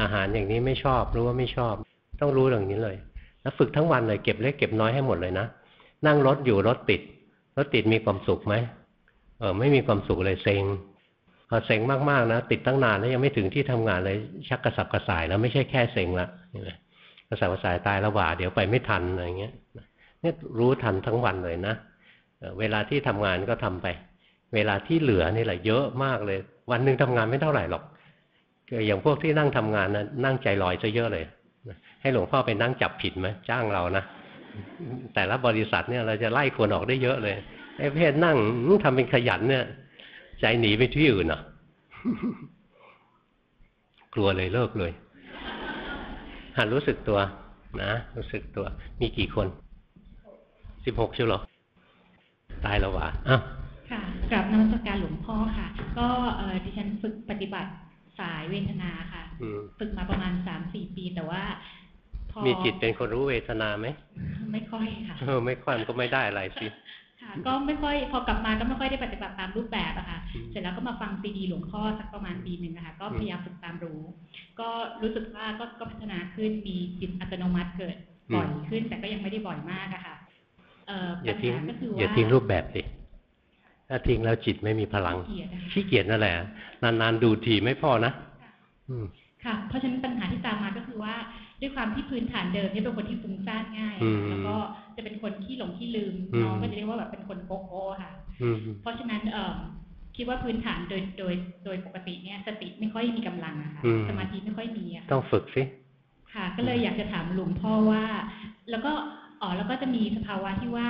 อาหารอย่างนี้ไม่ชอบรู้ว่าไม่ชอบ ต้องรู้อย่างนี้เลย แล้วฝึกทั้งวันเลยเก็บเล็กเก็บน้อยให้หมดเลยนะนั่งรถอยู่รถติดรถติดมีความสุขไหมเออไม่มีความสุขเลยเซ็งพอเซ็งมากๆนะติดตั้งนานแล้วยังไม่ถึงที่ทำงานเลยชักกระสับกระส่ายแล้วไม่ใช่แค่เซ็งละเห็นไหม กระสับกระส่ายตายแล้วว่าเดี๋ยวไปไม่ทันอะไรเงี้ยเนี่ยรู้ทันทั้งวันเลยนะเวลาที่ทำงานก็ทำไป เวลาที่เหลือนี่แหละเยอะมากเลย วันหนึ่งทำงานไม่เท่าไหร่หรอกอย่างพวกที่นั่งทำงานนะนั่งใจลอยซะเยอะเลยให้หลวงพ่อไปนั่งจับผิดไหมจ้างเรานะแต่ละบริษัทเนี่ยเราจะไล่คนออกได้เยอะเลยไอ้เพศนั่งทำเป็นขยันเนี่ย ใจหนีไปที่อื่นอะกลัวเลยเลิกเลย หัดรู้สึกตัว นะรู้สึกตัว มีกี่คนสิบหกใช่เหรอ ตายแล้ววะอ้าวค่ะกราบนมัสการหลวงพ่อค่ะ ก็เออดิฉันฝึกปฏิบัติสายเวทนาค่ะอืมฝึกมาประมาณสามสี่ปีแต่ว่าพอมีจิตเป็นคนรู้เวทนาไหม ไม่ค่อยค่ะเออไม่ค่อยมันก็ไม่ได้อะไรสิ ค่ะก็ไม่ค่อยพอกลับมาก็ไม่ค่อยได้ปฏิบัติตามรูปแบบอะค่ะอืมเสร็จแล้วก็มาฟังซีดีหลวงพ่อสักประมาณปีหนึ่งอะค่ะก็อืมพยายามฝึกตามรู้ ก็รู้สึกว่าก็ก็พัฒนาขึ้นมีจิตอัตโนมัติเกิดบ่อยขึ้น แต่ก็ยังไม่ได้บ่อยมากอะค่ะเอ่ออย่าปัญทิ้งหาก็คือว่าอย่าทิ้งรูปแบบสิถ้าทิ้งแล้วจิตไม่มีพลังเกียรติอะค่ะขี้เกียจนั่นแหละ นานๆดูทีไม่พอนะอืมค่ะ เพราะฉะนั้นปัญหาที่ตามมาก็คือว่าด้วยความที่พื้นฐานเดิมเนี่ยเป็นคนที่ฟุ้งซ่านง่ายอืมแล้วก็จะ เป็นคนขี้หลงขี้ลืมอืมน้องก็จะเรียกว่าแบบเป็นคนโกโก้ค่ะอืมเพราะฉะนั้นเอ่อคิดว่าพื้นฐานโดยโดยโดยปกติเนี่ยสติไม่ค่อยมีกำลังอะค่ะอืมสมาธิไม่ค่อยมีอะต้อค่ะงฝึกสิค่ะ ก็เลยอยากจะถามหลวงพ่อว่า แล้วก็อ๋อแล้วก็จะมีสภาวะที่ว่า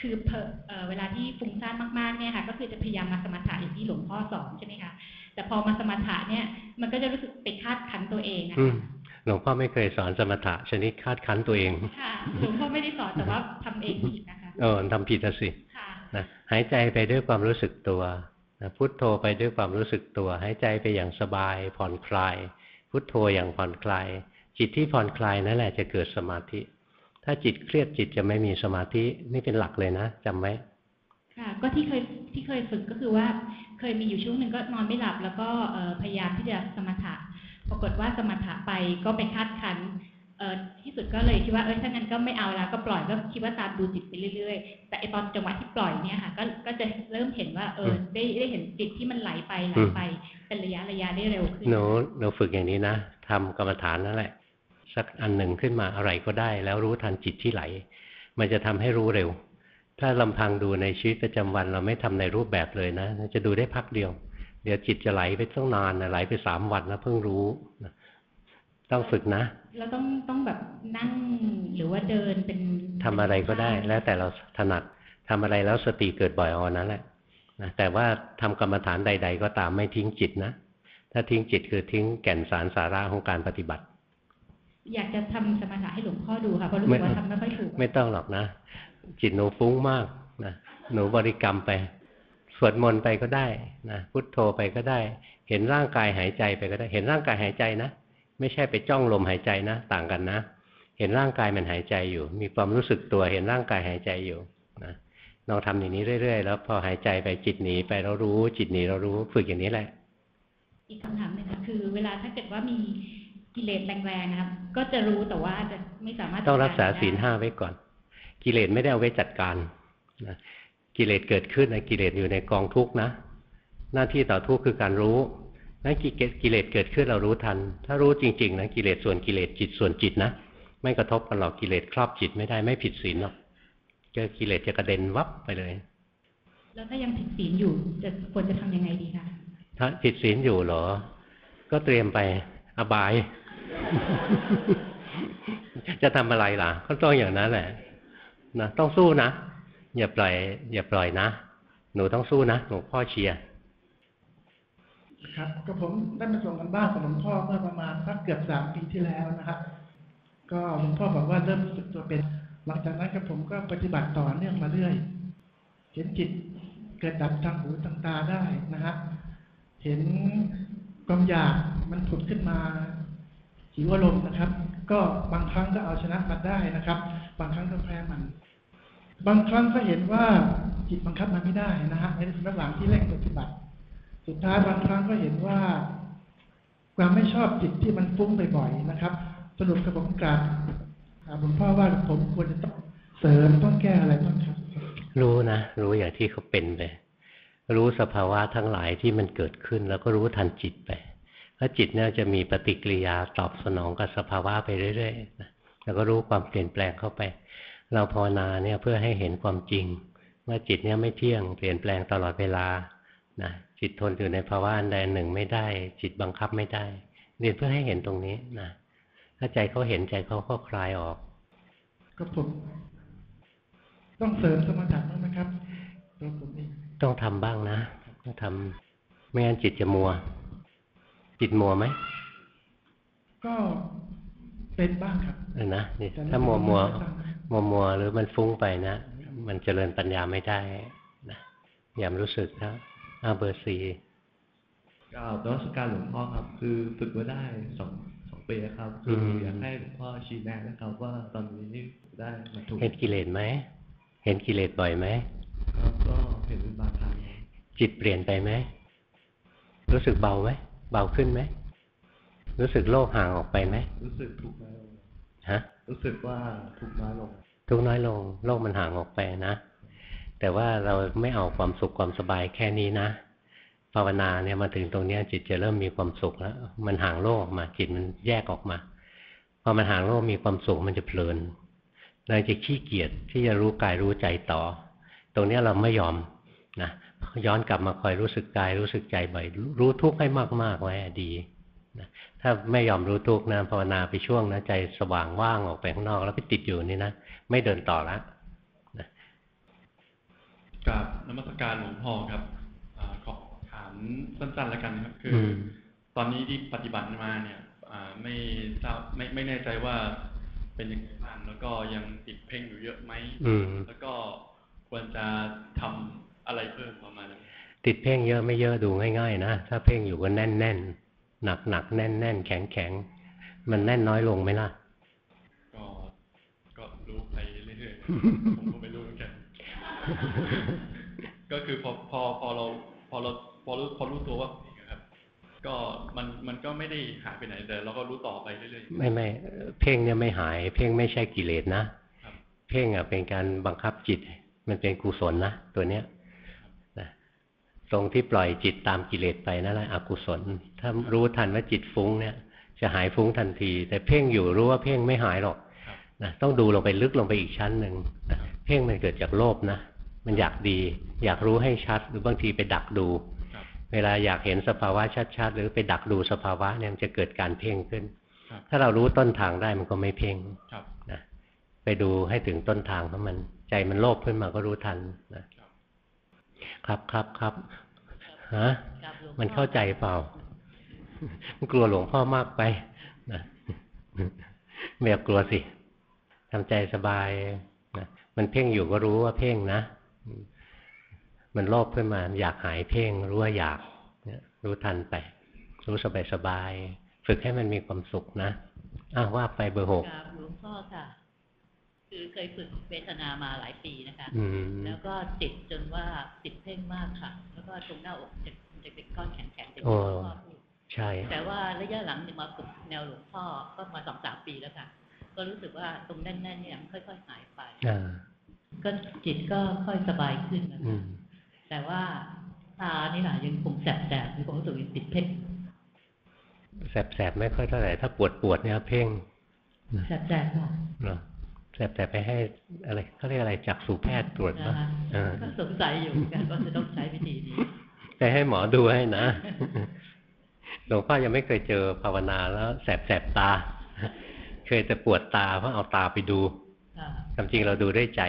คือเพอเอ่อเวลาที่ฟุ้งซ่านมากๆเนี่ยค่ะ ก็คือจะพยายามมาสมถะอย่างที่หลวงพ่อสอนใช่ไหมคะแต่พอมาสมถะเนี่ย มันก็จะรู้สึกไปคาดคั้นตัวเองอะอืค่ะม หลวงพ่อไม่เคยสอนสมถะชนิดคาดคั้นตัวเอง ค่ะหลวงพ่อไม่ได้สอนแต่ว่าทำเองผิดนะคะเออทำผิดอะสิค่ะนะหายใจไปด้วยความรู้สึกตัวนะพุทโธไปด้วยความรู้สึกตัว หายใจไปอย่างสบาย ผ่อนคลาย พุทโธอย่างผ่อนคลาย จิตที่ผ่อนคลายนั่นแหละจะเกิดสมาธิ ถ้าจิตเครียดจิตจะไม่มีสมาธินี่เป็นหลักเลยนะจำไว้ค่ะ ก็ที่เคยที่เคยฝึกก็คือว่า เคยมีอยู่ช่วงหนึ่งก็นอนไม่หลับ แล้วก็เอ่อพยายามที่จะสมถะ ปรากฏว่าสมถะไปก็ไปคาดคั้นเอ่อที่สุดก็เลยคิดว่าเออถ้างั้นก็ไม่เอาแล้วก็ปล่อยก็คิดว่าตามดูจิตไปเรื่อยๆ แต่ไอตอนจังหวะที่ปล่อยเนี่ยค่ะ ก็ก็จะเริ่มเห็นว่าเออได้ได้เห็นจิตที่มันไหลไปไหลไปเป็นระยะระยะได้เร็วขึ้นหนูหนูฝึกอย่างนี้นะทำกรรมฐานนั่นแหละ สักอันหนึ่งขึ้นมาอะไรก็ได้ แล้วรู้ทันจิตที่ไหล มันจะทำให้รู้เร็ว ถ้าลำพังดูในชีวิตประจำวันเราไม่ทำในรูปแบบเลยนะ จะดูได้พักเดียว เดี๋ยวจิตจะไหลไปตั้งนานนะไหลไปสามวันแล้วเพิ่งรู้นะต้องฝึกนะแล้วต้องต้องแบบนั่งหรือว่าเดินเป็นทำอะไรก็ได้ แล้วแต่เราถนัดทำอะไรแล้วสติเกิดบ่อยเอาอันนั้นแหละนะแต่ว่าทำกรรมฐานใด ๆ ก็ตามไม่ทิ้งจิตนะถ้าทิ้งจิตคือทิ้งแก่นสารสาระของการปฏิบัติ อยากจะทำสมถะให้หลวงพ่อดูค่ะเพราะรู้สึกว่าทำไม่ค่อยถูกไม่ต้องหรอกนะจิตหนูฟุ้งมากนะหนูบริกรรมไป สวดมนต์ไปก็ได้นะพุทโธไปก็ได้ เห็นร่างกายหายใจไปก็ได้ เห็นร่างกายหายใจนะ ไม่ใช่ไปจ้องลมหายใจนะ ต่างกันนะ เห็นร่างกายมันหายใจอยู่ มีความรู้สึกตัวเห็นร่างกายหายใจอยู่นะลองทำอย่างนี้เรื่อยๆ แล้วพอหายใจไปจิตหนีไปเรารู้จิตหนีเรารู้ฝึกอย่างนี้แหละ อีกคำถามหนึ่งค่ะคือ เวลาถ้าเกิดว่ามีกิเลสแรงๆนะครับ ก็จะรู้แต่ว่าจะไม่สามารถต้องรักษาจัดศีลห้าไว้ก่อน กิเลสไม่ได้เอาไว้จัดการนะ กิเลสเกิดขึ้นนะกิเลสอยู่ในกองทุกข์นะ หน้าที่ต่อทุกข์คือการรู้นั้นกิเลสกิเลสเกิดขึ้นเรารู้ทัน ถ้ารู้จริงๆนะกิเลสส่วนกิเลสจิตส่วนจิตนะไม่กระทบกันหรอกกิเลสครอบจิตไม่ได้ไม่ผิดศีลหรอกเจอกิเลสจะกระเด็นวับไปเลย แล้วถ้ายังผิดศีลอยู่จะควรจะทำยังไงดีคะถ้าผิดศีลอยู่เหรอ ก็เตรียมไปอบาย จะทำอะไรล่ะ ก็ต้องอย่างนั้นแหละนะต้องสู้นะ อย่าปล่อย อย่าปล่อยนะ หนูต้องสู้นะหลวงพ่อเชียร์ครับก็ผมได้มาส่งกันบ้านกับหลวงพ่อเมื่อประมาณสักเกือบสามปีที่แล้วนะครับ ก็หลวงพ่อบอกว่าเริ่มรู้สึกตัวเป็น หลังจากนั้นครับผมก็ปฏิบัติต่อเนื่องมาเรื่อย เห็นจิตเกิดดับทางหูทางตาได้นะฮะเห็นความอยากมันผุดขึ้นมาหิวอารมณ์นะครับ ก็บางครั้งก็เอาชนะมันได้นะครับ บางครั้งก็แพ้มัน บางครั้งก็เห็นว่าจิตบังคับมันไม่ได้นะฮะในระหว่างที่เร่งปฏิบัติ สุดท้ายบางครั้งก็เห็นว่า ความไม่ชอบจิตที่มันฟุ้งบ่อยๆนะครับ สรุปกับผมกราบถามหลวงพ่อว่าผมควรจะต้องเสริมต้องแก้อะไรบ้างครับ รู้นะ รู้อย่างที่เขาเป็นไปรู้สภาวะทั้งหลายที่มันเกิดขึ้น แล้วก็รู้ทันจิตไปแล้วจิตเนี่ยจะมีปฏิกิริยาตอบสนองกับสภาวะไปเรื่อยๆแล้วก็รู้ความเปลี่ยนแปลงเข้าไป เราภาวนาเนี่ยเพื่อให้เห็นความจริง ว่าจิตเนี่ยไม่เที่ยงเปลี่ยนแปลงตลอดเวลานะจิตทนอยู่ในภาวะอันใดหนึ่งไม่ได้ จิตบังคับไม่ได้ เรียนเพื่อให้เห็นตรงนี้นะถ้าใจเขาเห็นใจเขาก็คลายออกก็ผมต้องเสริมสมถะบ้างไหมครับตัวผมเองต้องทำบ้างนะต้องทำไม่งั้นจิตจะมัว จิตมัวไหมก็เป็นบ้างครับเออนะนี่แต่ไถ้ามัวมัวไตั้ง มัวมัวหรือมันฟุ้งไปนะ มันเจริญปัญญาไม่ได้นะอย่ารู้สึกนะอาเบอร์ซีกราบนวัตการหลวงพ่อครับ คือฝึกมาได้สองสองปีแล้วครับคืออยากให้หลวงพ่อชี้แนะนะครับ ว่าตอนนี้นี่ได้มาถูกเห็นกิเลสไหมเห็นกิเลสบ่อยไหมครับก็เห็นเป็นบางครั้งจิตเปลี่ยนไปไหมรู้สึกเบาไหมเบาขึ้นไหมรู้สึกโลกห่างออกไปไหมรู้สึกทุกข์น้อยลงฮะ รู้สึกว่าทุกน้อยลง ทุกน้อยลง โลกมันห่างออกไปนะ แต่ว่าเราไม่เอาความสุขความสบายแค่นี้นะ ภาวนาเนี่ยมาถึงตรงนี้จิตจะเริ่มมีความสุขแล้ว มันห่างโลกออกมา จิตมันแยกออกมา พอมันห่างโลกมีความสุขมันจะเพลินเราจะขี้เกียจที่จะรู้กายรู้ใจต่อ ตรงนี้เราไม่ยอมนะย้อนกลับมาคอยรู้สึกกายรู้สึกใจบ่อย รู้ทุกข์ให้มากๆไว้ดีนะ ถ้าไม่ยอมรู้ทุกข์นะภาวนาไปช่วงนะใจสว่างว่างออกไปข้างนอก แล้วไปติดอยู่นี่นะไม่เดินต่อละกับนมัสการหลวงพ่อครับอาขอถามสั้นๆแล้วกันนะครับ คืออมตอนนี้ที่ปฏิบัติมาเนี่ยอ่าไม่ทราบไม่ไม่แน่ใจว่าเป็นยังไงบ้างแล้วก็ยังติดเพ่งอยู่เยอะไหมอืมแล้วก็ควรจะทำอะไรเพิ่มประมาณนั้นติดเพ่งเยอะไม่เยอะดูง่ายๆนะถ้าเพ่งอยู่ก็แน่นแน่น หนักหนักๆแน่นแน่นๆแข็งแข็งๆมันแน่นน้อยลงไหมล่ะ ก็ก็รู้ไปเรื่อยๆผมก็ไม่รู้เหมือนกัน ก็คือพอพอพอเราพอเราพอรู้พอรู้ตัวว่าเองอะครับ ก็มันมันก็ไม่ได้หายไปไหนแต่เราก็รู้ต่อไปเรื่อยๆไม่ไม่เพ่งเนี่ยไม่หาย เพ่งไม่ใช่กิเลสนะครับเพ่งอะเป็นการบังคับจิต มันเป็นกุศลนะตัวเนี้ยนะ ตรงที่ปล่อยจิตตามกิเลสไปนั่นแหละอกุศล ถ้ารู้ทันว่าจิตฟุ้งเนี่ยจะหายฟุ้งทันที แต่เพ่งอยู่รู้ว่าเพ่งไม่หายหรอกครับนะต้องดูลงไปลึกลงไปอีกชั้นหนึ่งนะเพ่งมันเกิดจากโลภนะมันอยากดี อยากรู้ให้ชัด หรือบางทีไปดักดูครับเวลาอยากเห็นสภาวะชัดๆหรือไปดักดูสภาวะเนี่ยมันจะเกิดการเพ่งขึ้นครับถ้าเรารู้ต้นทางได้มันก็ไม่เพ่งครับนะไปดูให้ถึงต้นทางของมัน ใจมันโลภขึ้นมาก็รู้ทันนะ ครับครับครับฮะมันเข้าใจเปล่า มันกลัวหลวงพ่อมากไปนะไม่อยากกลัวสิทำใจสบายนะมันเพ่งอยู่ก็รู้ว่าเพ่งนะ มันโลภขึ้นมาอยากหายเพ่งรู้ว่าอยากเนี่ยรู้ทันไป รู้สบายสบายๆฝึกให้มันมีความสุขนะอ้าวว่าไปเบอร์หกกราบหลวงพ่อค่ะ คือเคยฝึกเวทนามาหลายปีนะคะอืมแล้วก็ติดจนว่าติดเพ่งมากค่ะ แล้วก็ตรงหน้าอกจะจะเป็นก้อนแข็งๆเป็นโอ้หลวงพ่อพูดใช่ แต่ว่าระยะหลังเนี่ยมาฝึกแนวหลวงพ่อก็มาสองสามปีแล้วค่ะ ก็รู้สึกว่าตรงแน่นๆเนี่ยมันค่อยๆหายไปอ่าก็จิตก็ค่อยสบายขึ้นนะอืคะมแต่ว่าตานี่แหละยังคงแสบๆมีความรู้สึกยังติดเพ่งแสบๆไม่ค่อยเท่าไหร่ถ้าปวดปวดๆเนี่ยเพ่งแสบๆค่ะ เนาะแสบๆไปให้อะไรเขาเรียกอะไรจักษุแพทย์ตรวจนะเนาะคะเออก็สงสัยอยู่เหมือนกันว่าจะต้องใช้วิธีนี้ไปให้หมอดูให้นะหลวงพ่อยังไม่เคยเจอภาวนาแล้ว แสบๆตา เคยแต่ปวดตาเพราะเอาตาไปดูค่ะความจริงเราดูด้วยใจ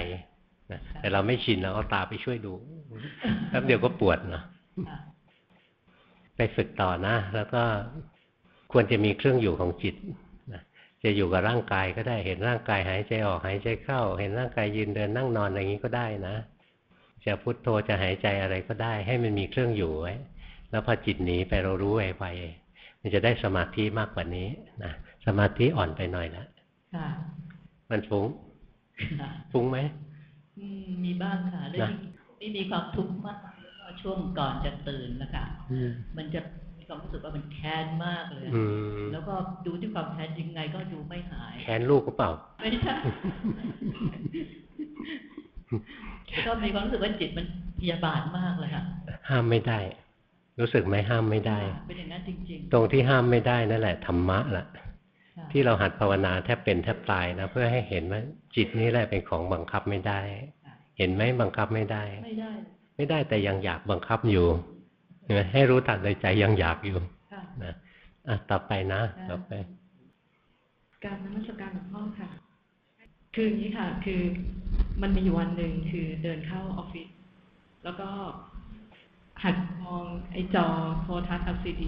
นะแต่เราไม่ชินเราเอาตาไปช่วยดูแป๊บเดียวก็ปวดเนาะค่ะไปฝึกต่อนะ แล้วก็ควรจะมีเครื่องอยู่ของจิตนะ จจะอยู่กับร่างกายก็ได้เห็นร่างกายหายใจออกหายใจเข้า เห็นร่างกายยืนเดินนั่งนอนอะไรอย่างนี้ก็ได้นะ จะพุทโธจะหายใจอะไรก็ได้ ให้มันมีเครื่องอยู่ไว้ แล้วพอจิตหนีไปเรารู้ไวๆมันจะได้สมาธิมากกว่านี้นะสมาธิอ่อนไปหน่อยละค่ะมันฟุ้งค่ะฟุ้งไหมอืมมีบ้างค่ะแล้วนะนี่มีความทุกข์มากแล้วก็ช่วงก่อนจะตื่นนะคะอืมมันจะมี ความรู้สึกว่ามันแค้นมากเลยอืมแล้วก็ดูที่ความแค้นยังไงก็ดูไม่หาย แค้นลูกก็เปล่าไม่ใช่ก็มีความรู้สึกว่าจิตมันพยาบาทมากเลยค่ะห้ามไม่ได้ รู้สึกไหมห้ามไม่ได้เป็นอย่างนั้นจริงตรงที่ห้ามไม่ได้นั่นแหละธรรมะล่ะๆค่ะ ที่เราหัดภาวนาแทบเป็นแทบตายนะเพื่อให้เห็นว่าจิตนี่แหละเป็นของบังคับไม่ได้ค่ะเห็นไหมบังคับไม่ได้ ไม่ได้ ไม่ได้แต่ยังอยากบังคับอยู่ เห็นไหมให้รู้ทันในใจยังอยากอยู่ค่ะนะอะต่อไปนะค่ะต่อไป การนมัสการหลวงพ่อค่ะ คืออย่างนี้ค่ะ คือมันมีอยู่วันหนึ่งคือเดินเข้าออฟฟิศแล้วก็หัดมองไอ้จอโทรทัศน์ LCD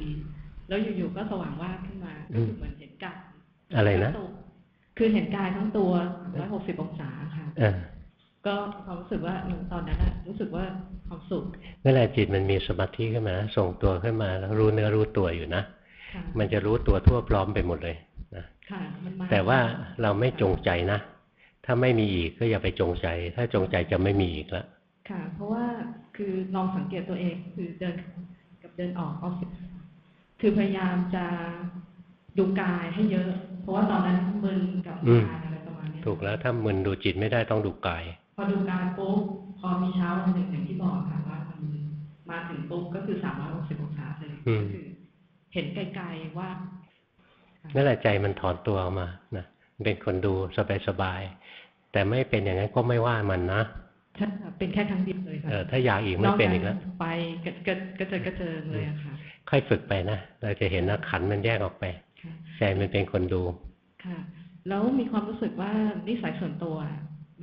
แล้วอยู่ๆก็สว่างว่าบขึ้นมาอืก็มคือเหมือนเห็นกายอะไรนะทั้งตัวคือเห็นกายทั้งตัว 160 องศาค่ะเออก็ความรู้สึกว่าเออตอนนั้นอะรู้สึกว่า ความสุขนั่นแหละจิตมันมีสมาธิขึ้นมานะส่งตัวขึ้นมาแล้วรู้เนื้อรู้ตัวอยู่นะค่ะมันจะรู้ตัวทั่วพร้อมไปหมดเลยนะค่ะมันมาแต่ว่าเราไม่จงใจนะ ถ้าไม่มีอีกก็อย่าไปจงใจ ถ้าจงใจจะไม่มีอีกแล้วค่ะ เพราะว่าคือลองสังเกตตัวเองคือเดินกับเดินออกออฟฟิศคือพยายามจะดูกายให้เยอะ เพราะว่าตอนนั้นมึนกับอืมกายอะไรประมาณเนี้ยถูกแล้วถ้ามึนดูจิตไม่ได้ต้องดูกาย พอดูกายปุ๊บ พอมีเช้าวันหนึ่งอย่างที่บอกค่ะว่ามันมาถึงปุ๊บก็คือสามร้อยหกสิบองศาเลยอืมก็คือเห็นไกลๆว่าค่ะนั่นแหละใจมันถอนตัวออกมานะเป็นคนดูสบายๆแต่ไม่เป็นอย่างนั้นก็ไม่ว่ามันนะใช่ค่ะเป็นแค่ครั้งเดียวเลยค่ะเออถ้าอยากอีกไม่เป็นอีกแล้วไปกระกระกระเจิดกระเจิงเลยอะค่ะ ค่อยฝึกไปนะเราจะเห็นนะขันธ์มันแยกออกไปค่ะใจมันเป็นคนดูค่ะ แล้วมีความรู้สึกว่านิสัยส่วนตัว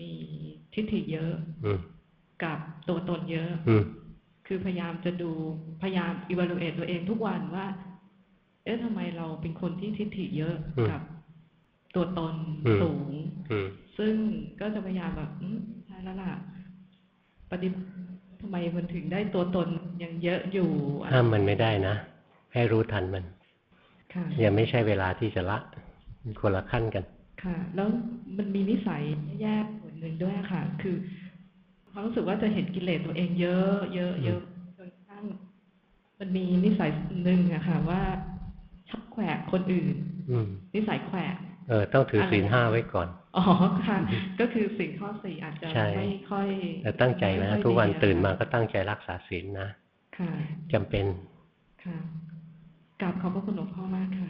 มีทิฏฐิเยอะอืม กับตัวตนเยอะอืมคือพยายามจะดู พยายาม evaluate ตัวเองทุกวันว่า เอ๊ะทำไมเราเป็นคนที่ทิฏฐิเยอะอืมกับตัวตนอืมสูงอืมซึ่งก็จะพยายามแบบอืมใช่แล้วล่ะ ปฏิบัติทำไมมันถึงได้ตัวตนยังเยอะอยู่อะไรห้ามมันไม่ได้นะ ให้รู้ทันมันค่ะยังไม่ใช่เวลาที่จะละมันคนละขั้นกัน ค่ะ แล้วมันมีนิสัยแย่ๆส่วนหนึ่งด้วยค่ะ คือ ความรู้สึกว่าจะเห็นกิเลสตัวเองเยอะเยอะเยอะจนกระทั่งมันมีนิสัยหนึ่งอะค่ะ ว่าชอบแขวะคนอื่นอืมนิสัยแขวะเออต้องถือศีลอะไรนะห้าไว้ก่อน อ๋อค่ะ ก็คือสิ่งข้อสี่อาจจะใช่ไม่ค่อยแต่ตั้งใจนะไม่ค่อยทุกวันดีอะตื่นมาค่ะก็ตั้งใจรักษาศีลนะค่ะจำเป็นค่ะกราบขอบพระคุณหลวงพ่อมากค่ะ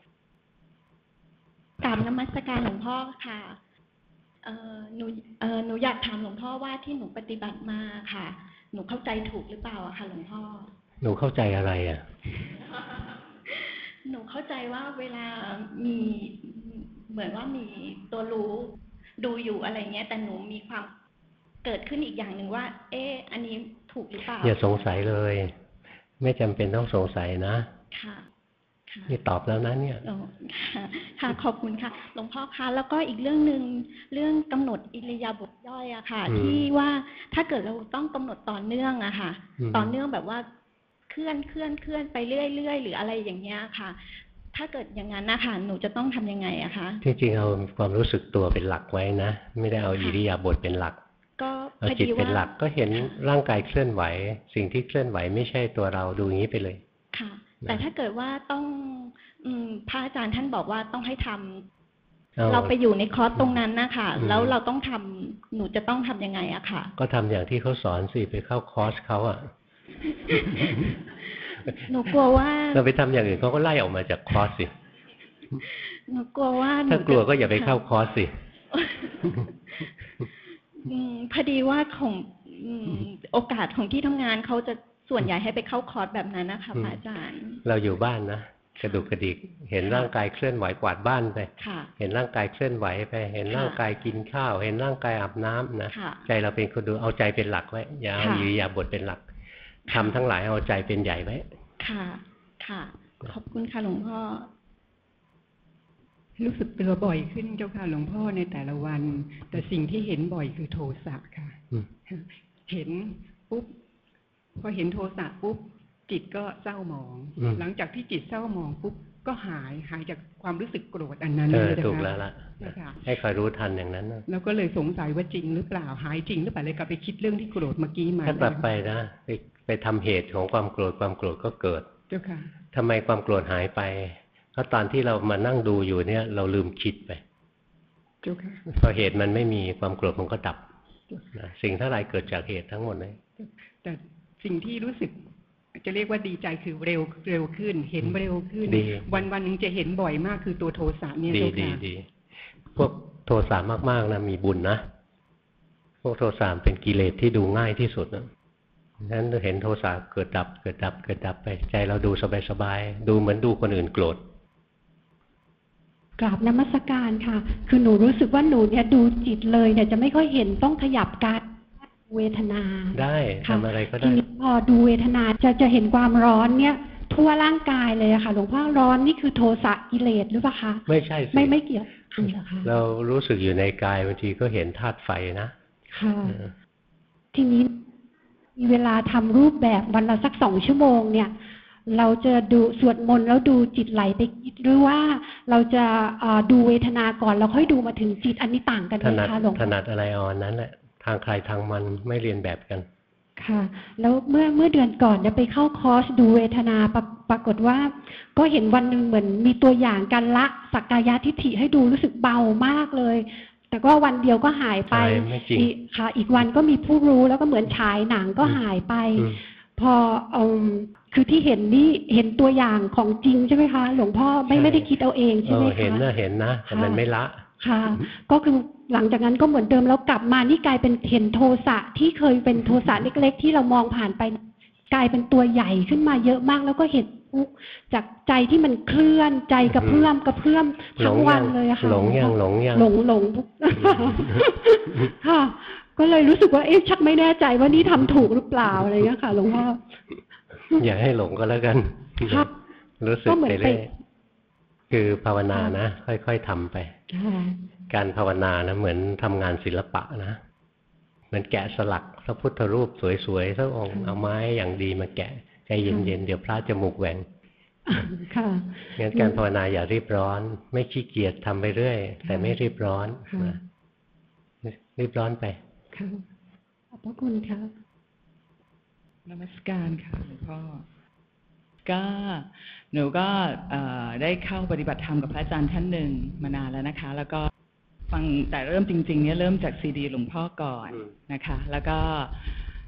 กราบนมัสการหลวงพ่อค่ะ เอ่อหนูเอ่อหนูอยากถามหลวงพ่อว่าที่หนูปฏิบัติมาค่ะ หนูเข้าใจถูกหรือเปล่าอะค่ะหลวงพ่อ หนูเข้าใจอะไรอะหนูเข้าใจว่าเวลามีเหมือนว่ามีตัวรู้ดูอยู่อะไรเงี้ย แต่หนูมีความเกิดขึ้นอีกอย่างหนึ่งว่า เอ๊ะอันนี้ถูกหรือเปล่าอย่าสงสัยเลย ไม่จำเป็นต้องสงสัยนะค่ะค่ะ นี่ตอบแล้วนะเนี่ยอ๋อค่ะค่ะขอบคุณค่ะหลวงพ่อคะแล้วก็อีกเรื่องหนึ่งเรื่องกำหนดอิริยาบถย่อยอะค่ะอืมที่ว่าถ้าเกิดเราต้องกำหนดต่อเนื่องอะค่ะอืมต่อเนื่องแบบว่าเคลื่อนเคลื่อนเคลื่อนไปเรื่อยๆหรืออะไรอย่างเงี้ยค่ะ ถ้าเกิดอย่างนั้นนะคะหนูจะต้องทำยังไงอะคะที่จริงเอาความรู้สึกตัวเป็นหลักไว้นะ ไม่ได้เอาค่ะอิริยาบถเป็นหลักก็เอาพอจิตดีเป็นว่าหลักก็เห็นร่างกายเคลื่อนไหว สิ่งที่เคลื่อนไหวไม่ใช่ตัวเราดูอย่างนี้ไปเลย ค่ะนะ แต่ถ้าเกิดว่าต้องอืมพระอาจารย์ท่านบอกว่าต้องให้ทำเอาเราไปอยู่ในคอร์สตรงนั้นนะคะอืมแล้วเราต้องทำหนูจะต้องทำยังไงอะค่ะ ก็ทำอย่างที่เขาสอนสิไปเข้าคอร์สเขาอะหนูกลัวว่า เราไปทำอย่างอื่นเขาก็ไล่ออกมาจากคอร์สสิหนูกลัวว่าหนูถ้ากลัวก็อย่าไปเข้าค่ะคอร์สสิอืมพอดีว่าของอืมโอกาสของที่ทำงานเขาจะ ส่วนใหญ่ให้ไปเข้าคอร์สแบบนั้นนะคะอืมพระอาจารย์ เราอยู่บ้านนะกระดุกกระดิก เห็นร่างกายเคลื่อนไหวกวาดบ้านไปค่ะเห็นร่างกายเคลื่อนไหวไป เห็นค่ะร่างกายกินข้าว เห็นร่างกายอาบน้ำนะค่ะใจเราเป็นคนดูเอาใจเป็นหลักไว้อย่าเอาค่ะอิริยาบถเป็นหลักทำทั้งหลายเอาใจเป็นใหญ่ไว้ค่ะ ค่ะ ขอบคุณค่ะหลวงพ่อรู้สึกตัวบ่อยขึ้นเจ้าค่ะหลวงพ่อในแต่ละวัน แต่สิ่งที่เห็นบ่อยคือโทสะค่ะอืมเห็นปุ๊บ พอเห็นโทสะปุ๊บจิตก็เศร้าหมองอืมหลังจากที่จิตเศร้าหมองปุ๊บก็หายหายจากความรู้สึกโกรธอันนั้นเออเลยนะคะถูกแล้วล่ะเจ้าค่ะให้คอยรู้ทันอย่างนั้นนะแล้วก็เลยสงสัยว่าจริงหรือเปล่าหายจริงหรือเปล่าเลยกลับไปคิดเรื่องที่โกรธเมื่อกี้มาถ้ากลับไปนะไปไปทำเหตุของความโกรธความโกรธก็เกิดเจ้าค่ะทำไมความโกรธหายไปเพราะตอนที่เรามานั่งดูอยู่เนี่ย เราลืมคิดไปเจ้าค่ะพอเหตุมันไม่มีความโกรธมันก็ดับนะสิ่งเท่าไรเกิดจากเหตุทั้งหมดเลยแต่ สิ่งที่รู้สึก จะเรียกว่าดีใจคือเร็วเร็วขึ้น เห็นเร็วขึ้นดีวันวันหนึงจะเห็นบ่อยมากคือตัวโทสะเนี่ยดีเจ้าดีค่ะดีพวกโทสะมากๆนะมีบุญนะพวกโทสะเป็นกิเลสที่ดูง่ายที่สุดนะฉะนั้นเห็นโทสะเกิดดับ เกิดดับ เกิดดับไปใจเราดูสบายๆดูเหมือนดูคนอื่นโกรธกราบนมัสการค่ะ คือหนูรู้สึกว่าหนูเนี่ยดูจิตเลยเนี่ยจะไม่ค่อยเห็นต้องขยับการ เวทนา ได้ค่ะทำอะไรก็ทีได้นี้พอดูเวทนาจะจะเห็นความร้อนเนี่ย ทั่วร่างกายเลยอะค่ะ หลวงพ่อร้อนนี่คือโทสะกิเลสหรือเปล่าคะไม่ใช่สิไม่ไม่เกี่ยวอันเหรอคะเรารู้สึกอยู่ในกายบางทีก็เห็นธาตุไฟนะค่ะเออทีนี้มีเวลาทำรูปแบบวันละสักสองชั่วโมงเนี่ย เราจะดูสวดมนต์แล้วดูจิตไหลไปคิดหรือว่าเราจะเอ่อดูเวทนาก่อนแล้วค่อยดูมาถึงจิตอันนี้ต่างกันไหถมนัดคะหลวงถพ่อนัดอะไรเออนนั้นแหละ ทางใครทางมันไม่เรียนแบบกัน ค่ะ แล้วเมื่อเมื่อเดือนก่อนเนี่ยไปเข้าคอร์สดูเวทนาปรปรากฏว่า ก็เห็นวันหนึ่งเหมือนมีตัวอย่างการละสักกายทิฏฐิให้ดูรู้สึกเบามากเลย แต่ก็วันเดียวก็หายไปใช่ไม่จริงอีกค่ะ อีกวันก็มีผู้รู้แล้วก็เหมือนฉายหนังก็หายไปอืมพอเอมคือที่เห็นนี่เห็นตัวอย่างของจริงใช่ไหมคะ หลวงพ่อไม่ไม่ได้คิดเอาเองเอใช่ไหมอคะเห็นนะเห็นนะแต่มันค่ะไม่ละค่ะ ก็คือ หลังจากนั้นก็เหมือนเดิมแล้วกลับมานี่กลายเป็นเห็นโทสะที่เคยเป็นโทสะเล็ก ๆ ที่เรามองผ่านไปกลายเป็นตัวใหญ่ขึ้นมาเยอะมาก แล้วก็เห็นทุกข์จากใจที่มันเคลื่อนใจกระเพื่อมกระเพื่อมหลทั้งงวัยันเลยอะค่ะหลงยังหลงยังหลงหลงทุกค่ะ ก็เลยรู้สึกว่าเอ๊ะชักไม่แน่ใจว่านี่ทำถูกหรือเปล่าอะไรเงี้ยค่ะหลวงพ่ออย่าให้หลงก็แล้วกันครับรู้สึกก็เหมือนไปไปเรื่อยคือภาวนานะ ค่อย ๆทำไปค่ะ การภาวนานะเหมือนทำงานศิลปะนะเหมือนแกะสลักพระพุทธรูปสวยๆสักองค์เอาไม้อย่างดีมาแกะใจเย็นๆเดี๋ยวพระจมูกแหว่งค่ะงั้นการภาวนาอย่ารีบร้อน ไม่ขี้เกียจทำไปเรื่อย แต่ไม่รีบร้อนค่ะนะรีบร้อนไปค่ะขอบพระคุณค่ะนมัสการค่ะหลวงพ่อก็หนูก็เอ่อได้เข้าปฏิบัติธรรมกับพระอาจารย์ท่านหนึ่งมานานแล้วนะคะ แล้วก็ ฟังแต่เริ่มจริง ๆ เนี่ยเริ่มจากซีดีหลวงพ่อก่อนอืมนะคะ แล้วก็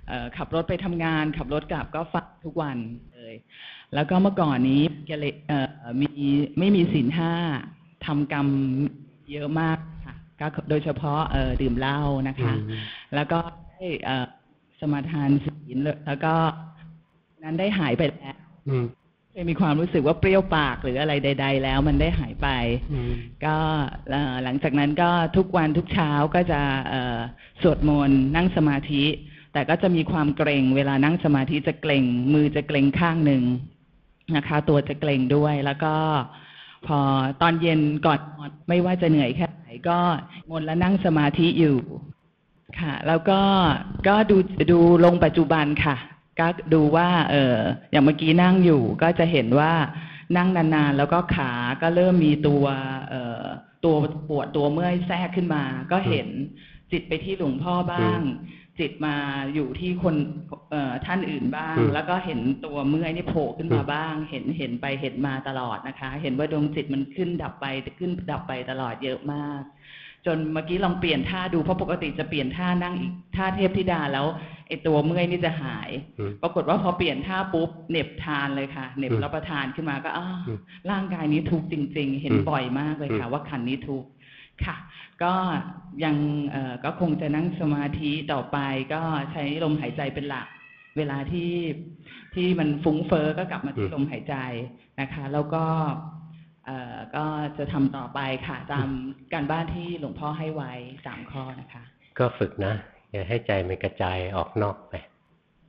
เอ่อขับรถไปทำงาน ขับรถกลับก็ฟังทุกวันเลย แล้วก็เมื่อก่อนนี้เกเรเอ่อมีไม่มีศีลห้าทำกรรมเยอะมากค่ะก็โดยเฉพาะเอ่อดื่มเหล้านะคะอืมแล้วก็ได้เอ่อสมาทานศีลเลยแล้วก็นั้นได้หายไปแล้วอื มเคยมีความรู้สึกว่าเปรี้ยวปากหรืออะไรใด ๆ แล้วมันได้หายไปอืมก็เอ่อหลังจากนั้นก็ทุกวันทุกเช้าก็จะเอ่อสวดมนต์นั่งสมาธิ แต่ก็จะมีความเกรงเวลานั่งสมาธิจะเกรงมือจะเกรงข้างหนึ่งนะคะ ตัวจะเกรงด้วยแล้วก็พอตอนเย็นก่อนนอนไม่ว่าจะเหนื่อยแค่ไหนก็มนต์แล้วนั่งสมาธิอยู่ค่ะ แล้วก็ก็ดูดูลงปัจจุบันค่ะ ก็ดูว่าเอออย่างเมื่อกี้นั่งอยู่ก็จะเห็นว่านั่งนานๆ แล้วก็ขาก็เริ่มมีตัวเอ่อตัวปวดตัวเมื่อยแทรกขึ้นมา ก็เห็นจิตไปที่หลวงพ่อบ้าง จิตมาอยู่ที่คนเอ่อท่านอื่นบ้างอืมแล้วก็เห็นตัวเมื่อยนี่โผล่ขึ้นมาบ้าง เห็นเห็นไปเห็นมาตลอดนะคะ เห็นว่าดวงจิตมันขึ้นดับไปขึ้นดับไปตลอดเยอะมาก จนเมื่อกี้ลองเปลี่ยนท่าดูเพราะปกติจะเปลี่ยนท่านั่งอีกท่าเทพธิดาแล้ว ไอ้ตัวเมื่อยนี่จะหายอืมปรากฏว่าพอเปลี่ยนท่าปุ๊บเหน็บทานเลยค่ะเหน็บอืมรับประทานขึ้นมาก็อ้าวอืมร่างกายนี้ทุกข์จริง ๆ เห็นอืมบ่อยมากเลยค่ะอืมว่าขันนี้ทุกข์ค่ะ ก็ยังเอ่อก็คงจะนั่งสมาธิต่อไปก็ใช้ลมหายใจเป็นหลัก เวลาที่ที่มันฟุ้งเฟ้อก็กลับมาที่อืมลมหายใจนะคะ แล้วก็เอ่อก็จะทำต่อไปค่ะ ตามการบ้านที่หลวงพ่อให้ไว้สามข้อนะคะ ก็ฝึกนะ อย่าให้ใจมันกระจายออกนอกไป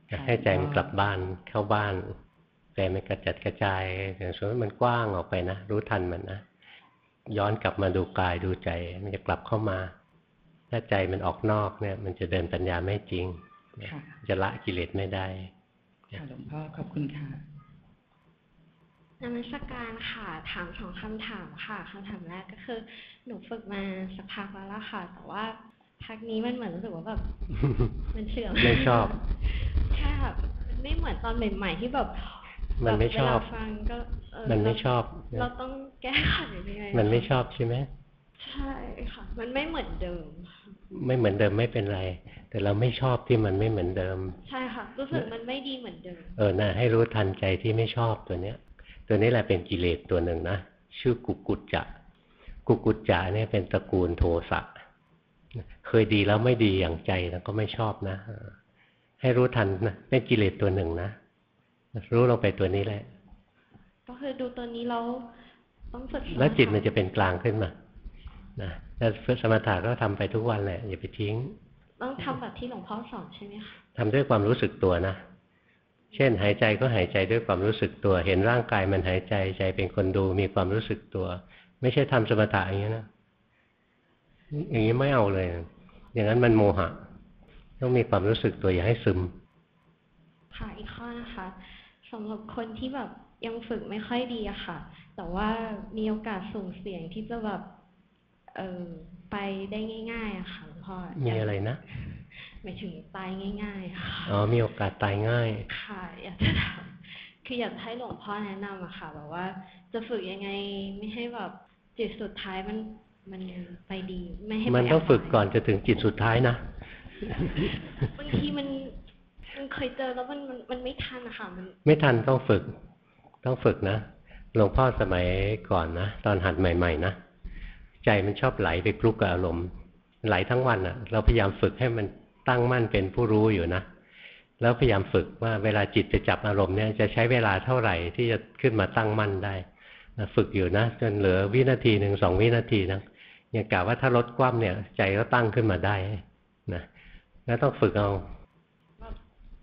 อย่าให้ใจมันกลับบ้านเข้าบ้านใจมันกระจัดกระจายอย่างสมมติมันกว้างออกไปนะรู้ทันมันนะย้อนกลับมาดูกายดูใจ มันจะกลับเข้ามา ถ้าใจมันออกนอกเนี่ย มันจะเดินปัญญาไม่จริงค่ะจะละกิเลสไม่ได้ค่ะหลวงพ่อขอบคุณค่ะนมัสการค่ะ ถามสองคำถามค่ะคำถามแรกก็คือ หนูฝึกมาสักพักแล้วล่ะค่ะ แต่ว่า พักนี้มันเหมือนรู้สึกว่าแบบมันเสื่อมไม่ชอบใช่ค่ะมันไม่เหมือนตอนใหม่ๆที่แบบมันไม่ชอบเวลาฟังก็เออมันไม่เราชอบ เราต้องแก้ไขยังไงมันไม่ชอบใช่ไหมใช่ค่ะ มันไม่เหมือนเดิม ไม่เหมือนเดิมไม่เป็นไร แต่เราไม่ชอบที่มันไม่เหมือนเดิม ใช่ค่ะ รู้สึกมันไม่ดีเหมือนเดิม เออนะให้รู้ทันใจที่ไม่ชอบตัวเนี้ย ตัวนี้แหละเป็นกิเลสตัวหนึ่งนะ ชื่อกุกุจจะ กุกุจจะเนี่ยเป็นตระกูลโทสะ เคยดีแล้วไม่ดีอย่างใจแล้วก็ไม่ชอบนะเออให้รู้ทันนะเป็นกิเลสตัวหนึ่งนะรู้ลงไปตัวนี้แหละ ก็คือดูตัวนี้เราต้องฝึกแล้วจิตมันจะเป็นกลางขึ้นมานะแล้วสมถะก็ทำไปทุกวันแหละอย่าไปทิ้ง ต้องทำแบบที่หลวงพ่อสอนใช่ไหมคะทำด้วยความรู้สึกตัวนะเช่น หายใจก็หายใจด้วยความรู้สึกตัว เห็นร่างกายมันหายใจใจเป็นคนดูมีความรู้สึกตัว ไม่ใช่ทำสมถะอย่างนี้นะ อย่างนี้ไม่เอาเลย อย่างนั้นมันโมหะ ต้องมีความรู้สึกตัวอย่าให้ซึม ค่ะอีกข้อนะคะสำหรับคนที่แบบยังฝึกไม่ค่อยดีอะค่ะ แต่ว่ามีโอกาสส่งเสียงที่จะแบบเออไปได้ง่ายๆอะค่ะหลวงพ่อมีอะไรนะหมายถึงตายง่ายๆอะค่ะอ๋อมีโอกาสตายง่าย ค่ะ อยากจะถามคืออยากให้หลวงพ่อแนะนำอะค่ะแบบว่า จะฝึกยังไงไม่ให้แบบจิตสุดท้ายมัน มันไปดีไม่ให้มันไปต้องฝึกบายก่อนจะถึงจิตสุดท้ายนะบางทีมันมันเคยเจอแล้วมันมันมันไม่ทันอะค่ะมัน ไม่ทันต้องฝึก ต้องฝึกนะหลวงพ่อสมัยก่อนนะตอนหัดใหม่ ๆ นะใจมันชอบไหลไปคลุกกับอารมณ์ไหลทั้งวันอะเราพยายามฝึกให้มันตั้งมั่นเป็นผู้รู้อยู่นะแล้วพยายามฝึกว่าเวลาจิตไปจับอารมณ์เนี่ยจะใช้เวลาเท่าไหร่ที่จะขึ้นมาตั้งมั่นได้นะฝึกอยู่นะจนเหลือวินาทีหนึ่งสองวินาทีนะ ยังกล่าวว่าถ้าลดคว่ำเนี่ย ใจก็ตั้งขึ้นมาได้นะแล้วต้องฝึกเอา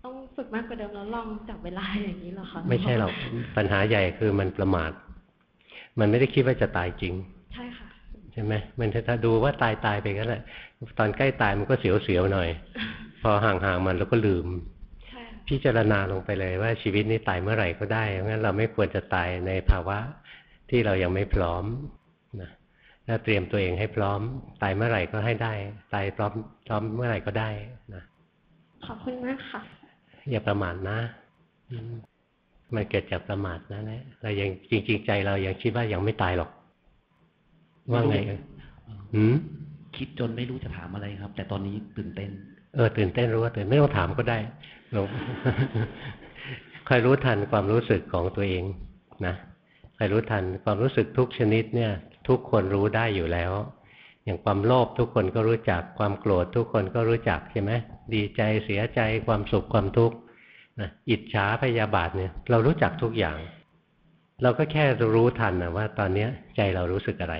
ต้องฝึกมากกว่าเดิมแล้วลองจับเวลาอย่างนี้เหรอคะไม่ใช่หรอกปัญหาใหญ่คือมันประมาท มันไม่ได้คิดว่าจะตายจริง ใช่ค่ะใช่ไหมมันถ้าดูว่าตายตายไปก็แหละ ตอนใกล้ตายมันก็เสียวเสียวๆหน่อย พอห่างๆมันแล้วก็ลืมใช่ค่ะพิจารณาลงไปเลยว่าชีวิตนี้ตายเมื่อไหร่ก็ได้ เพราะงั้นเราไม่ควรจะตายในภาวะที่เรายังไม่พร้อม นะแล้วเตรียมตัวเองให้พร้อม ตายเมื่อไหร่ก็ให้ได้ ตายพร้อมพร้อมเมื่อไหร่ก็ได้นะขอบคุณมากค่ะ อย่าประมาทนะอืมมันเกิดจากประมาทนะนะเรายังจริง ๆ ใจเรายังคิดว่ายังไม่ตายหรอก ว่าไงเอ่ยหืมคิดจนไม่รู้จะถามอะไรครับ แต่ตอนนี้ตื่นเต้น เออตื่นเต้นรู้ว่าตื่นไม่ต้องถามก็ได้เราคอยรู้ทันความรู้สึกของตัวเองนะคอยรู้ทันความรู้สึกทุกชนิดเนี่ย ทุกคนรู้ได้อยู่แล้ว อย่างความโลภทุกคนก็รู้จักความโกรธทุกคนก็รู้จักใช่ไหมดีใจเสียใจความสุขความทุกข์นะอิจฉาพยาบาทเนี่ย เรารู้จักทุกอย่าง เราก็แค่รู้ทันนะว่า ตอนเนี้ยใจเรารู้สึกอะไร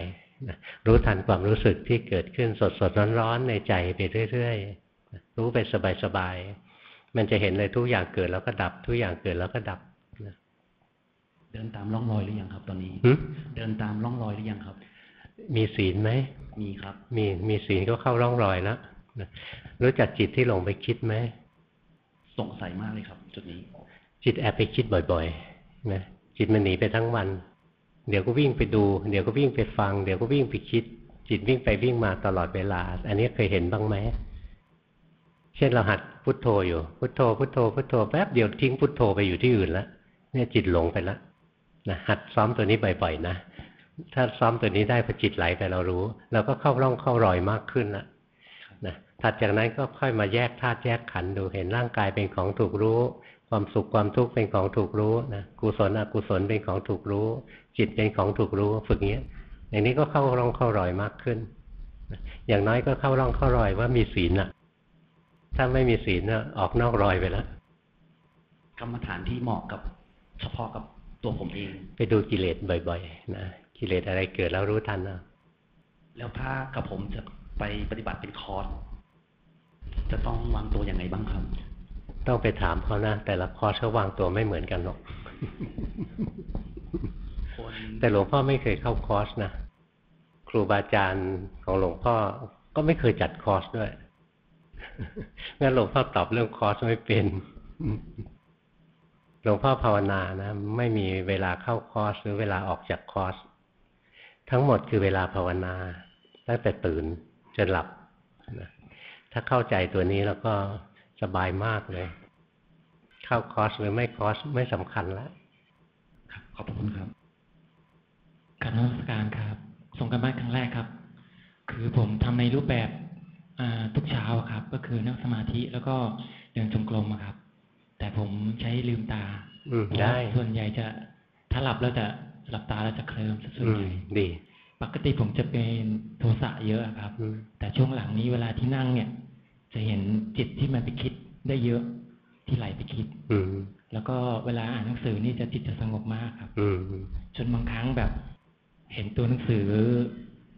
นะรู้ทันความรู้สึกที่เกิดขึ้นสดสดร้อนร้อนๆในใจไปเรื่อยๆรู้ไปสบายๆมันจะเห็นเลยทุกอย่างเกิดแล้วก็ดับ ทุกอย่างเกิดแล้วก็ดับ เดินตามร่องรอยหรือยังครับ ตอนนี้หึเดินตามร่องรอยหรือยังครับ มีศีลไหมมีครับ มีมีศีลก็เข้าร่องรอยแล้วนะรู้จักจิตที่หลงไปคิดไหมสงสัยมากเลยครับ จุดนี้ จิตแอบไปคิดบ่อยๆนะจิตมันหนีไปทั้งวัน เดี๋ยวก็วิ่งไปดู เดี๋ยวก็วิ่งไปฟัง เดี๋ยวก็วิ่งไปคิด จิตวิ่งไปวิ่งมาตลอดเวลา อันนี้เคยเห็นบ้างไหมเช่นเราหัดพุทโธอยู่ พุทโธพุทโธพุทโธแป๊บเดียวทิ้งพุทโธไปอยู่ที่อื่นแล้วเนี่ยจิตหลงไปแล้ว นะหัดซ้อมตัวนี้บ่อยๆนะ ถ้าซ้อมตัวนี้ได้พอจิตไหลไปเรารู้ เราก็เข้าร่องเข้ารอยมากขึ้นละนะถัดจากนั้นก็ค่อยมาแยกธาตุแยกขันธ์ดูเห็นร่างกายเป็นของถูกรู้ ความสุขความทุกข์เป็นของถูกรู้นะกุศลอกุศลเป็นของถูกรู้ จิตเป็นของถูกรู้ฝึกเงี้ยอย่างนี้ก็เข้าร่องเข้ารอยมากขึ้น อย่างน้อยก็เข้าร่องเข้ารอยว่ามีศีลอะถ้าไม่มีศีลน่ะออกนอกรอยไปแล้วกรรมฐานที่เหมาะกับ เฉพาะกับ ตัวผมเอง ไปดูกิเลสบ่อย ๆ นะกิเลสอะไรเกิดแล้วรู้ทันนะแล้วถ้ากับผมจะไปปฏิบัติเป็นคอร์สจะต้องวางตัวยังไงบ้างครับ ต้องไปถามเขานะ แต่ละคอร์สเขาวางตัวไม่เหมือนกันหรอกคนแต่หลวงพ่อไม่เคยเข้าคอร์สนะครูบาอาจารย์ของหลวงพ่อก็ไม่เคยจัดคอร์สด้วยงั้นหลวงพ่อตอบเรื่องคอร์สไม่เป็น หลวงพ่อภาวนานะ ไม่มีเวลาเข้าคอร์สหรือเวลาออกจากคอร์สทั้งหมดคือเวลาภาวนา ตั้งแต่ตื่นจนหลับนะถ้าเข้าใจตัวนี้แล้วก็สบายมากเลย เข้าคอร์สหรือไม่คอร์สไม่สำคัญแล้วครับ ขอบคุณครับการนมัสการครับ ส่งกันบ้านครั้งแรกครับ คือผมทำในรูปแบบทุกเช้าครับ ก็คือนั่งสมาธิแล้วก็เดินจงกรมครับ แต่ผมใช้ลืมตาอืมเพราะได้ว่าส่วนใหญ่จะถ้าหลับแล้วจะหลับตาแล้วจะเคลิ้มซะส่วนอืใหมญ่ดี ปกติผมจะเป็นโทสะเยอะอะครับ แต่ช่วงหลังนี้เวลาที่นั่งเนี่ย จะเห็นจิตที่มันไปคิดได้เยอะที่ไหลไปคิด อืมแล้วก็เวลาอ่านหนังสือนี่จะจิตจะสงบมากครับ อืมจนบางครั้งแบบ เห็นตัวหนังสือ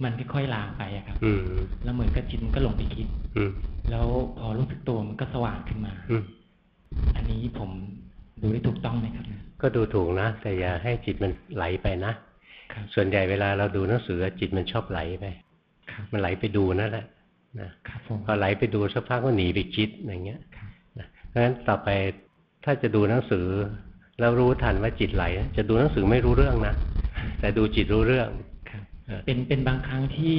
มันค่อยๆลางไปอะครับ อืมแล้วเหมือนกับจิตมันก็หลงไปคิด อืมแล้วพอรู้สึกตัวมันก็สว่างขึ้นมา อืม อันนี้ผมดูได้ถูกต้องไหมครับเนี่ยก็ดูถูกนะ แต่อย่าให้จิตมันไหลไปนะครับส่วนใหญ่เวลาเราดูหนังสือจิตมันชอบไหลไปมันไหลไปดูนั่นแหละนะครับผมพอไหลไปดูสักพักก็หนีไปคิดอย่างเงี้ยนะเพราะฉะนั้นต่อไปถ้าจะดูหนังสือ แล้วรู้ทันว่าจิตไหล จะดูหนังสือไม่รู้เรื่องนะแต่ดูจิตรู้เรื่องครับเออเป็นเป็นบางครั้งที่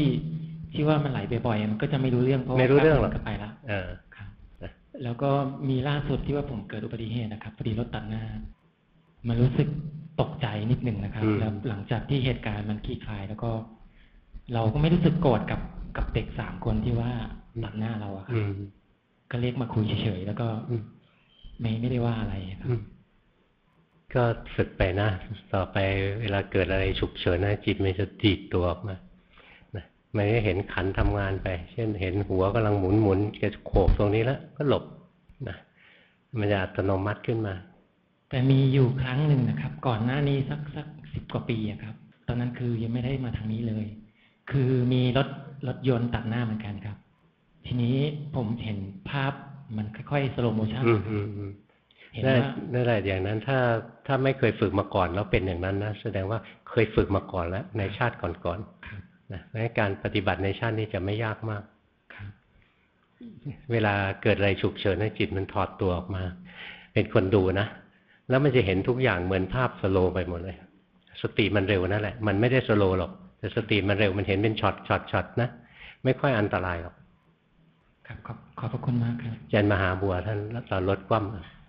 ที่ว่ามันไหลบ่อยๆมันก็จะไม่รู้เรื่องเพราะว่าไม่รู้เรื่องหรอกแป๊บนึก็ไปแล้วเออ แล้วก็มีล่าสุดที่ว่าผมเกิดอุบัติเหตุนะครับพอดีรถตัดหน้า มันรู้สึกตกใจนิดหนึ่งนะครับอืมแล้วหลังจากที่เหตุการณ์มันคลี่คลายแล้วก็ เราก็ไม่รู้สึกโกรธกับกับเด็กสามคนที่ว่าตัดหน้าเราอะครัอืบมก็เรียกมาคุยเฉยๆแล้วก็อืมไม่ไม่ได้ว่าอะไรครับอืมก็ฝึกไปนะ ต่อไปเวลาเกิดอะไรฉุกเฉินนะจิตมันจะดีดตัวออกมานะ มันก็เห็นขันทำงานไป เช่นเห็นหัวกำลังหมุนหมุนๆจะโขกตรงนี้แล้วก็หลบนะมันจะอัตโนมัติขึ้นมา แต่มีอยู่ครั้งหนึ่งนะครับ ก่อนหน้านี้สักสักสิบกว่าปีอะครับ ตอนนั้นคือยังไม่ได้มาทางนี้เลย คือมีรถรถยนต์ตัดหน้าเหมือนกันครับ ทีนี้ผมเห็นภาพมันค่อยๆสโลโมชั่นอืมอืมอืมเห็นนั่นว่านั่นแหละอย่างนั้นถ้าถ้าไม่เคยฝึกมาก่อนแล้วเป็นอย่างนั้นนะแสดงว่าเคยฝึกมาก่อนแล้วในชาติก่อนๆ นะเพราะฉะนั้นการปฏิบัติในชาตินี้จะไม่ยากมาก เวลาเกิดอะไรฉุกเฉินให้จิตมันถอดตัวออกมา เป็นคนดูนะ แล้วมันจะเห็นทุกอย่างเหมือนภาพ slow ไปหมดเลย สติมันเร็วนั่นแหละ มันไม่ได้ slow หรอก แต่สติมันเร็วมันเห็นเป็น shot shot shot นะ ไม่ค่อยอันตรายหรอก ครับ ขอบขอบพระคุณมากครับอาจารย์มหาบัวท่านตอนรถคว่ำ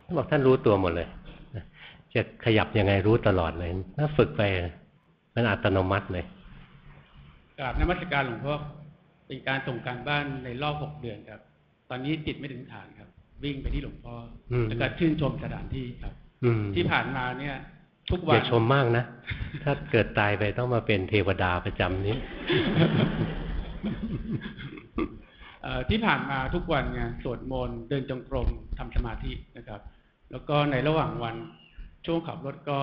ท่านบอกท่านรู้ตัวหมดเลยนะจะขยับยังไงรู้ตลอดเลยถ้าฝึกไปมันอัตโนมัติเลย กราบนมัสการหลวงพ่อเป็นการส่งการบ้านในรอบหกเดือนครับ ตอนนี้จิตไม่ถึงฐานครับ วิ่งไปที่หลวงพ่ออมแล้วก็ชื่นชมสถานที่ครับ อืมที่ผ่านมาเนี่ย ทุกอวันย่าชมมากนะ ถ้าเกิดตายไปต้องมาเป็นเทวดาประจำนี้เอ่อที่ผ่านมาทุกวันไงสวดมนต์เดินจงกรมทำสมาธินะครับ แล้วก็ในระหว่างวันช่วงขับรถก็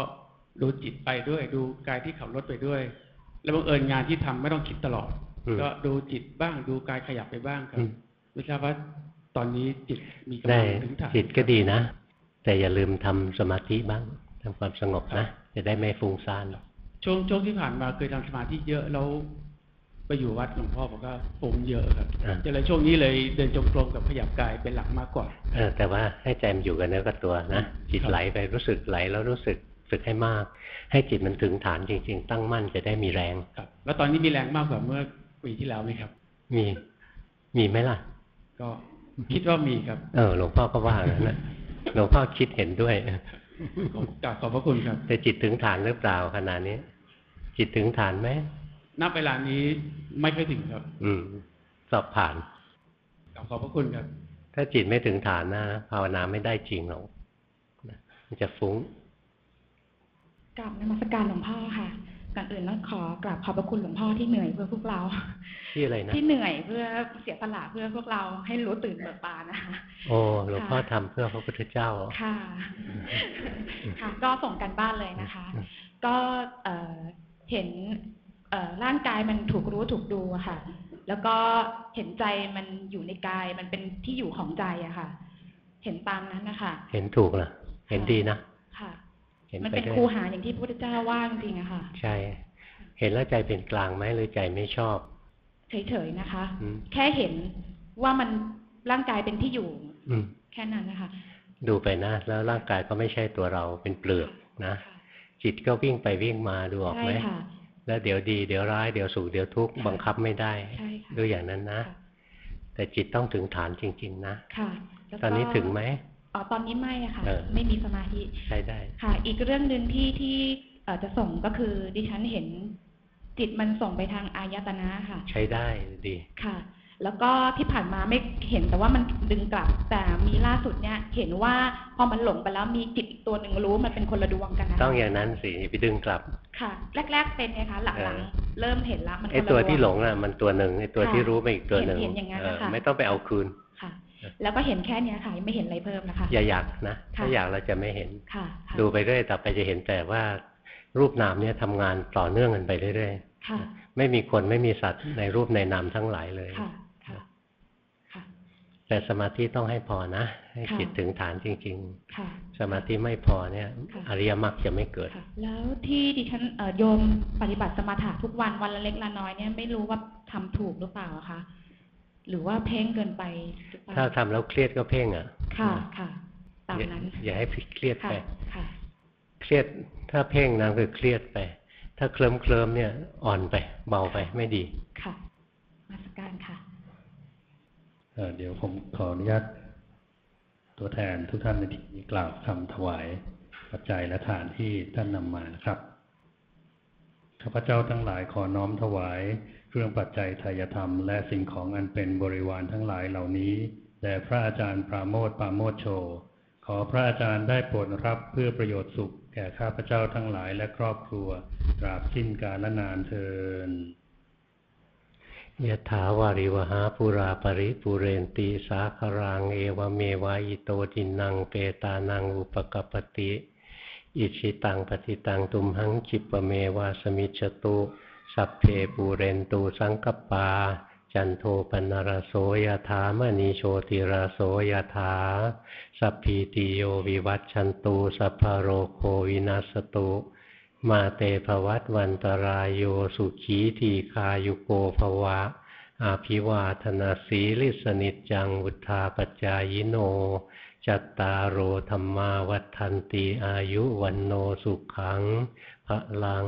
ดูจิตไปด้วย ดูกายที่ขับรถไปด้วย แล้วบังเอิญงานที่ทำไม่ต้องคิดตลอดอืมก็ดูจิตบ้างดูกายขยับไปบ้างครัอืบมไม่ทราบว่าตอนนี้จิตมีกำได้ลังถึงฐานจิตก็ดีนะ แต่อย่าลืมทำสมาธิบ้างทำความสงบนะจะได้ไม่ฟุ้งซ่านช่วงช่วงที่ผ่านมาเคยทำสมาธิเยอะแล้วไปอยู่วัดหลวงพ่อผมก็ฟุ้งเยอะครับอ่าจะเลยช่วงนี้เลยเดินจงกรมกับขยับกายเป็นหลักมากกว่าเออแต่ว่าให้ใจมันอยู่กับเนื้อกับตัวนะจิตครับไหลไปรู้สึกไหลแล้วรู้สึกฝึกให้มาก ให้จิตมันถึงฐานจริง ๆ ตั้งมั่นจะได้มีแรงครับ แล้วตอนนี้มีแรงมากกว่าเมื่อปีที่แล้วไหมครับ มีมีไหมล่ะ ก็คิดว่ามีครับ เออหลวงพ่อก็ว่างั้นนะหลวงพ่อคิดเห็นด้วยขอบกราบขอบพระคุณครับ แต่จิตถึงฐานหรือเปล่าขนาดนี้ จิตถึงฐานไหมณเวลานี้ไม่ค่อยถึงครับ อืม สอบผ่านกราบขอบพระคุณครับ ถ้าจิตไม่ถึงฐานนะภาวนาไม่ได้จริงหรอกนะมันจะฟุ้ง กราบนมัสการหลวงพ่อค่ะก่อนอื่นต้องขอกราบขอบพระคุณหลวงพ่อที่เหนื่อยเพื่อพวกเรา ที่อะไรนะที่เหนื่อยเพื่อเสียสละเพื่อพวกเราให้รู้ตื่นเบิกบานนะคะโอ้หลวงพ่อทำเพื่อพระพุทธเจ้าค่ะ ค่ะ ก็ส่งกันบ้านเลยนะคะ ก็เอ่อเห็นเอ่อร่างกายมันถูกรู้ถูกดูอะค่ะ แล้วก็เห็นใจมันอยู่ในกายมันเป็นที่อยู่ของใจอะค่ะ เห็นตามนั้นนะคะ เห็นถูกเหรอเห็นดีนะค่ะ เห็นมันไปเป็นด้วยคูหาอย่างที่พระพุทธเจ้าว่าจริงๆอะค่ะ ใช่ถเห็นแล้วใจเป็นกลางไหมหรือใจไม่ชอบ เฉยๆนะคะอืมแค่เห็นว่ามันร่างกายเป็นที่อยู่ อืมแค่นั้นนะคะ ดูไปนะ แล้วร่างกายก็ไม่ใช่ตัวเราเป็นเปลือกนะ จิตก็วิ่งไปวิ่งมาดูออกใช่ไหมค่ะแล้วเดี๋ยวดีเดี๋ยวร้ายเดี๋ยวสุขเดี๋ยวทุกข์บังคับไม่ได้ใช่ค่ะดูอย่างนั้นนะ แต่จิตต้องถึงฐานจริง ๆ นะค่ะแล้วก็ตอนนี้ถึงไหม อ๋อตอนนี้ไม่อะค่ะเออไม่มีสมาธิใช้ได้ค่ะ อีกเรื่องหนึ่งที่ที่เอ่อจะส่งก็คือดิฉันเห็นจิตมันส่งไปทางอายตนะค่ะ ใช้ได้ดีค่ะ แล้วก็ที่ผ่านมาไม่เห็นแต่ว่ามันดึงกลับ แต่มีล่าสุดเนี่ยเห็นว่าพอมันหลงไปแล้วมีจิตอีกตัวหนึ่งรู้มันเป็นคนละดวงกันนะต้องอย่างนั้นสิอย่าไปดึงกลับค่ะ แรก ๆ เป็นไงคะหเอลังอๆเริ่มเห็นละมันคนไอ้ละตัวดวที่หลงอะมันตัวหนึ่งไอ้ตัวค่ะที่รู้เป็นอีกตัวหนึ่งเห็นอย่างนั้นเออนะคะไม่ต้องไปเอาคืนค่ะ แล้วก็เห็นแค่เนี้ยค่ะไม่เห็นอะไรเพิ่มนะคะ อย่าอยากนะค่ะถ้าอยากเราจะไม่เห็นค่ะค่ะดูไปเรื่อยต่อไปจะเห็นแต่ว่ารูปนามเนี่ยทำงานต่อเนื่องกันไปเรื่อยค่ะๆไม่มีคนไม่มีสัตว์ในรูปในนามทั้งหลายเลยค่ะค่ะค่ะแต่สมาธิต้องให้พอนะ ให้ค่ะจิตถึงฐานจริงค่ะๆสมาธิไม่พอเนี่ยค่ะอริยมรรคจะไม่เกิดค่ะแล้วที่ดิฉันเอ่อโยมปฏิบัติสมถะทุกวันวันละเล็กละน้อยเนี่ยไม่รู้ว่าทำถูกหรือเปล่าอะคะ หรือว่าเพ่งเกินไปหรือเปล่าถ้าทำแล้วเครียดก็เพ่งอะ ค่ะค่ะตามอย่านั้นอย่าให้เครียดค่ะไปค่ะเครียดถ้าเพ่งนะคือเครียดไป ถ้าเคลิ้มเคลิมๆเนี่ยอ่อนไป เบาไปไม่ดี ค่ะมาสการค่ะเอ่อเดี๋ยวผมขออนุญาตตัวแทนทุกท่านในที่นี้กล่าวคำถวายปัจจัยและทานที่ท่านนำมานะครับข้าพเจ้าทั้งหลายขอน้อมถวาย เครื่องปัจจัยทายธรรม และสิ่งของอันเป็นบริวารทั้งหลายเหล่านี้แด่พระอาจารย์ปราโมทปราโมทโช ขอพระอาจารย์ได้โปรดรับเพื่อประโยชน์สุข แก่ข้าพเจ้าทั้งหลายและครอบครัว ตราบสิ้นกาลนานเทิยะถาวาริวะหาปูรา ปะริปูเรนติ สาคะรัง เอวะเมวะ อิโต ทินนังเปตานังอุปะกัปปะติ อิจฉิตังปัตถิตังตุมหัง ขิปปะเมวะ สะมิชฌะตุ สัพเพปูเรนตุ สังกัปปา จันโทปัณณะระโส ยะถา มะณิ โชติระโส ยะถา สัพพีติโยวิวัชชันตุ สัพพะโรโควินัสตุมาเตภวัตวันตรายโยสุขีทีคายุโกภวะ อาภิวาธนาสีลิสนิจจังวุธาปจายโน จัตตารโอธรรมาวัฏทันติอายุวันโนสุขังพระลัง